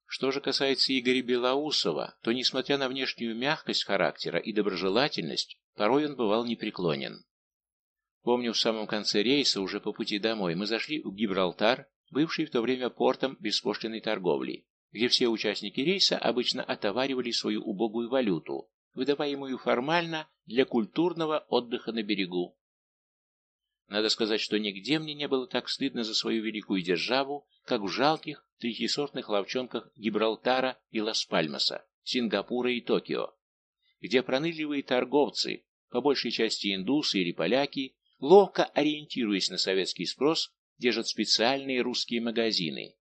Что же касается Игоря Белоусова, то, несмотря на внешнюю мягкость характера и доброжелательность, порой он бывал непреклонен. Помню, в самом конце рейса, уже по пути домой, мы зашли в Гибралтар, бывший в то время портом беспошлиной торговли, где все участники рейса обычно отоваривали свою убогую валюту, выдаваемую формально для культурного отдыха на берегу. Надо сказать, что нигде мне не было так стыдно за свою великую державу, как в жалких третьесортных ловчонках Гибралтара и Лас-Пальмаса, Сингапура и Токио, где пронырливые торговцы, по большей части индусы или поляки, ловко ориентируясь на советский спрос, держат специальные русские магазины,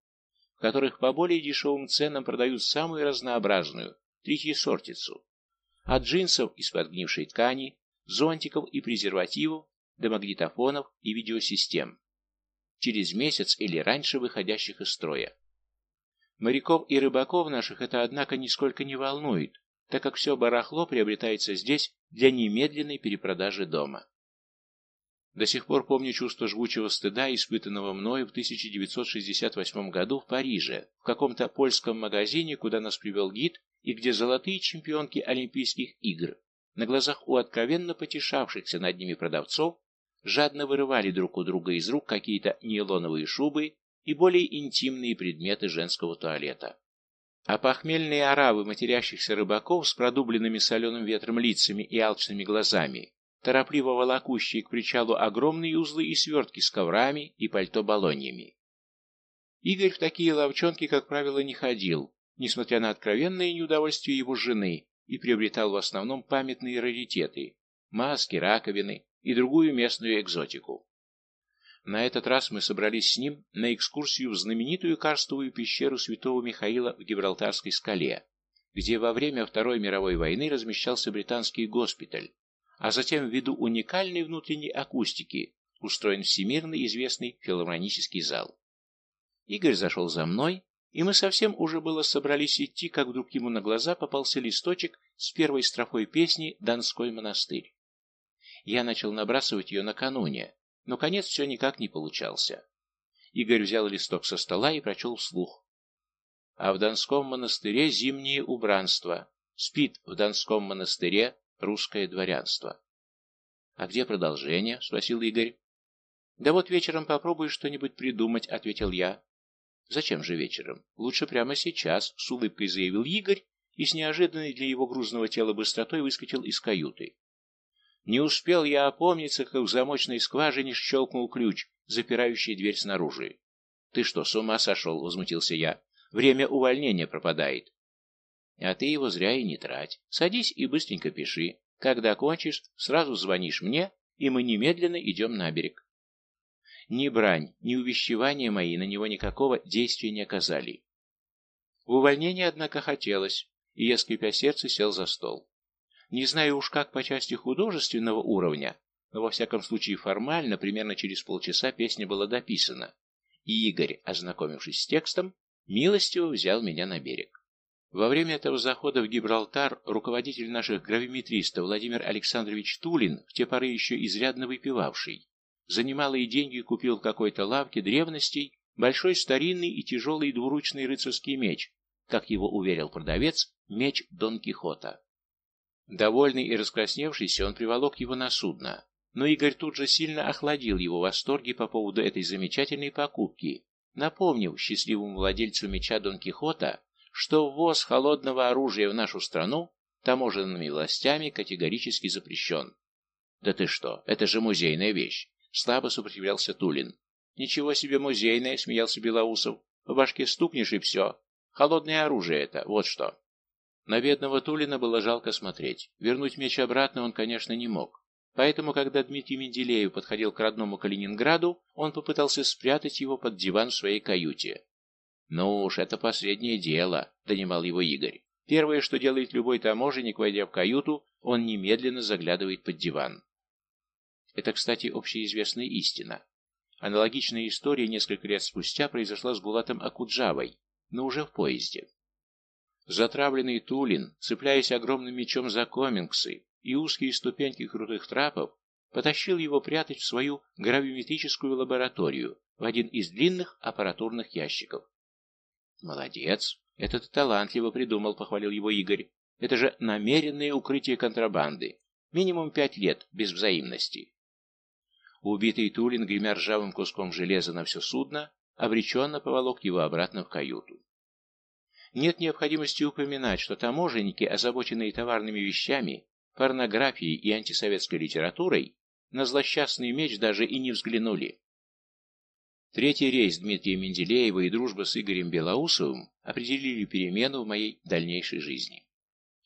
которых по более дешевым ценам продают самую разнообразную третьесортицу. От джинсов из подгнившей ткани, зонтиков и презервативов до магнитофонов и видеосистем, через месяц или раньше выходящих из строя. Моряков и рыбаков наших это, однако, нисколько не волнует, так как все барахло приобретается здесь для немедленной перепродажи дома. До сих пор помню чувство жгучего стыда, испытанного мною в 1968 году в Париже, в каком-то польском магазине, куда нас привел гид, и где золотые чемпионки Олимпийских игр на глазах у откровенно потешавшихся над ними продавцов жадно вырывали друг у друга из рук какие-то нейлоновые шубы и более интимные предметы женского туалета. А похмельные оравы матерящихся рыбаков с продубленными соленым ветром лицами и алчными глазами торопливо волокущие к причалу огромные узлы и свертки с коврами и пальто-балоньями. Игорь в такие ловчонки, как правило, не ходил, несмотря на откровенное неудовольствие его жены, и приобретал в основном памятные раритеты – маски, раковины и другую местную экзотику. На этот раз мы собрались с ним на экскурсию в знаменитую карстовую пещеру святого Михаила в Гибралтарской скале, где во время Второй мировой войны размещался британский госпиталь, а затем ввиду уникальной внутренней акустики устроен всемирно известный филармонический зал. Игорь зашел за мной, и мы совсем уже было собрались идти, как вдруг ему на глаза попался листочек с первой строфой песни «Донской монастырь». Я начал набрасывать ее накануне, но конец все никак не получался. Игорь взял листок со стола и прочел вслух. А в Донском монастыре зимнее убранство. Спит в Донском монастыре русское дворянство. — А где продолжение? — спросил Игорь. — Да вот вечером попробую что-нибудь придумать, — ответил я. — Зачем же вечером? Лучше прямо сейчас, — с улыбкой заявил Игорь и с неожиданной для его грузного тела быстротой выскочил из каюты. Не успел я опомниться, как в замочной скважине щелкнул ключ, запирающий дверь снаружи. — Ты что, с ума сошел? — возмутился я. — Время увольнения пропадает. А ты его зря и не трать. Садись и быстренько пиши. Когда кончишь, сразу звонишь мне, и мы немедленно идем на берег. Ни брань, ни увещевания мои на него никакого действия не оказали. Увольнение, однако, хотелось, и, я скрипя сердце, сел за стол. Не знаю уж как по части художественного уровня, но во всяком случае формально, примерно через полчаса песня была дописана, и Игорь, ознакомившись с текстом, милостиво взял меня на берег. Во время этого захода в Гибралтар руководитель наших гравиметристов Владимир Александрович Тулин, в те поры еще изрядно выпивавший, за немалые деньги купил в какой-то лавке древностей большой старинный и тяжелый двуручный рыцарский меч, как его уверил продавец, меч Дон Кихота. Довольный и раскрасневшийся, он приволок его на судно, но Игорь тут же сильно охладил его восторги по поводу этой замечательной покупки, напомнив счастливому владельцу меча Дон Кихота, что ввоз холодного оружия в нашу страну таможенными властями категорически запрещен. «Да ты что, это же музейная вещь!» — слабо сопротивлялся Тулин. «Ничего себе музейное!» — смеялся Белоусов. «По башке стукнешь и все. Холодное оружие это, вот что!» На бедного Тулина было жалко смотреть. Вернуть меч обратно он, конечно, не мог. Поэтому, когда Дмитрий Менделеев подходил к родному Калининграду, он попытался спрятать его под диван в своей каюте. «Ну уж, это последнее дело», — донимал его Игорь. «Первое, что делает любой таможенник, войдя в каюту, он немедленно заглядывает под диван». Это, кстати, общеизвестная истина. Аналогичная история несколько лет спустя произошла с Гулатом Акуджавой, но уже в поезде. Затравленный Тулин, цепляясь огромным мечом за комингсы, и узкие ступеньки крутых трапов, потащил его прятать в свою гравиметрическую лабораторию, в один из длинных аппаратурных ящиков. «Молодец! Это ты талантливо придумал», — похвалил его Игорь. «Это же намеренное укрытие контрабанды. Минимум пять лет без взаимности». Убитый Тулин, гремя ржавым куском железа на все судно, обреченно поволок его обратно в каюту. Нет необходимости упоминать, что таможенники, озабоченные товарными вещами, порнографией и антисоветской литературой, на злосчастный меч даже и не взглянули. Третий рейс Дмитрия Менделеева и дружба с Игорем Белоусовым определили перемену в моей дальнейшей жизни.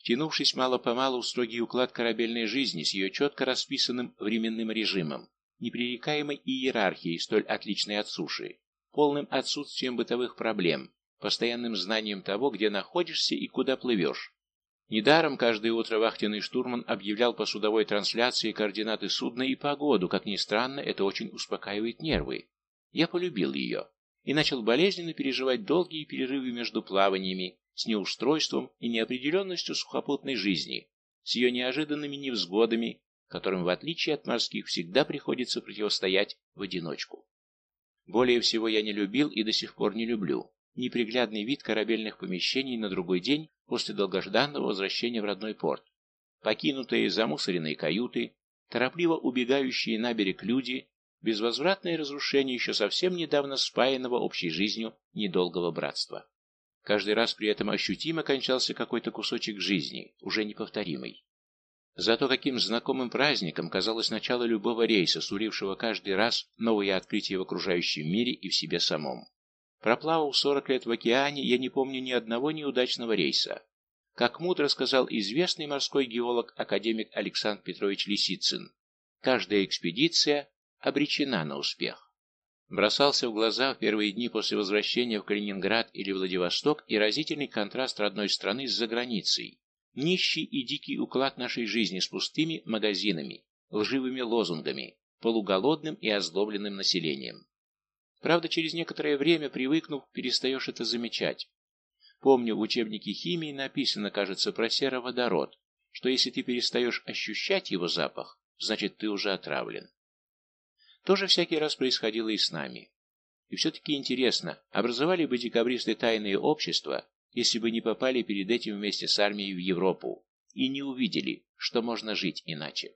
Тянувшись мало-помалу в строгий уклад корабельной жизни с ее четко расписанным временным режимом, непререкаемой иерархией, столь отличной от суши, полным отсутствием бытовых проблем, постоянным знанием того, где находишься и куда плывешь, Недаром каждое утро вахтенный штурман объявлял по судовой трансляции координаты судна и погоду. Как ни странно, это очень успокаивает нервы. Я полюбил ее и начал болезненно переживать долгие перерывы между плаваниями, с неустройством и неопределенностью сухопутной жизни, с ее неожиданными невзгодами, которым, в отличие от морских, всегда приходится противостоять в одиночку. Более всего я не любил и до сих пор не люблю неприглядный вид корабельных помещений на другой день после долгожданного возвращения в родной порт. Покинутые замусоренные каюты, торопливо убегающие на берег люди, безвозвратное разрушение еще совсем недавно спаянного общей жизнью недолгого братства. Каждый раз при этом ощутимо кончался какой-то кусочек жизни, уже неповторимый. Зато каким знакомым праздником казалось начало любого рейса, сурившего каждый раз новые открытия в окружающем мире и в себе самом. Проплавав сорок лет в океане, я не помню ни одного неудачного рейса. Как мудро сказал известный морской геолог академик Александр Петрович Лисицын, каждая экспедиция обречена на успех. Бросался в глаза в первые дни после возвращения в Калининград или Владивосток и разительный контраст родной страны с заграницей, нищий и дикий уклад нашей жизни с пустыми магазинами, лживыми лозунгами, полуголодным и озлобленным населением. Правда, через некоторое время, привыкнув, перестаешь это замечать. Помню, в учебнике химии написано, кажется, про сероводород, что если ты перестаешь ощущать его запах, значит, ты уже отравлен. То же всякий раз происходило и с нами. И все-таки интересно, образовали бы декабристы тайные общества, если бы не попали перед этим вместе с армией в Европу и не увидели, что можно жить иначе.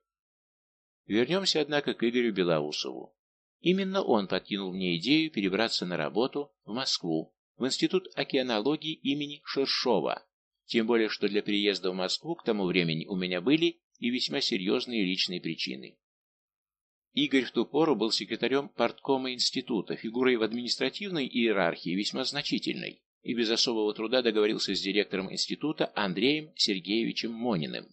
Вернемся, однако, к Игорю Белоусову. Именно он подкинул мне идею перебраться на работу в Москву, в Институт океанологии имени Шершова, тем более, что для переезда в Москву к тому времени у меня были и весьма серьезные личные причины. Игорь в ту пору был секретарем парткома института, фигурой в административной иерархии весьма значительной, и без особого труда договорился с директором института Андреем Сергеевичем Мониным.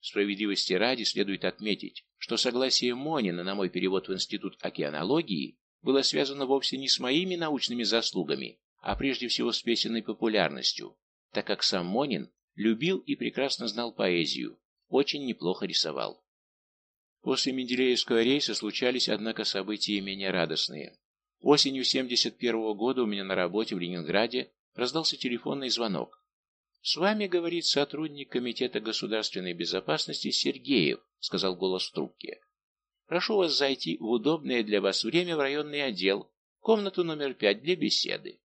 Справедливости ради следует отметить, что согласие Монина на мой перевод в Институт океанологии было связано вовсе не с моими научными заслугами, а прежде всего с песенной популярностью, так как сам Монин Любил и прекрасно знал поэзию. Очень неплохо рисовал. После Менделеевского рейса случались, однако, события менее радостные. Осенью 71 -го года у меня на работе в Ленинграде раздался телефонный звонок. «С вами, — говорит сотрудник Комитета государственной безопасности Сергеев», — сказал голос в трубке. «Прошу вас зайти в удобное для вас время в районный отдел, комнату номер пять для беседы».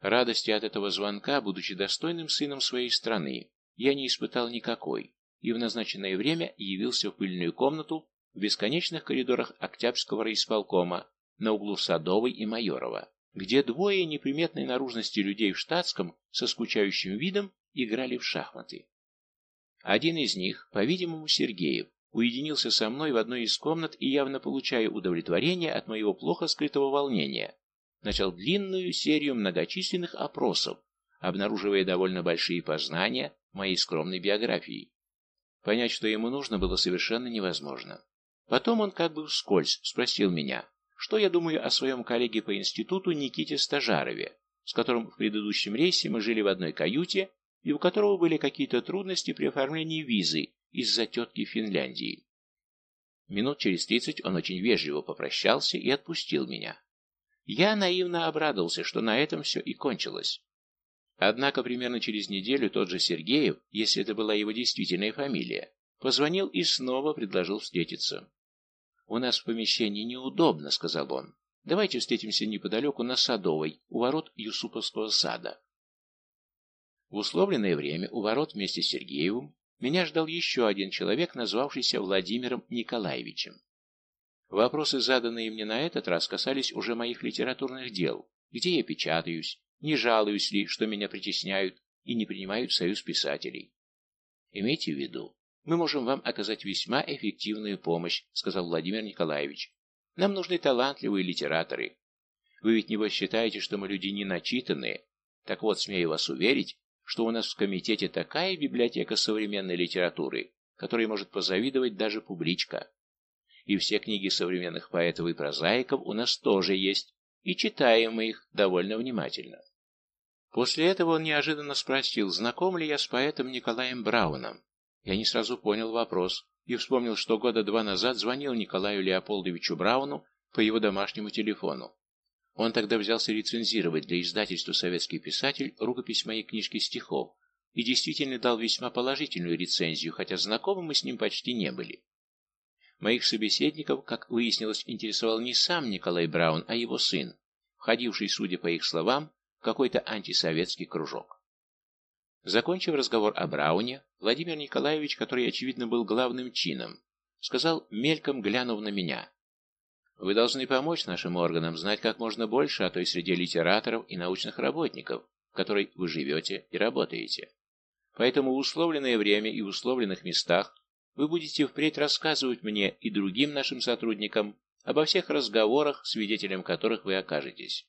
Радости от этого звонка, будучи достойным сыном своей страны, я не испытал никакой, и в назначенное время явился в пыльную комнату в бесконечных коридорах Октябрьского райисполкома на углу Садовой и Майорова где двое неприметной наружности людей в штатском со скучающим видом играли в шахматы. Один из них, по-видимому, Сергеев, уединился со мной в одной из комнат и, явно получая удовлетворение от моего плохо скрытого волнения, начал длинную серию многочисленных опросов, обнаруживая довольно большие познания моей скромной биографии. Понять, что ему нужно, было совершенно невозможно. Потом он как бы вскользь спросил меня, что я думаю о своем коллеге по институту Никите Стажарове, с которым в предыдущем рейсе мы жили в одной каюте и у которого были какие-то трудности при оформлении визы из-за тетки Финляндии. Минут через тридцать он очень вежливо попрощался и отпустил меня. Я наивно обрадовался, что на этом все и кончилось. Однако примерно через неделю тот же Сергеев, если это была его действительная фамилия, позвонил и снова предложил встретиться. «У нас в помещении неудобно», — сказал он. «Давайте встретимся неподалеку на Садовой, у ворот Юсуповского сада». В условленное время у ворот вместе с Сергеевым меня ждал еще один человек, назвавшийся Владимиром Николаевичем. Вопросы, заданные мне на этот раз, касались уже моих литературных дел, где я печатаюсь, не жалуюсь ли, что меня притесняют и не принимают в союз писателей. Имейте в виду, мы можем вам оказать весьма эффективную помощь», — сказал Владимир Николаевич. «Нам нужны талантливые литераторы. Вы ведь небось считаете, что мы люди не начитанные. Так вот, смею вас уверить, что у нас в комитете такая библиотека современной литературы, которой может позавидовать даже публичка. И все книги современных поэтов и прозаиков у нас тоже есть, и читаем мы их довольно внимательно». После этого он неожиданно спросил, знаком ли я с поэтом Николаем Брауном. Я не сразу понял вопрос и вспомнил, что года два назад звонил Николаю Леополдовичу Брауну по его домашнему телефону. Он тогда взялся рецензировать для издательства «Советский писатель» рукопись моей книжки стихов и действительно дал весьма положительную рецензию, хотя знакомы мы с ним почти не были. Моих собеседников, как выяснилось, интересовал не сам Николай Браун, а его сын, входивший, судя по их словам, в какой-то антисоветский кружок. Закончив разговор о Брауне, Владимир Николаевич, который, очевидно, был главным чином, сказал, мельком глянув на меня. «Вы должны помочь нашим органам знать как можно больше о той среде литераторов и научных работников, в которой вы живете и работаете. Поэтому в условленное время и в условленных местах вы будете впредь рассказывать мне и другим нашим сотрудникам обо всех разговорах, свидетелем которых вы окажетесь.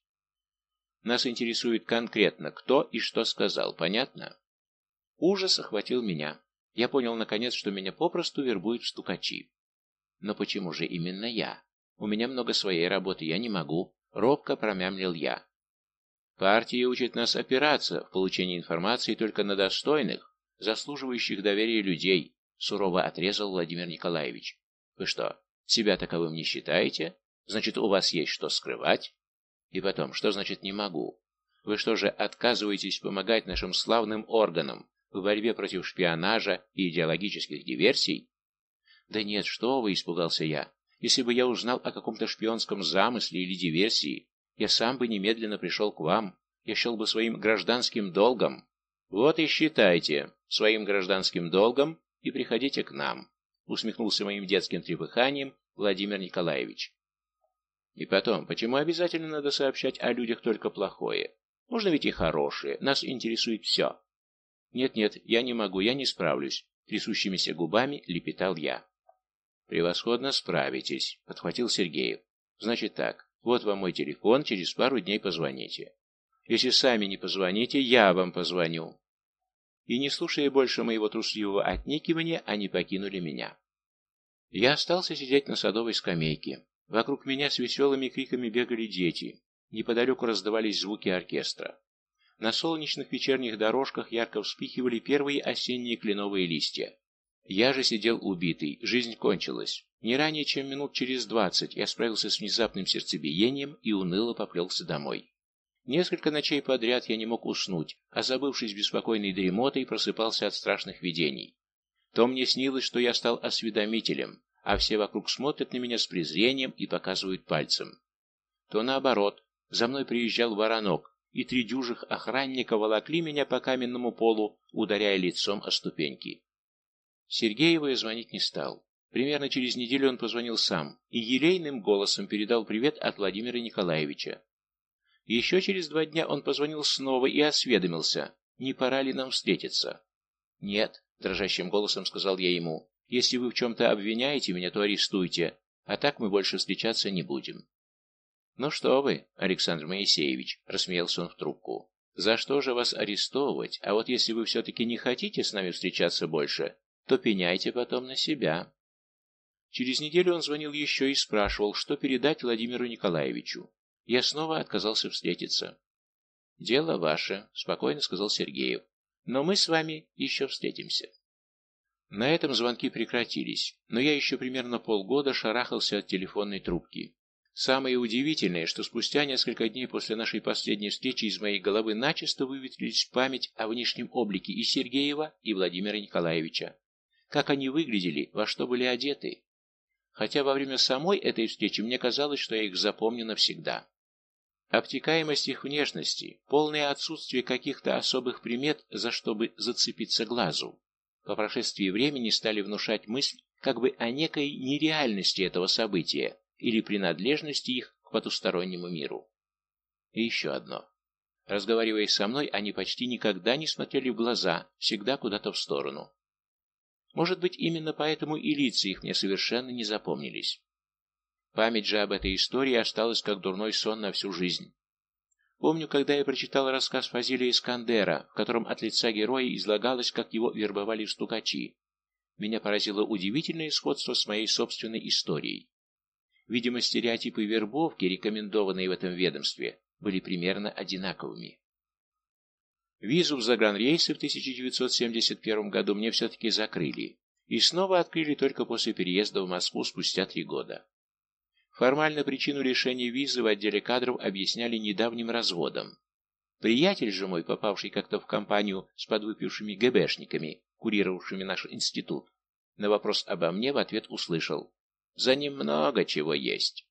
Нас интересует конкретно, кто и что сказал, понятно?» Ужас охватил меня. Я понял, наконец, что меня попросту вербуют стукачи. Но почему же именно я? У меня много своей работы, я не могу. Робко промямлил я. Партия учит нас опираться в получении информации только на достойных, заслуживающих доверия людей, сурово отрезал Владимир Николаевич. Вы что, себя таковым не считаете? Значит, у вас есть что скрывать? И потом, что значит «не могу»? Вы что же, отказываетесь помогать нашим славным органам, в борьбе против шпионажа и идеологических диверсий? Да нет, что вы, испугался я. Если бы я узнал о каком-то шпионском замысле или диверсии, я сам бы немедленно пришел к вам. Я счел бы своим гражданским долгом. Вот и считайте своим гражданским долгом и приходите к нам, усмехнулся моим детским трепыханием Владимир Николаевич. И потом, почему обязательно надо сообщать о людях только плохое? Можно ведь и хорошее, нас интересует все. «Нет-нет, я не могу, я не справлюсь», — трясущимися губами лепетал я. «Превосходно справитесь», — подхватил Сергеев. «Значит так, вот вам мой телефон, через пару дней позвоните. Если сами не позвоните, я вам позвоню». И не слушая больше моего трусливого отникивания, они покинули меня. Я остался сидеть на садовой скамейке. Вокруг меня с веселыми криками бегали дети. Неподалеку раздавались звуки оркестра. На солнечных вечерних дорожках ярко вспихивали первые осенние кленовые листья. Я же сидел убитый, жизнь кончилась. Не ранее, чем минут через двадцать, я справился с внезапным сердцебиением и уныло поплелся домой. Несколько ночей подряд я не мог уснуть, а забывшись беспокойной дремотой, просыпался от страшных видений. То мне снилось, что я стал осведомителем, а все вокруг смотрят на меня с презрением и показывают пальцем. То наоборот, за мной приезжал воронок, и три дюжих охранника волокли меня по каменному полу, ударяя лицом о ступеньки. Сергееву я звонить не стал. Примерно через неделю он позвонил сам и елейным голосом передал привет от Владимира Николаевича. Еще через два дня он позвонил снова и осведомился, не пора ли нам встретиться. «Нет», — дрожащим голосом сказал я ему, — «если вы в чем-то обвиняете меня, то арестуйте, а так мы больше встречаться не будем». «Ну что вы, Александр Моисеевич», — рассмеялся он в трубку, — «за что же вас арестовывать, а вот если вы все-таки не хотите с нами встречаться больше, то пеняйте потом на себя. Через неделю он звонил еще и спрашивал, что передать Владимиру Николаевичу. Я снова отказался встретиться. «Дело ваше», — спокойно сказал Сергеев. «Но мы с вами еще встретимся». На этом звонки прекратились, но я еще примерно полгода шарахался от телефонной трубки. Самое удивительное, что спустя несколько дней после нашей последней встречи из моей головы начисто выветрились память о внешнем облике и Сергеева, и Владимира Николаевича как они выглядели, во что были одеты. Хотя во время самой этой встречи мне казалось, что я их запомню навсегда. Обтекаемость их внешности, полное отсутствие каких-то особых примет, за что бы зацепиться глазу, по прошествии времени стали внушать мысль как бы о некой нереальности этого события или принадлежности их к потустороннему миру. И еще одно. Разговаривая со мной, они почти никогда не смотрели в глаза, всегда куда-то в сторону. Может быть, именно поэтому и лица их мне совершенно не запомнились. Память же об этой истории осталась как дурной сон на всю жизнь. Помню, когда я прочитал рассказ Фазилия Искандера, в котором от лица героя излагалось, как его вербовали стукачи. Меня поразило удивительное сходство с моей собственной историей. Видимо, стереотипы вербовки, рекомендованные в этом ведомстве, были примерно одинаковыми. Визу в загранрейсы в 1971 году мне все-таки закрыли, и снова открыли только после переезда в Москву спустя три года. Формально причину лишения визы в отделе кадров объясняли недавним разводом. Приятель же мой, попавший как-то в компанию с подвыпившими ГБшниками, курировавшими наш институт, на вопрос обо мне в ответ услышал «За ним много чего есть».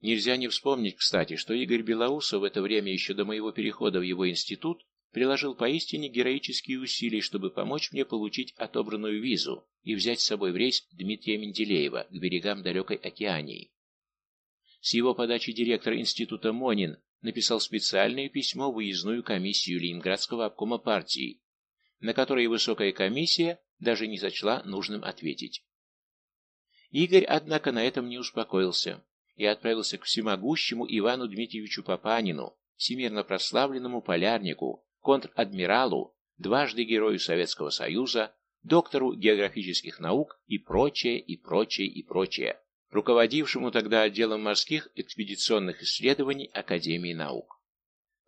Нельзя не вспомнить, кстати, что Игорь Белоусов в это время еще до моего перехода в его институт приложил поистине героические усилия, чтобы помочь мне получить отобранную визу и взять с собой в рейс Дмитрия Менделеева к берегам далекой океании. С его подачи директор института Монин написал специальное письмо в выездную комиссию Ленинградского обкома партии, на которое высокая комиссия даже не сочла нужным ответить. Игорь, однако, на этом не успокоился и отправился к всемогущему Ивану Дмитриевичу Папанину, всемирно прославленному полярнику, контр-адмиралу, дважды Герою Советского Союза, доктору географических наук и прочее, и прочее, и прочее, руководившему тогда отделом морских экспедиционных исследований Академии наук.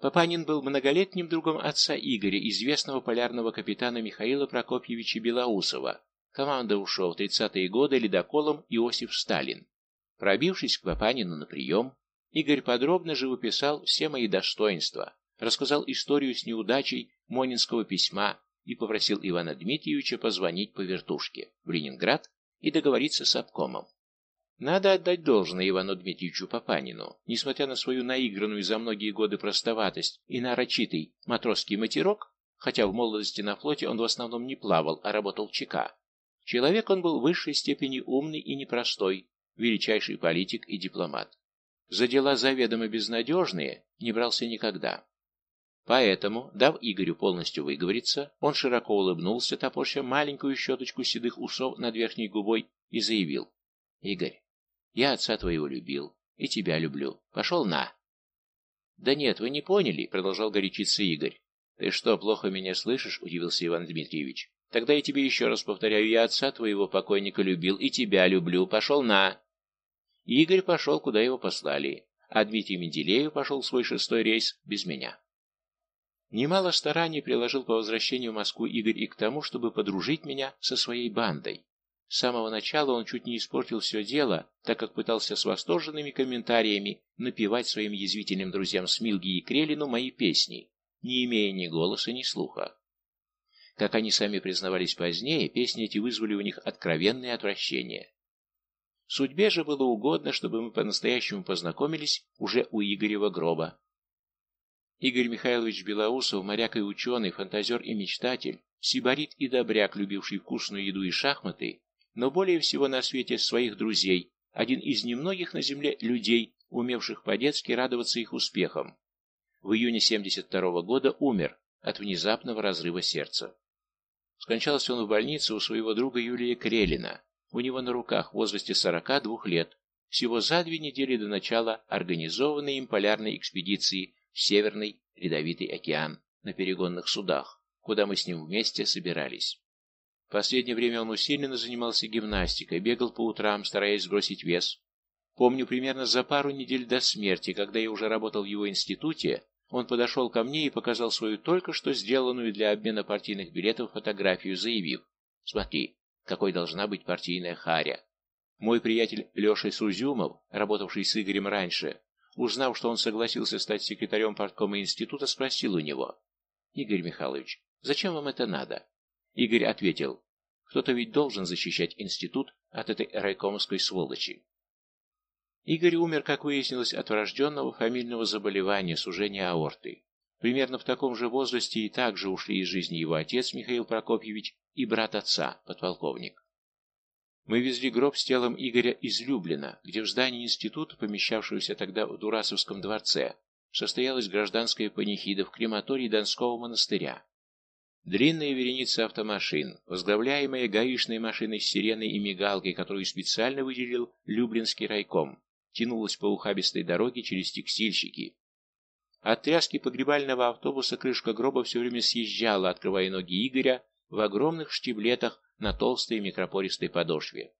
Папанин был многолетним другом отца Игоря, известного полярного капитана Михаила Прокопьевича Белоусова, командовавшего в 30-е годы ледоколом Иосиф Сталин. Пробившись к Папанину на прием, Игорь подробно живописал все мои достоинства, рассказал историю с неудачей Монинского письма и попросил Ивана Дмитриевича позвонить по вертушке в Ленинград и договориться с обкомом. Надо отдать должное Ивану Дмитриевичу Папанину. Несмотря на свою наигранную за многие годы простоватость и нарочитый матросский матерок, хотя в молодости на флоте он в основном не плавал, а работал ЧК, человек он был в высшей степени умный и непростой, величайший политик и дипломат. За дела заведомо безнадежные не брался никогда. Поэтому, дав Игорю полностью выговориться, он широко улыбнулся, топорща маленькую щеточку седых усов над верхней губой, и заявил. «Игорь, я отца твоего любил, и тебя люблю. Пошел на!» «Да нет, вы не поняли», — продолжал горячиться Игорь. «Ты что, плохо меня слышишь?» — удивился Иван Дмитриевич. «Тогда я тебе еще раз повторяю, я отца твоего покойника любил, и тебя люблю. Пошел на!» Игорь пошел, куда его послали, а Дмитрий Менделеев пошел в свой шестой рейс без меня. Немало стараний приложил по возвращению в Москву Игорь и к тому, чтобы подружить меня со своей бандой. С самого начала он чуть не испортил все дело, так как пытался с восторженными комментариями напевать своим язвительным друзьям Смилги и Крелину мои песни, не имея ни голоса, ни слуха. Как они сами признавались позднее, песни эти вызвали у них откровенное отвращение. Судьбе же было угодно, чтобы мы по-настоящему познакомились уже у Игорева гроба. Игорь Михайлович Белоусов, моряк и ученый, фантазер и мечтатель, сибарит и добряк, любивший вкусную еду и шахматы, но более всего на свете своих друзей, один из немногих на земле людей, умевших по-детски радоваться их успехам. В июне 72 -го года умер от внезапного разрыва сердца. Скончался он в больнице у своего друга Юлия Крелина, у него на руках в возрасте 42 лет, всего за две недели до начала организованной им полярной экспедиции в Северный Ледовитый океан на перегонных судах, куда мы с ним вместе собирались. В последнее время он усиленно занимался гимнастикой, бегал по утрам, стараясь сбросить вес. Помню, примерно за пару недель до смерти, когда я уже работал в его институте, он подошел ко мне и показал свою только что сделанную для обмена партийных билетов фотографию, заявив «Смотри, какой должна быть партийная харя». Мой приятель Леша Сузюмов, работавший с Игорем раньше, узнав, что он согласился стать секретарем парткома института, спросил у него «Игорь Михайлович, зачем вам это надо?» Игорь ответил, кто-то ведь должен защищать институт от этой райкомовской сволочи. Игорь умер, как выяснилось, от врожденного фамильного заболевания, сужения аорты. Примерно в таком же возрасте и также ушли из жизни его отец Михаил Прокопьевич и брат отца, подполковник. Мы везли гроб с телом Игоря из Люблина, где в здании института, помещавшегося тогда в Дурасовском дворце, состоялась гражданская панихида в крематории Донского монастыря. Длинная вереница автомашин, возглавляемая гаишной машиной с сиреной и мигалкой, которую специально выделил Люблинский райком, тянулась по ухабистой дороге через текстильщики. От тряски погребального автобуса крышка гроба все время съезжала, открывая ноги Игоря в огромных штиблетах на толстой микропористой подошве.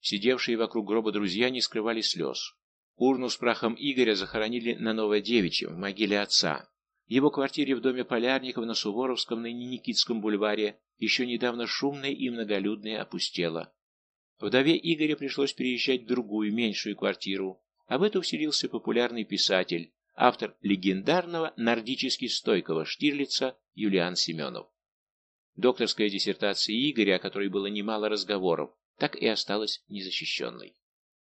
Сидевшие вокруг гроба друзья не скрывали слез. Урну с прахом Игоря захоронили на Новодевичьем, в могиле отца, его квартире в доме Полярников на Суворовском, ныне Никитском бульваре, еще недавно шумная и многолюдная опустела. Вдове Игоря пришлось переезжать в другую, меньшую квартиру, а в эту вселился популярный писатель, автор легендарного нордически стойкого Штирлица Юлиан Семенов. Докторская диссертация Игоря, о которой было немало разговоров, так и осталась незащищенной.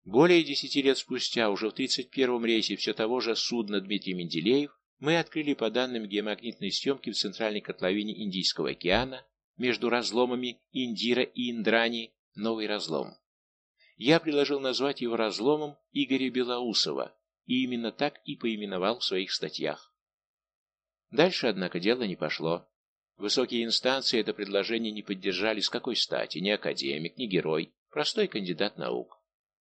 Более десяти лет спустя, уже в 31-м рейсе все того же судна Дмитрий Менделеев, мы открыли по данным геомагнитной съемки в центральной котловине Индийского океана между разломами Индира и Индрани новый разлом. Я предложил назвать его разломом Игоря Белоусова, и именно так и поименовал в своих статьях. Дальше, однако, дело не пошло. Высокие инстанции это предложение не поддержали с какой стати, ни академик, ни герой, простой кандидат наук.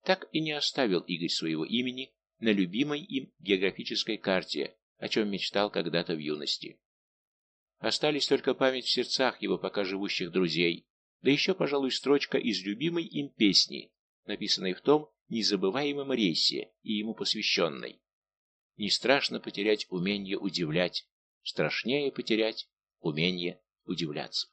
Так и не оставил Игорь своего имени на любимой им географической карте, о чем мечтал когда-то в юности. Остались только память в сердцах его пока живущих друзей, да еще, пожалуй, строчка из любимой им песни, написанной в том незабываемом рейсе и ему посвященной. Не страшно потерять умение удивлять, страшнее потерять умение удивляться.